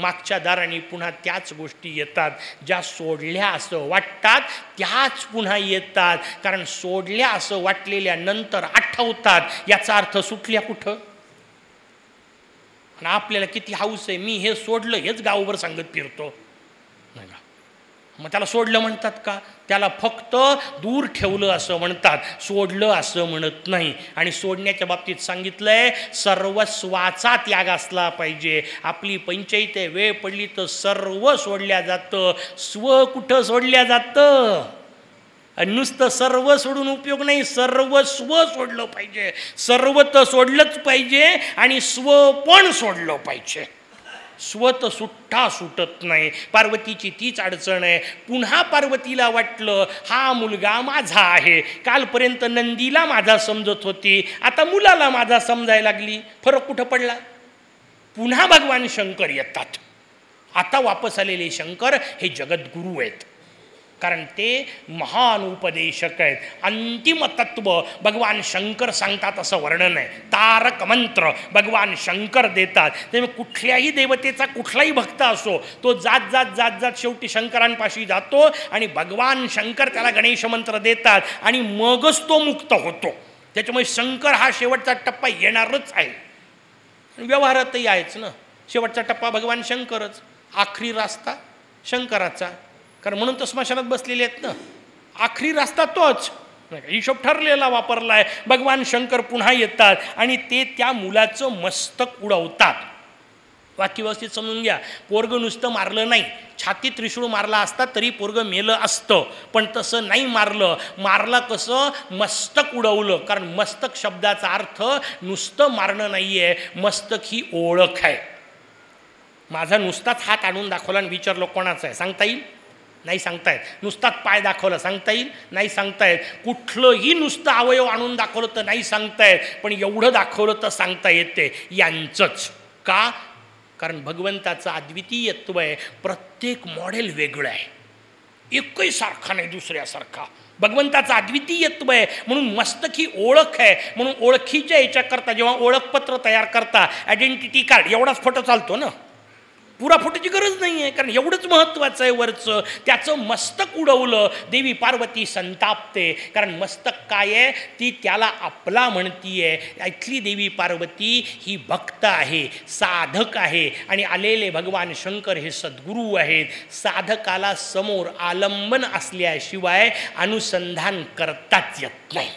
मागच्या दाराने पुन्हा त्याच गोष्टी येतात ज्या सोडल्या असं वाटतात त्याच पुन्हा येतात. कारण सोडल्या असं वाटलेल्या नंतर आठवतात याचा अर्थ सुटल्या कुठं? आणि आपल्याला किती हाऊस आहे मी हे सोडलं हेच गावभर सांगत फिरतो. नाही मग त्याला सोडलं म्हणतात का? त्याला फक्त दूर ठेवलं असं म्हणतात सोडलं असं म्हणत नाही. आणि सोडण्याच्या बाबतीत सांगितलंय सर्वस्वाचा त्याग असला पाहिजे. आपली पंचायत वेळ पडली तर सर्व सोडल्या जातं. स्व कुठं सोडल्या जातं? आणि नुसतं सर्व सोडून उपयोग नाही सर्व स्व सोडलं पाहिजे. सर्व तर सोडलंच पाहिजे आणि स्व पण सोडलं पाहिजे. स्वत सुट्टा सुटत नाही. पार्वतीची तीच अडचण आहे. पुन्हा पार्वतीला वाटलं हा मुलगा माझा आहे. कालपर्यंत नंदीला माझा समजत होती. आता मुलाला माझा समजायला लागली. फरक कुठं पडला? पुन्हा भगवान शंकर येतात. आता वापस आलेले शंकर हे जगद्गुरू आहेत. कारण ते महान उपदेशक आहेत. अंतिम तत्व भगवान शंकर सांगतात असं वर्णन आहे. तारक मंत्र भगवान शंकर देतात. त्यामुळे कुठल्याही देवतेचा कुठलाही भक्त असो तो जात जात जात जात शेवटी शंकरांपाशी जातो आणि भगवान शंकर त्याला गणेश मंत्र देतात आणि मगच तो मुक्त होतो. त्याच्यामुळे शंकर हा शेवटचा टप्पा येणारच आहे. व्यवहारातही आहेच ना. शेवटचा टप्पा भगवान शंकरच. आखरी रास्ता शंकराचा. कारण म्हणून तर स्मशानात बसलेले आहेत ना. आखरी रस्ता तोच. हिशोब ठरलेला वापरला आहे भगवान शंकर पुन्हा येतात आणि ते त्या मुलाचं मस्तक उडवतात. वाक्य व्यवस्थित समजून घ्या. पोरग नुसतं मारलं नाही. छाती त्रिशूळ मारला असता तरी पोरग मेलं असतं. पण तसं नाही मारलं. मारला कसं? मस्तक उडवलं. कारण मस्तक शब्दाचा अर्थ नुसतं मारणं नाही आहे मस्तक ही ओळख आहे. माझा नुसताच हात आणून दाखवला आणि विचारलं कोणाचा आहे? सांगता येईल? नाही सांगतायत. नुसताच पाय दाखवला सांगता येईल? नाही सांगतायत. कुठलंही नुसतं अवयव आणून दाखवलं तर नाही सांगतायत पण एवढं दाखवलं तर सांगता येते. यांचंच. का? कारण भगवंताचं अद्वितीयत्व आहे. प्रत्येक मॉडेल वेगळं आहे. एकही सारखा नाही दुसऱ्यासारखा. भगवंताचं अद्वितीयत्व आहे. म्हणून मस्तक ही ओळख आहे. म्हणून ओळखीच्या याच्याकरता जेव्हा ओळखपत्र तयार करता आयडेंटिटी कार्ड एवढाच फोटो चालतो ना? पुराफुटीची गरज नाही आहे कारण एवढंच महत्त्वाचं आहे वरचं. त्याचं मस्तक उडवलं देवी पार्वती संतापते. कारण मस्तक काय आहे? ती त्याला आपला म्हणतीये. इथली देवी पार्वती ही भक्त आहे साधक आहे. आणि आलेले भगवान शंकर हे सद्गुरू आहेत. साधकाला समोर आलंबन असल्याशिवाय अनुसंधान करताच येत नाही.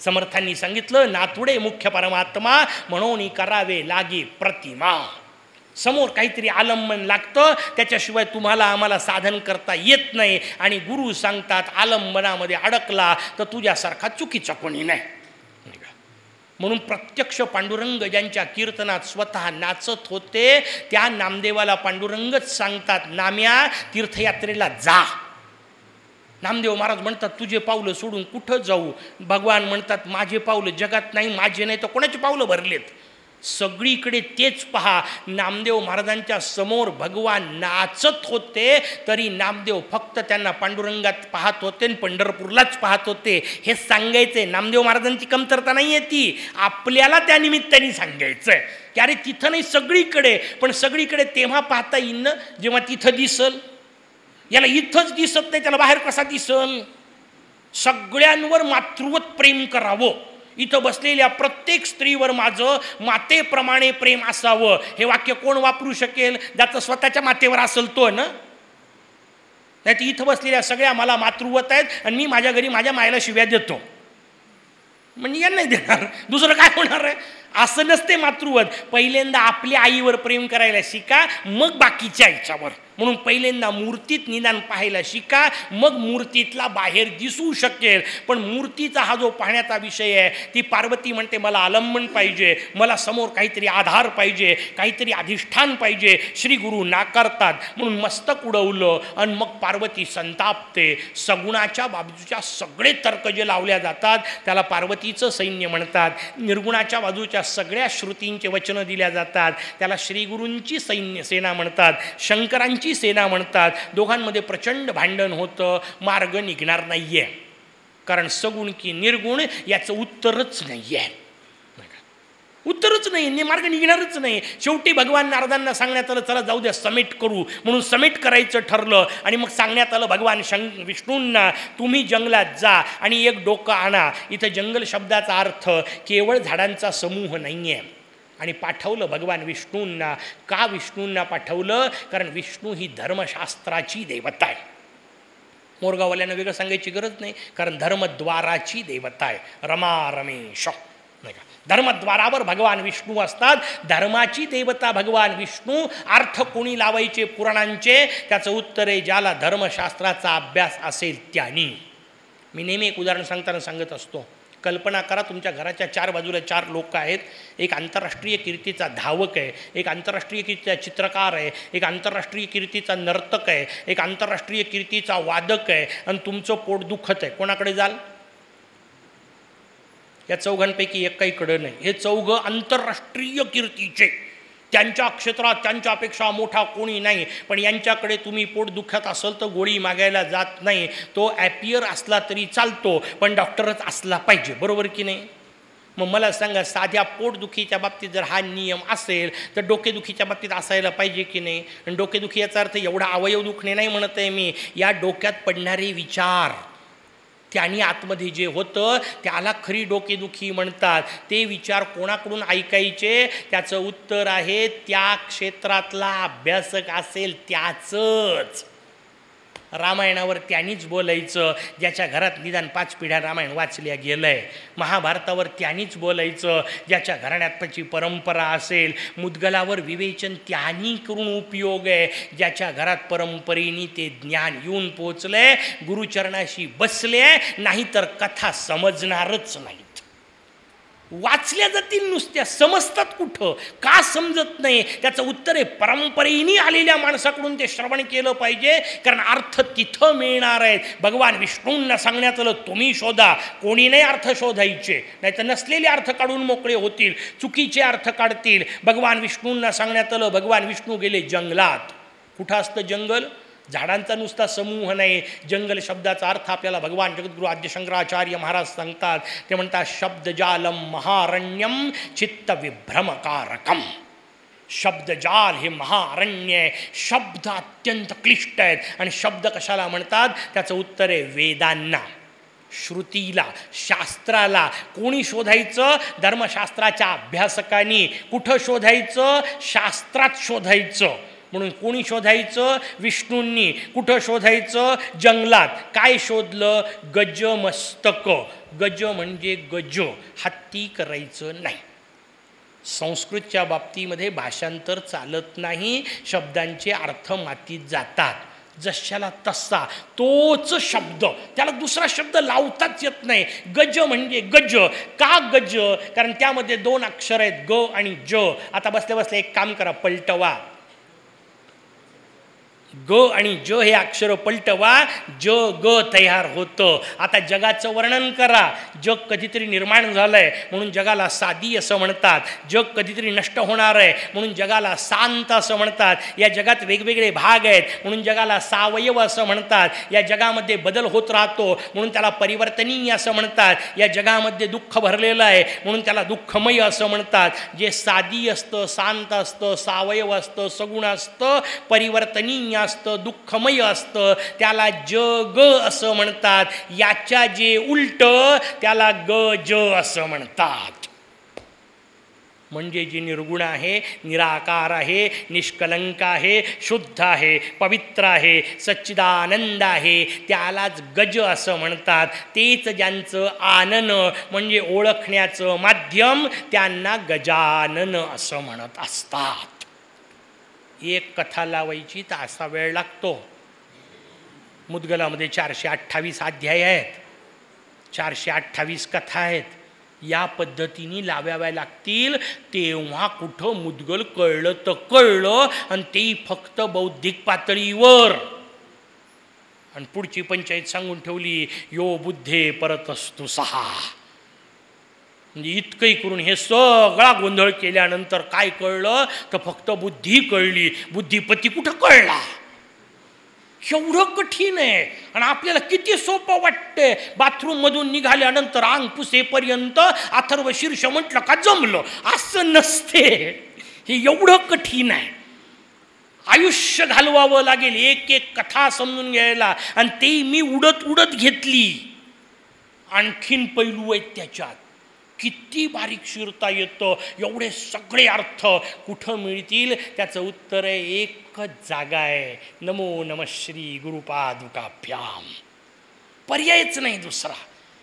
समर्थांनी सांगितलं नाथुडे मुख्य परमात्मा म्हणून करावे लागे प्रतिमा. समोर काहीतरी आलंबन लागतं. त्याच्याशिवाय तुम्हाला आम्हाला साधन करता येत नाही. आणि गुरु सांगतात आलंबनामध्ये अडकला तर तुझ्यासारखा चुकीचा कोणी नाही. म्हणून प्रत्यक्ष पांडुरंग ज्यांच्या कीर्तनात स्वतः नाचत होते त्या नामदेवाला पांडुरंगच सांगतात नाम्या तीर्थयात्रेला जा. नामदेव महाराज म्हणतात तुझे पावलं सोडून कुठं जाऊ? भगवान म्हणतात माझे पावलं जगात नाही माझे नाही तर कोणाचे पावलं भरलेत? सगळीकडे तेच पहा. नामदेव महाराजांच्या समोर भगवान नाचत होते तरी नामदेव फक्त त्यांना पांडुरंगात पाहत होते आणि पंढरपूरलाच पाहत होते. हे सांगायचंय नामदेव महाराजांची कमतरता नाही आहे ती. आपल्याला त्या निमित्ताने सांगायचं आहे की अरे तिथं नाही सगळीकडे पण सगळीकडे तेव्हा पाहता येईन जेव्हा तिथं दिसल. याला इथंच दिसत नाही त्याला बाहेर कसा दिसल? सगळ्यांवर मातृवत प्रेम करावं. इथं बसलेल्या प्रत्येक स्त्रीवर माझं मातेप्रमाणे प्रेम असावं. हे वाक्य कोण वापरू शकेल? ज्याचं स्वतःच्या मातेवर असेल तो ना? नाही तर इथं बसलेल्या सगळ्या मला मातृवत आहेत आणि मी माझ्या घरी माझ्या मायला शिव्या देतो. म्हणजे यांना नाही देणार. दुसरं काय होणार आहे? असं नसते मातृवत. पहिल्यांदा आपल्या आईवर प्रेम करायला शिका मग बाकीच्या आईच्यावर म्हणून पहिल्यांदा मूर्तीत निदान पाहायला शिका मग मूर्तीतला बाहेर दिसू शकेल. पण मूर्तीचा हा जो पाहण्याचा विषय आहे ती पार्वती म्हणते मला आलंबन पाहिजे मला समोर काहीतरी आधार पाहिजे काहीतरी अधिष्ठान पाहिजे श्री गुरु नाकारतात. म्हणून मस्तक उडवलं आणि मग पार्वती संतापते. सगुणाच्या बाजूच्या सगळे तर्क जे लावल्या जातात त्याला पार्वतीचं सैन्य म्हणतात. निर्गुणाच्या बाजूच्या सगळ्या श्रुतींचे वचनं दिल्या जातात. त्याला श्रीगुरूंची सैन्य सेना म्हणतात. शंकरांची सेना म्हणतात दोघांमध्ये प्रचंड भांडण होतं मार्ग निघणार नाही आहे कारण सगुण की निर्गुण याचं उत्तरच नाही आहे उत्तरच नाही मार्ग निघणारच नाही. शेवटी भगवान नारदांना सांगण्यात आलं चला जाऊ द्या समेट करू. म्हणून समेट करायचं ठरलं आणि मग सांगण्यात आलं भगवान शं विष्णूंना तुम्ही जंगलात जा आणि एक डोकं आणा. इथं जंगल शब्दाचा अर्थ केवळ झाडांचा समूह नाही आहे आणि पाठवलं भगवान विष्णूंना का विष्णूंना पाठवलं? कारण विष्णू ही धर्मशास्त्राची देवता आहे. मोरगाववाल्यांना वेगळं सांगायची गरज नाही कारण धर्मद्वाराची देवता आहे. रमा रमेश. नाही का? धर्मद्वारावर भगवान विष्णू असतात. धर्माची देवता भगवान विष्णू. अर्थ कोणी लावायचे पुराणांचे? त्याचं उत्तर आहे ज्याला धर्मशास्त्राचा अभ्यास असेल त्यानी. मी नेहमी एक उदाहरण सांगताना सांगत असतो. कल्पना करा तुमच्या घराच्या चार बाजूला चार लोक आहेत. एक आंतरराष्ट्रीय कीर्तीचा धावक आहे एक आंतरराष्ट्रीय कीर्तीचा चित्रकार आहे एक आंतरराष्ट्रीय कीर्तीचा नर्तक आहे एक आंतरराष्ट्रीय कीर्तीचा वादक आहे आणि तुमचं पोट दुखत आहे. कोणाकडे जाल? या चौघांपैकी एक काही कडं नाही. हे चौघं आंतरराष्ट्रीय कीर्तीचे त्यांच्या क्षेत्रात त्यांच्यापेक्षा मोठा कोणी नाही. पण यांच्याकडे तुम्ही पोट दुखत असेल तर गोळी मागायला जात नाही. तो ॲपियर असला तरी चालतो पण डॉक्टरच असला पाहिजे. बरोबर की नाही? मग मला सांगा साध्या पोटदुखीच्या बाबतीत जर हा नियम असेल तर डोकेदुखीच्या बाबतीत असायला पाहिजे की नाही? आणि डोकेदुखी याचा अर्थ एवढा अवयव दुखणे नाही म्हणत आहे मी. या डोक्यात पडणारे विचार त्यांनी आतमध्ये जे होतं त्याला खरी डोकेदुखी म्हणतात. ते विचार कोणाकडून ऐकायचे? त्याचं उत्तर आहे त्या क्षेत्रातला अभ्यासक असेल त्याचंच. रामायणावर त्यांनीच बोलायचं. ज्याच्या घरात निदान पाच पिढ्या रामायण वाचल्या गेलं आहे महाभारतावर त्यांनीच बोलायचं. ज्याच्या घराण्याची परंपरा असेल मुदगलावर विवेचन त्यांनी करून उपयोग आहे. ज्याच्या घरात परंपरेने ते ज्ञान येऊन पोचले गुरुचरणाशी बसले नाहीतर कथा समजणारच नाही. वाचल्या जातील नुसत्या. समजतात कुठं? का समजत नाही? त्याचं उत्तर आहे परंपरेने आलेल्या माणसाकडून ते श्रवण केलं पाहिजे. कारण अर्थ तिथं मिळणार आहेत. भगवान विष्णूंना सांगण्यात आलं तुम्ही शोधा. कोणी नाही अर्थ शोधायचे. नाही तर नसलेले अर्थ काढून मोकळे होतील. चुकीचे अर्थ काढतील. भगवान विष्णूंना सांगण्यात आलं भगवान विष्णू गेले जंगलात. कुठं असतं जंगल? झाडांचा नुसता समूह नाही. जंगल शब्दाचा अर्थ आपल्याला भगवान जगद्गुरु आद्य शंकराचार्य महाराज सांगतात. ते म्हणतात शब्दजालम महारण्यम चित्तविभ्रमकारकम शब्दजाल हे महारण्य आहे. शब्द अत्यंत क्लिष्ट आहेत. आणि शब्द कशाला म्हणतात? त्याचं उत्तर आहे वेदांना. श्रुतीला शास्त्राला. कोणी शोधायचं? धर्मशास्त्राच्या अभ्यासकांनी. कुठं शोधायचं? शास्त्रात शोधायचं. म्हणून कोणी शोधायचं? विष्णूंनी. कुठं शोधायचं? जंगलात. काय शोधलं? गज मस्तक गज म्हणजे गज. हत्ती करायचं नाही. संस्कृतच्या बाबतीमध्ये भाषांतर चालत नाही. शब्दांचे अर्थ मातीत जातात. जशाला तसा. तोच शब्द. त्याला दुसरा शब्द लावताच येत नाही. गज म्हणजे गज. का गज? कारण त्यामध्ये दोन अक्षर आहेत. ग आणि ज. आता बसल्या बसल्या एक काम करा. पलटवा. ग आणि ज हे अक्षर पलटवा ज ग तयार होतं. आता जगाचं वर्णन करा. जग कधीतरी निर्माण झालं आहे म्हणून जगाला साधी असं म्हणतात. जग कधीतरी नष्ट होणार आहे म्हणून जगाला शांत असं म्हणतात. या जगात वेगवेगळे भाग आहेत म्हणून जगाला सावयव असं म्हणतात. या जगामध्ये बदल होत राहतो म्हणून त्याला परिवर्तनीय असं म्हणतात. या जगामध्ये दुःख भरलेलं आहे म्हणून त्याला दुःखमय असं म्हणतात. जे साधी असतं शांत असतं सावयव असतं सगुण असतं परिवर्तनीय असतं दुःखमय असतं त्याला ज ग असं म्हणतात. याच्या जे उलट त्याला ग ज असं म्हणतात. म्हणजे जे निर्गुण आहे निराकार आहे निष्कलंक आहे शुद्ध आहे पवित्र आहे सच्चिदानंद आहे त्यालाच गज असं म्हणतात. तेच ज्यांचं आनन म्हणजे ओळखण्याचं माध्यम त्यांना गजानन असं म्हणत असतात. एक कथा लावायची तर असा वेळ लागतो. मुदगलामध्ये चारशे अठ्ठावीस अध्याय आहेत. चारशे अठ्ठावीस कथा आहेत. या पद्धतीने लावाव्या लागतील. तेव्हा कुठं मुदगल कळलं तर कळलं आणि ते फक्त बौद्धिक पातळीवर. आणि पुढची पंचायत सांगून ठेवली यो बुद्धे परत असतो सहा. म्हणजे इतकंही करून हे सगळा गोंधळ केल्यानंतर काय कळलं? तर फक्त बुद्धी कळली. बुद्धिपती कुठं कळला? एवढं कठीण आहे. आणि आपल्याला किती सोपं वाटतंय. बाथरूममधून निघाल्यानंतर अंग पुसेपर्यंत अथर्व शीर्ष म्हटलं का जमलं? असं नसते. हे एवढं कठीण आहे. आयुष्य घालवावं लागेल. एक एक कथा समजून घ्यायला. आणि तेही मी उडत उडत घेतली. आणखीन पैलू आहेत त्याच्यात. किती बारीक शिरता येतं एवढे सगळे अर्थ कुठं मिळतील? त्याचं उत्तर आहे एकच जागा आहे. नमो नम श्री गुरुपादुकाभ्याम. पर्यायच नाही दुसरा.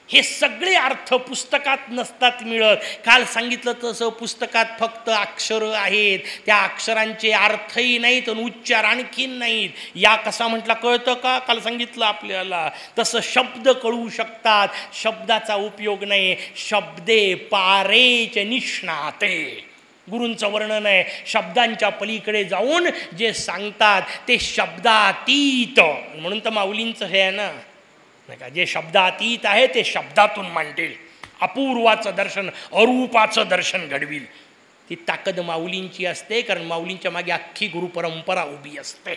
हे सगळे अर्थ पुस्तकात नसतात मिळत. काल सांगितलं तसं पुस्तकात फक्त अक्षरं आहेत. त्या अक्षरांचे अर्थही नाहीत आणि उच्चार आणखीन नाहीत. या कसा म्हटला कळतं का? काल सांगितलं आपल्याला. तसं शब्द कळू शकतात. शब्दाचा उपयोग नाही. शब्दे पारेच निष्णाते. गुरूंचं वर्णन आहे. शब्दांच्या पलीकडे जाऊन जे सांगतात ते शब्दातीत. म्हणून तर माऊलींचं हे आहे ना. नाही का? जे शब्दातीत आहे ते शब्दातून मांडेल. अपूर्वाचं दर्शन अरूपाचं दर्शन घडवील. ती ताकद माऊलींची असते कारण माऊलींच्या मागे अख्खी गुरुपरंपरा उभी असते.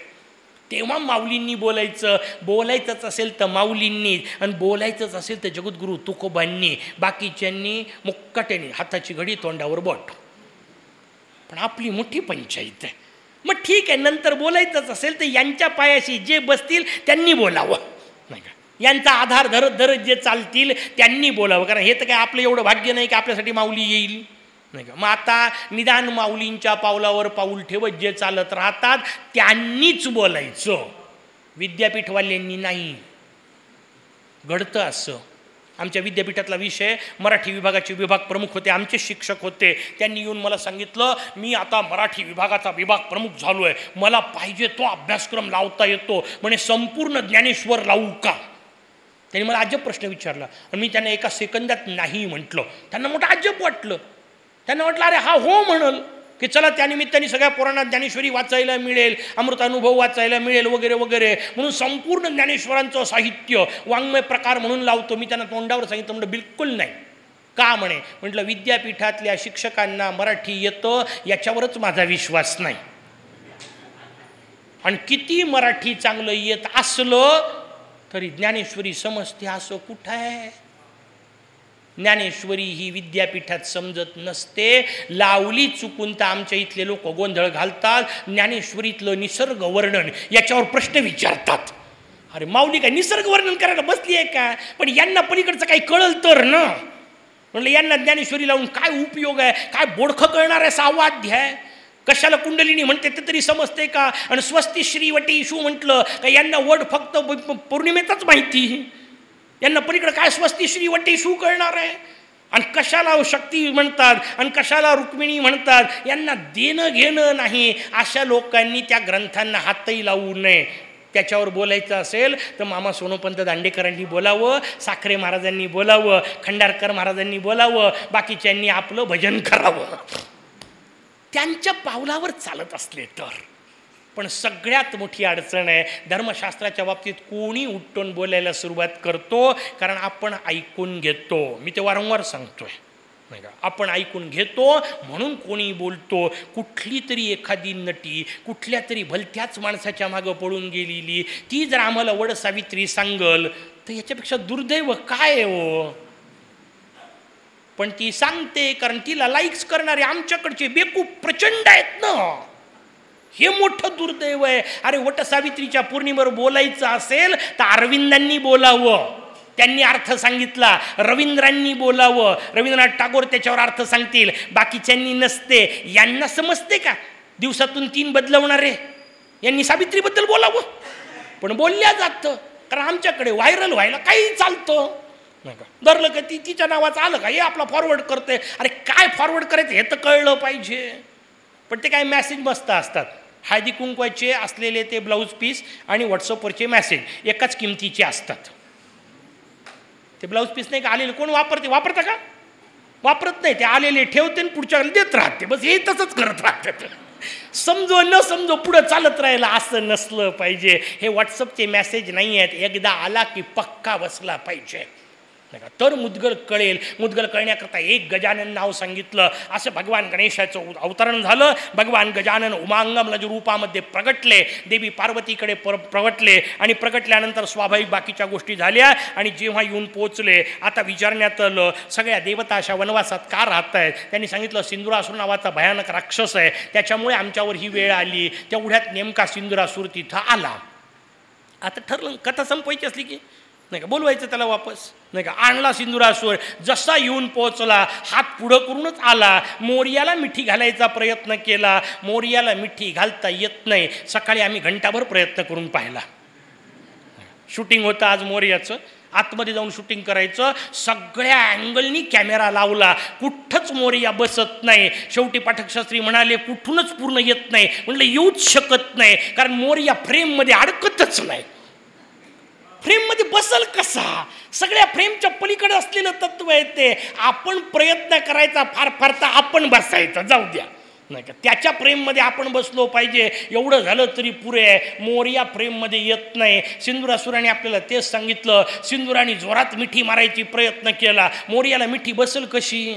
तेव्हा माऊलींनी बोलायचं बोलायचंच असेल तर माऊलींनी आणि बोलायचंच असेल तर जगद्गुरू तुकोबांनी बाकीच्यांनी मुक्कटेने हाताची घडी तोंडावर बोट. पण आपली मोठी पंचायत आहे. मग ठीक आहे नंतर बोलायचंच असेल तर यांच्या पायाशी जे बसतील त्यांनी बोलावं. यांचा आधार धरत धरत जे चालतील त्यांनी बोलावं. कारण हे तर काय आपलं एवढं भाग्य नाही की आपल्यासाठी माऊली येईल. नाही का? मग आता निदान माऊलींच्या पावलावर पाऊल ठेवत जे चालत राहतात त्यांनीच बोलायचं. विद्यापीठवाल्यांनी नाही. घडतं असं. आमच्या विद्यापीठातला विषय मराठी विभागाचे विभाग प्रमुख होते आमचे शिक्षक होते. त्यांनी येऊन मला सांगितलं मी आता मराठी विभागाचा विभाग प्रमुख झालो आहे मला पाहिजे तो अभ्यासक्रम लावता येतो. म्हणे संपूर्ण ज्ञानेश्वर लावू का? त्यांनी मला अजब प्रश्न विचारला. आणि मी त्यांना एका सेकंदात नाही म्हटलं. त्यांना मोठं अजब वाटलं. त्यांना म्हटलं अरे हा हो म्हणल की चला त्यानिमित्ताने सगळ्या पुराणात ज्ञानेश्वरी वाचायला मिळेल अमृतानुभव वाचायला मिळेल वगैरे वगैरे. म्हणून संपूर्ण ज्ञानेश्वरांचं साहित्य वाङ्मय प्रकार म्हणून लावतो. मी त्यांना तोंडावर सांगितलं म्हणलं बिलकुल नाही. का म्हणे? म्हटलं विद्यापीठातल्या शिक्षकांना मराठी येतं याच्यावरच माझा विश्वास नाही. आणि किती मराठी चांगलं येत असलं तरी ज्ञानेश्वरी समजते असं कुठं आहे? ज्ञानेश्वरी ही विद्यापीठात समजत नसते. लावली चुकून तर आमच्या इथले लोक गोंधळ घालतात. ज्ञानेश्वरीतलं निसर्ग वर्णन याच्यावर प्रश्न विचारतात. अरे माऊली काय निसर्ग वर्णन करायला बसली आहे का? पण यांना पलीकडचं काही कळल तर ना. म्हणलं यांना ज्ञानेश्वरी लावून काय उपयोग आहे? काय बोडखं कळणार आहे सावाध्याय कशाला कुंडलिनी म्हणते ते तरी समजते का? आणि स्वस्ती श्रीवटी शू म्हटलं का यांना वड फक्त पौर्णिमेतच माहिती. यांना पलीकडे काय स्वस्ती श्रीवटी शू कळणार आहे? आणि कशाला शक्ती म्हणतात? आणि कशाला रुक्मिणी म्हणतात? यांना देणं घेणं नाही. अशा लोकांनी त्या ग्रंथांना हातही लावू नये. त्याच्यावर बोलायचं असेल तर मामा सोनोपंत दांडेकरांनी बोलावं साखरे महाराजांनी बोलावं खंडारकर महाराजांनी बोलावं बाकीच्यांनी आपलं भजन करावं. त्यांच्या पावलावर चालत असले तर. पण सगळ्यात मोठी अडचण आहे धर्मशास्त्राच्या बाबतीत कोणी उठून बोलायला सुरुवात करतो? कारण आपण ऐकून घेतो. मी ते वारंवार सांगतोय. नाही का? आपण ऐकून घेतो म्हणून कोणी बोलतो. कुठली तरी एखादी नटी कुठल्या तरी भलत्याच माणसाच्या मागं पळून गेलेली ती जर आम्हाला वड सावित्री सांगल तर याच्यापेक्षा दुर्दैव काय आहे हो? पण ती सांगते कारण तिला लाईक्स करणारे आमच्याकडचे बेकूप प्रचंड आहेत ना. हे मोठं दुर्दैव आहे. अरे वट सावित्रीच्या बोलायचं असेल तर अरविंदांनी बोलावं. त्यांनी अर्थ सांगितला रवींद्रांनी बोलावं. रवींद्रनाथ टागोर त्याच्यावर अर्थ सांगतील. बाकीच्यांनी नसते. यांना समजते का? दिवसातून तीन बदलवणारे यांनी सावित्रीबद्दल बोलावं. पण बोलल्या जातं. कारण आमच्याकडे व्हायरल व्हायला काही चालतं. नाही का? धरलं का ती तिच्या नावाचं आलं का? हे आपला फॉरवर्ड करते अरे काय फॉरवर्ड करायचं हे तर कळलं पाहिजे. पण ते काय मॅसेज मस्त असतात. हळदी कुंकवाचे असलेले ते ब्लाऊज पीस आणि व्हॉट्सअपवरचे मॅसेज एकाच किमतीचे असतात. ते ब्लाऊज पीस नाही का? आलेले कोण वापरते? वापरता का? वापरत नाही. ते आलेले ठेवते आणि पुढच्या देत राहते. बस हे तसंच करत राहतात समजो न समजो पुढं चालत राहिलं असं नसलं पाहिजे. हे व्हॉट्सअपचे मॅसेज नाही आहेत. एकदा आला की पक्का बसला पाहिजे. नाही का तर मुदगल कळेल. मुदगल कळण्याकरता एक गजानन नाव सांगितलं. असं भगवान गणेशाचं अवतरण झालं. भगवान गजानन उमांगम लज रूपामध्ये प्रगटले. देवी पार्वतीकडे पर प्रगटले आणि प्रगटल्यानंतर स्वाभाविक बाकीच्या गोष्टी झाल्या आणि जेव्हा येऊन पोचले आता विचारण्यात आलं सगळ्या देवता अशा वनवासात का राहत आहेत? त्यांनी सांगितलं सिंधुरासूर नावाचा भयानक राक्षस आहे. त्याच्यामुळे आमच्यावर ही वेळ आली. तेवढ्यात नेमका सिंधुरासूर तिथं आला. आता ठरलं कथा संपवायची असली की? नाही का? बोलवायचं त्याला वापस. नाही का? आणला सिंदुरासूर जसा येऊन पोहोचला हात पुढं करूनच आला. मोर्याला मिठी घालायचा प्रयत्न केला. मोर्याला मिठी घालता येत नाही. सकाळी आम्ही घंटाभर प्रयत्न करून पाहिला. शूटिंग होतं आज मोर्याचं. आतमध्ये जाऊन शूटिंग करायचं. सगळ्या अँगलनी कॅमेरा लावला. कुठंच मोर्या बसत नाही. शेवटी पाठकशास्त्री म्हणाले कुठूनच पूर्ण येत नाही. म्हणलं येऊच शकत नाही. कारण मोर्या फ्रेममध्ये अडकतच नाही. फ्रेममध्ये बसल कसा? सगळ्या फ्रेमच्या पलीकडे असलेलं तत्व आहे ते. आपण प्रयत्न करायचा फार फार तर आपण बसायचं. जाऊ द्या. नाही का? त्याच्या फ्रेममध्ये आपण बसलो पाहिजे. एवढं झालं तरी पुरे. मोर मोर्या फ्रेममध्ये येत नाही. सिंदुरासुराने आपल्याला तेच सांगितलं. सिंदुराने जोरात मिठी मारायची प्रयत्न केला. मोर्याला मिठी बसल कशी?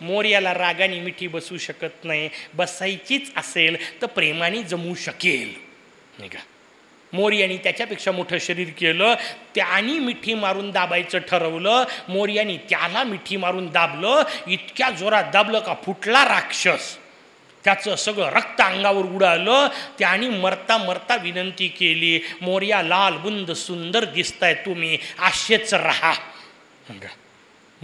मोर्याला रागाने मिठी बसू शकत नाही. बसायचीच असेल तर प्रेमाने जमू शकेल. नाही का? मोर्यानी त्याच्यापेक्षा मोठं शरीर केलं त्यानी मिठी मारून दाबायचं ठरवलं मोर्यानी त्याला मिठी मारून दाबलं इतक्या जोरात दाबलं का फुटला राक्षस. त्याचं सगळं रक्त अंगावर उडालं त्याने मरता मरता विनंती केली मोर्या लाल बुंद सुंदर दिसताय तुम्ही आशेच राहा.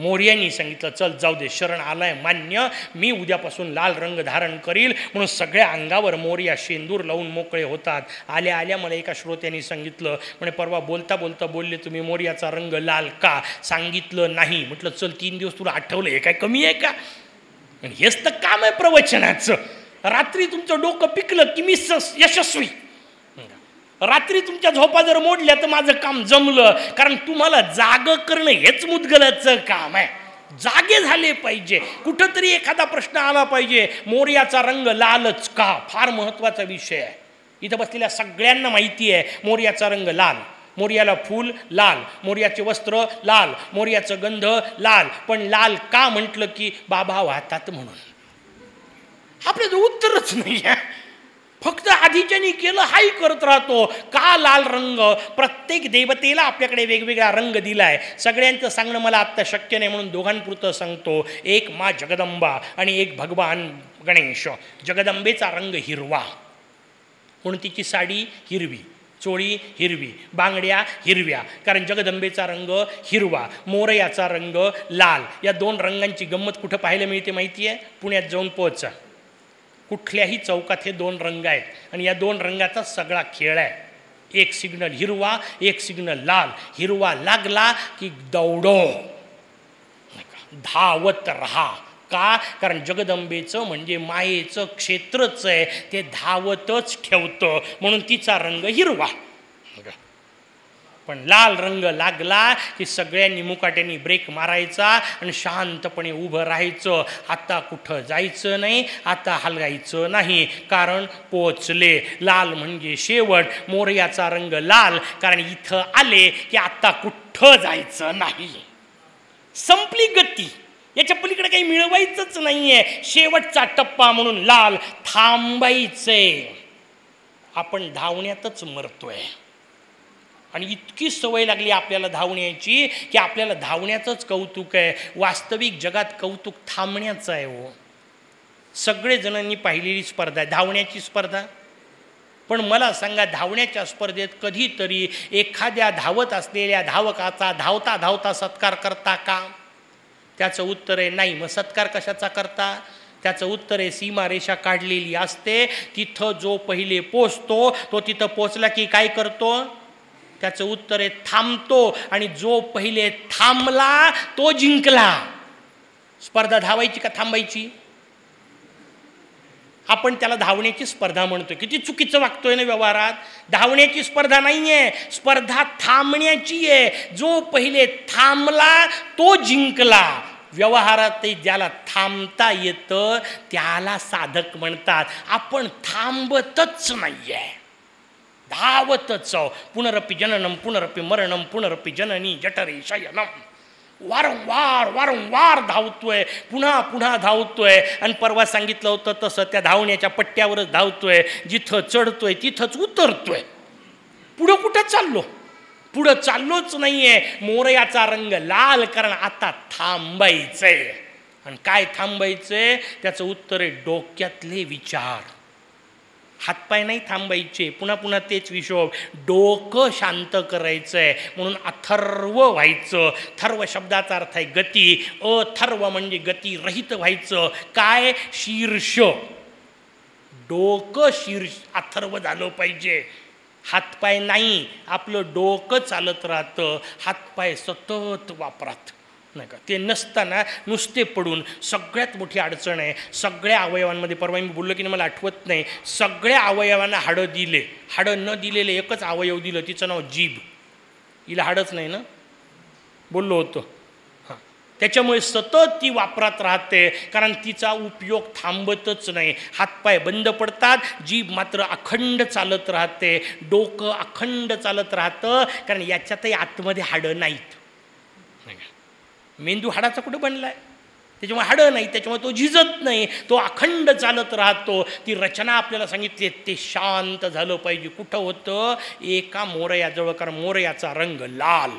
मोर्यांनी सांगितलं चल जाऊ दे शरण आलाय मान्य. मी उद्यापासून लाल रंग धारण करील. म्हणून सगळ्या अंगावर मोर्या शेंदूर लावून मोकळे होतात. आल्या आल्या मला एका श्रोत्याने सांगितलं म्हणे परवा बोलता बोलता बोलले तुम्ही मोर्याचा रंग लाल का? सांगितलं नाही. म्हटलं चल तीन दिवस तुला आठवलं हे काय कमी आहे का? हेच तर काम आहे प्रवचनाचं. रात्री तुमचं डोकं पिकलं की मी यशस्वी. रात्री तुमच्या झोपा जर मोडल्या तर माझं काम जमलं. कारण तुम्हाला जाग करणं हेच मुदगलाचं काम आहे. जागे झाले पाहिजे. कुठंतरी एखादा प्रश्न आला पाहिजे. मोर्याचा रंग लालच का? फार महत्त्वाचा विषय आहे. इथं बसलेल्या सगळ्यांना माहिती आहे मोर्याचा रंग लाल. मोर्याला फूल लाल. मोर्याचे वस्त्र लाल. मोर्याचं गंध लाल. पण लाल का म्हटलं की बाबा वाहतात म्हणून? आपलं उत्तरच नाही आहे. फक्त आधीच्यानी केलं हाही करत राहतो. का लाल रंग? प्रत्येक देवतेला आपल्याकडे वेगवेगळा रंग दिलाय. सगळ्यांचं सांगणं मला आत्ता शक्य नाही म्हणून दोघांपुरतं सांगतो. एक मा जगदंबा आणि एक भगवान गणेश. जगदंबेचा रंग हिरवा. म्हणून तिची साडी हिरवी. चोळी हिरवी. बांगड्या हिरव्या. कारण जगदंबेचा रंग हिरवा. मोरयाचा रंग लाल. या दोन रंगांची गंमत कुठं पाहायला मिळते माहिती आहे पुण्यात जाऊन पोहोचा. कुठल्याही चौकात हे दोन रंग आहेत. आणि या दोन रंगाचा सगळा खेळ आहे. एक सिग्नल हिरवा एक सिग्नल लाल. हिरवा लागला की दौडो. धावत राहा. का? कारण जगदंबेचं म्हणजे मायेचं क्षेत्रच आहे. ते धावतच ठेवतं. म्हणून तिचा रंग हिरवा. पण लाल रंग लागला की सगळ्यांनी मुकाट्याने ब्रेक मारायचा आणि शांतपणे उभं राहायचं. आता कुठं जायचं नाही आता हलगायचं नाही. कारण पोचले लाल म्हणजे शेवट. मोरयाचा रंग लाल. कारण इथं आले की आता कुठं जायचं नाही. संपली गती. याच्या पलीकडे काही मिळवायचंच नाही आहे शेवटचा टप्पा म्हणून लाल थांबायचंय. आपण धावण्यातच मरतोय. आणि इतकी सवय लागली आपल्याला धावण्याची की आपल्याला धावण्याचंच कौतुक आहे. वास्तविक जगात कौतुक थांबण्याचं आहे हो. सगळेजणांनी पाहिलेली स्पर्धा आहे. धावण्याची स्पर्धा? पण मला सांगा धावण्याच्या स्पर्धेत कधीतरी एखाद्या धावत असलेल्या धावकाचा धावता धावता सत्कार करता का? त्याचं उत्तर आहे नाही. मग सत्कार कशाचा करता? त्याचं उत्तर आहे सीमारेषा काढलेली असते. तिथं जो पहिले पोचतो तो तिथं पोचला की काय करतो? त्याचं उत्तर आहे थांबतो. आणि जो पहिले थांबला तो जिंकला. स्पर्धा धावायची का थांबायची? आपण त्याला धावण्याची स्पर्धा म्हणतो किती चुकीचं वागतोय ना व्यवहारात? धावण्याची स्पर्धा नाही आहे स्पर्धा थांबण्याची आहे. जो पहिले थांबला तो जिंकला. व्यवहारात ज्याला थांबता येतं त्याला साधक म्हणतात. आपण थांबतच नाही आहे धावतच पुनरपी जननम पुनरपी मरणम पुनरपी जननी जठरे शयनम वारंवार वारंवार धावतोय. पुन्हा पुन्हा धावतोय. आणि परवा सांगितलं होतं तसं त्या धावण्याच्या पट्ट्यावरच धावतोय. जिथं चढतोय तिथंच उतरतोय. पुढं कुठं चाललो? पुढं चाललोच नाही आहे मोरयाचा रंग लाल कारण आता थांबायचंय. आणि काय थांबायचंय? त्याचं उत्तर आहे डोक्यातले विचार. हातपाय नाही थांबायचे. पुन्हा पुन्हा तेच विशोभ डोकं शांत करायचं आहे म्हणून अथर्व व्हायचं. थर्व शब्दाचा अर्थ आहे गती. अथर्व म्हणजे गती रहित व्हायचं. काय? शीर्ष. डोकं शीर्ष. अथर्व झालं पाहिजे. हातपाय नाही. आपलं डोकं चालत राहतं. हातपाय सतत वापरात. नाही का ते नसताना नुसते पडून सगळ्यात मोठी अडचण आहे सगळ्या अवयवांमध्ये परवा मी बोललो की नाही मला आठवत नाही सगळ्या अवयवांना हाडं दिले. हाडं न दिलेले एकच अवयव दिलं तिचं नाव जीभ. हिला हाडंच नाही ना? बोललो होतो. हां. त्याच्यामुळे सतत ती वापरात राहते कारण तिचा उपयोग थांबतच नाही. हातपाय बंद पडतात जीभ मात्र अखंड चालत राहते. डोकं अखंड चालत राहतं कारण याच्यातही आतमध्ये हाडं नाहीत. मेंदू हाडाचा कुठं बनला आहे त्याच्यामुळे हाडं नाही त्याच्यामुळे तो झिजत नाही तो अखंड चालत राहतो. ती रचना आपल्याला सांगितली ते शांत झालं पाहिजे. कुठं होतं? एका मोरयाजवळ कारण मोरयाचा रंग लाल.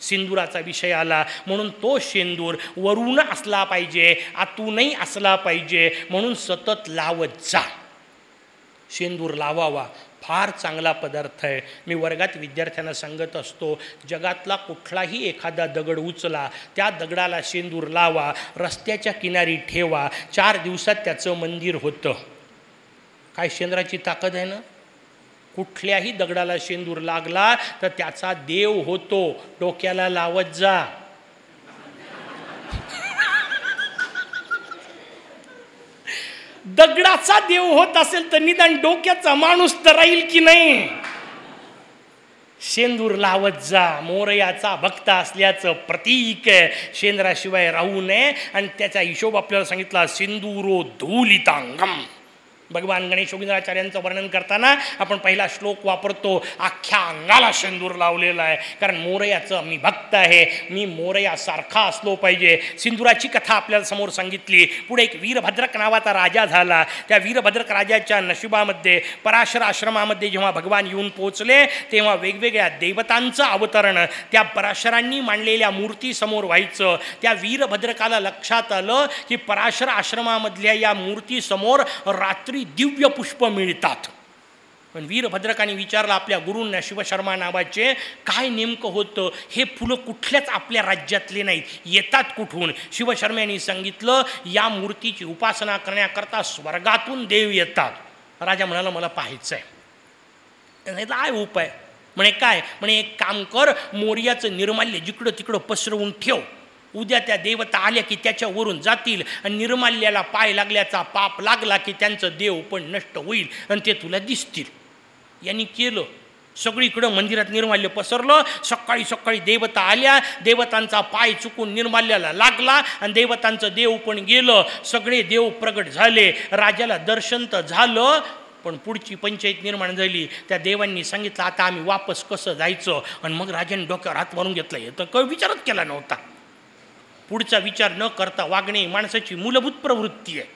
सिंदुराचा विषय आला. म्हणून तो शेंदूर वरून असला पाहिजे आतूनही असला पाहिजे. म्हणून सतत लावत जा. शेंदूर लावावा. फार चांगला पदार्थ आहे. मी वर्गात विद्यार्थ्यांना सांगत असतो जगातला कुठलाही एखादा दगड उचला त्या दगडाला शेंदूर लावा रस्त्याच्या किनारी ठेवा चार दिवसात त्याचं मंदिर होतं. काय शेंद्राची ताकद आहे ना? कुठल्याही दगडाला शेंदूर लागला तर त्याचा देव होतो. डोक्याला लावत जा. दगडाचा देव होत असेल तर निदान डोक्याचा माणूस तर राहील की नाही? शेंदूर लावत जा मोरयाचा भक्त असल्याचं प्रतीक शेंद्राशिवाय राहू नये. आणि त्याचा हिशोब आपल्याला सांगितला सिंदूरो धूलितांगम. भगवान गणेश योगिंद्राचार्यांचं वर्णन करताना आपण पहिला श्लोक वापरतो अख्ख्या अंगाला शेंदूर लावलेला आहे. कारण मोरयाचं मी भक्त आहे. मी मोरयासारखा असलो पाहिजे. सिंदुराची कथा आपल्याला समोर सांगितली. पुढे एक वीरभद्रक नावाचा राजा झाला. त्या वीरभद्रक राजाच्या नशिबामध्ये पराशर आश्रमामध्ये जेव्हा भगवान येऊन पोचले तेव्हा वेगवेगळ्या देवतांचं अवतरण त्या पराशरांनी मांडलेल्या मूर्तीसमोर व्हायचं. त्या वीरभद्रकाला लक्षात आलं की पराशर आश्रमामधल्या या मूर्तीसमोर रात्री दिव्य पुष्प मिळतात. पण वीरभद्रकाने विचारलं आपल्या गुरूंना शिवशर्मा नावाचे काय नेमकं होतं? हे फुलं कुठल्याच आपल्या राज्यातले नाहीत येतात कुठून? शिवशर्म्यांनी सांगितलं या मूर्तीची उपासना करण्याकरता स्वर्गातून देव येतात. राजा म्हणाला मला पाहायचं आहे नाही काय उपाय? म्हणे काय? म्हणे एक काम कर मोर्याचं निर्माल्य जिकडं तिकडं पसरवून ठेव. उद्या त्या देवता आल्या की त्याच्यावरून जातील. आणि निर्माल्याला पाय लागल्याचा पाप लागला की त्यांचं देव पण नष्ट होईल आणि ते तुला दिसतील. यांनी केलं. सगळीकडं मंदिरात निर्माल्य पसरलं. सकाळी सकाळी देवता आल्या. देवतांचा पाय चुकून निर्माल्याला लागला आणि देवतांचं देव पण गेलं. सगळे देव प्रगट झाले. राजाला दर्शन तर झालं पण पुढची पंचायत निर्माण झाली. त्या देवांनी सांगितलं आता आम्ही वापस कसं जायचं? आणि मग राजाने डोक्यावर हात मारून घेतलं. हे तर काही विचारच केला नव्हता. पुढचा विचार न करता वागणे माणसाची मूलभूत प्रवृत्ती आहे.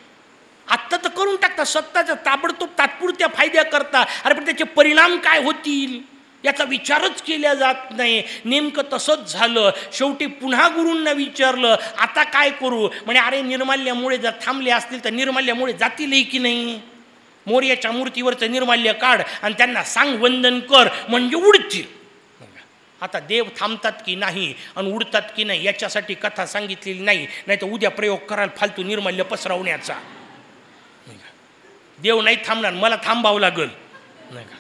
आत्ता तर करून टाकता स्वतःचा ताबडतोब तात्पुरत्या फायद्या करता अरे पण त्याचे परिणाम काय होतील? याचा विचारच केला जात नाही. नेमकं तसंच झालं. शेवटी पुन्हा गुरूंना विचारलं आता काय करू? म्हणे अरे निर्माल्यामुळे जर थांबले असतील तर निर्माल्यामुळे जातीलही की नाही? मोर्याच्या मूर्तीवरचं निर्माल्य काढ आणि त्यांना सांग वंदन कर. म्हणजे उडतील. आता देव थांबतात की नाही आणि उडतात की नाही याच्यासाठी कथा सांगितलेली नाही नाही तर उद्या प्रयोग कराल फालतू निर्माल्य पसरवण्याचा. देव नाही थांबणार मला थांबावं लागल. नाही का?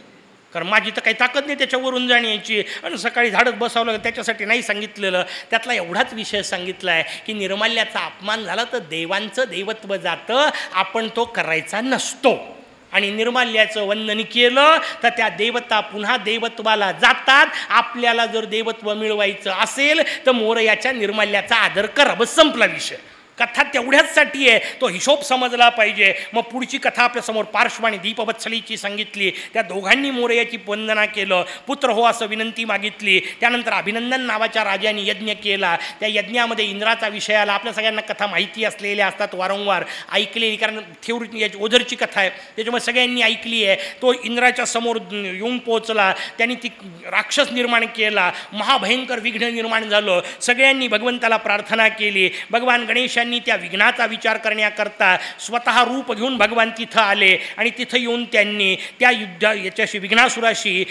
कारण माझी तर काही ताकद नाही त्याच्यावरून जाण्याची. आणि सकाळी झाडत बसावं लागेल त्याच्यासाठी नाही सांगितलेलं. त्यातला एवढाच विषय सांगितला आहे की निर्माल्याचा अपमान झाला तर देवांचं देवत्व जातं आपण तो करायचा नसतो. आणि निर्माल्याचं वंदन केलं तर त्या देवता पुन्हा देवत्वाला जातात. आपल्याला जर देवत्व मिळवायचं असेल तर मोरयाच्या निर्माल्याचा आदर करा. बस संपला विषय. कथा तेवढ्याचसाठी आहे. तो हिशोब समजला पाहिजे. मग पुढची कथा आपल्यासमोर पार्श्वानी दीपवत्सलीची सांगितली. त्या दोघांनी मोरयाची वंदना केलं. पुत्र हो असं विनंती मागितली. त्यानंतर अभिनंदन नावाच्या राजाने यज्ञ केला. त्या यज्ञामध्ये इंद्राचा विषय आला. आपल्या सगळ्यांना कथा माहिती असलेल्या असतात वारंवार. ऐकलेली कारण थेवरी याची ओझरची कथा आहे. त्याच्यामुळे सगळ्यांनी ऐकली आहे. तो इंद्राच्या समोर येऊन पोहोचला. त्यांनी ती राक्षस निर्माण केला. महाभयंकर विघ्न निर्माण झालं. सगळ्यांनी भगवंताला प्रार्थना केली. भगवान गणेशा त्यांनी त्या विघ्नाचा विचार करण्याकरता स्वतः रूप घेऊन भगवान तिथं आले आणि तिथं येऊन त्यांनी त्या युद्ध याच्याशी विघ्नासुराशी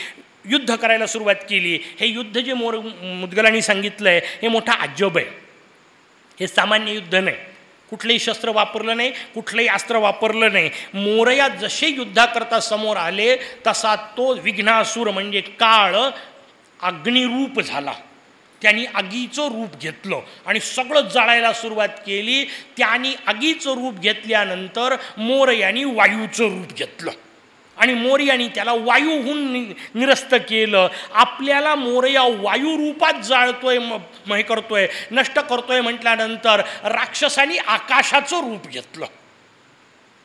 युद्ध करायला सुरुवात केली. हे युद्ध जे मोर मुदगलांनी सांगितलं आहे हे मोठा अजब आहे. हे सामान्य युद्ध नाही. कुठलंही शस्त्र वापरलं नाही कुठलंही अस्त्र वापरलं नाही. मोरया जसे युद्धाकरता समोर आले तसा तो विघ्नासूर म्हणजे काळ अग्निरूप झाला. त्यांनी आगीचं रूप घेतलं आणि सगळं जाळायला सुरुवात केली. त्यांनी आगीचं रूप घेतल्यानंतर मोर यांनी वायूचं रूप घेतलं. आणि मोर्यानी त्याला वायूहून नि निरस्त केलं. आपल्याला मोरया वायुरूपात जाळतोय म हे करतोय नष्ट करतोय म्हटल्यानंतर राक्षसानी आकाशाचं रूप घेतलं.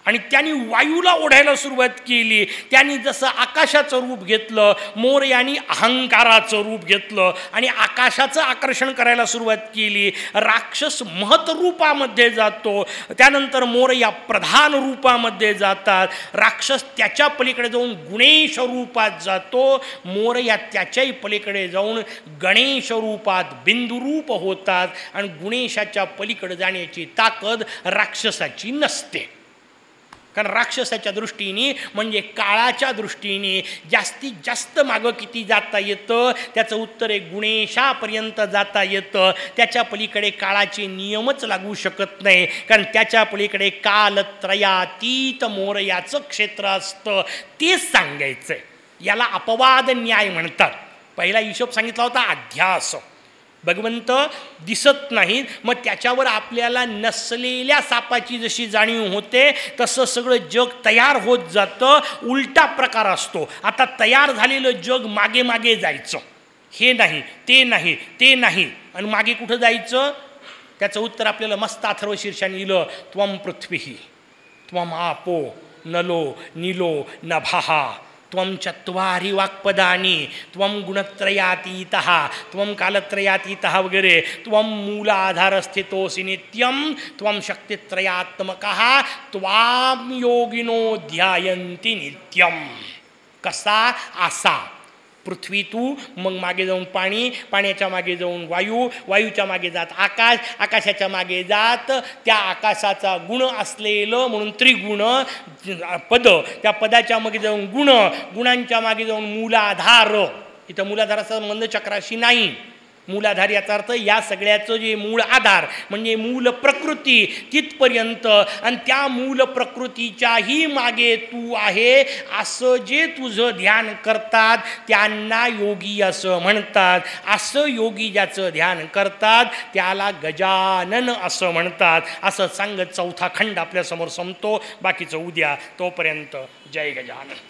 आणि त्यांनी वायूला ओढायला सुरुवात केली. त्यांनी जसं आकाशाचं रूप घेतलं मोर यांनी अहंकाराचं रूप घेतलं आणि आकाशाचं आकर्षण करायला सुरुवात केली. राक्षस महतरूपामध्ये जातो त्यानंतर मोर या प्रधान रूपामध्ये जातात. राक्षस त्याच्या पलीकडे जाऊन गुणेश रूपात जातो. मोर या त्याच्याही पलीकडे जाऊन गणेश रूपात बिंदुरूप होतात आणि गुणेशाच्या पलीकडे जाण्याची ताकद राक्षसाची नसते. कारण राक्षसाच्या दृष्टीने म्हणजे काळाच्या दृष्टीने जास्तीत जास्त मागं किती जाता येतं? त्याचं उत्तर आहे गुणेशापर्यंत जाता येतं. त्याच्या पलीकडे काळाचे नियमच लागू शकत नाही. कारण त्याच्या पलीकडे कालत्रयातीत मोरयाचं क्षेत्र असतं. तेच सांगायचं आहे याला अपवाद न्याय म्हणतात. पहिला हिशोब सांगितला होता अध्यास. भगवंत दिसत नाहीत. मग त्याच्यावर आपल्याला नसलेल्या सापाची जशी जाणीव होते तसं सगळं जग तयार होत जातं. उलटा प्रकार असतो. आता तयार झालेलं जग मागे मागे जायचं. हे नाही ते नाही ते नाही. आणि मागे कुठं जायचं? त्याचं उत्तर आपल्याला मस्त अथर्व शीर्षाने लिहिलं त्वम पृथ्वी त्वम आपो नलो नीलो नभाहा त्वं चत्वारि वाक्पदानि त्वं गुणत्रयातीतः त्वं कालत्रयातीतः वगैरे त्वं स्थितोसी नित्यं त्वं शक्तित्रयात्मकः त्वां योगिनो ध्यायन्ति नित्यं। कसा? आसा। पृथ्वी तू मग मागे जाऊन पाणी पाण्याच्या मागे जाऊन वायू वायूच्या मागे जात आकाश आकाशाच्या मागे जात त्या आकाशाचा गुण असलेलं म्हणून त्रिगुण पद त्या पदाच्या मागे जाऊन गुण गुणांच्या मागे जाऊन मूलाधार. इथं मूलाधाराचा संबंध चक्राशी नाही. मूलाधार याचा अर्थ या सगळ्याचं जे मूळ आधार म्हणजे मूल प्रकृती तिथपर्यंत आणि त्या मूल प्रकृतीच्याही मागे तू आहे असं जे तुझं ध्यान करतात त्यांना योगी असं म्हणतात. असं योगी ज्याचं ध्यान करतात त्याला गजानन असं म्हणतात. असं सांगत चौथा खंड आपल्यासमोर संपतो. बाकीचं उद्या तोपर्यंत जय गजानन.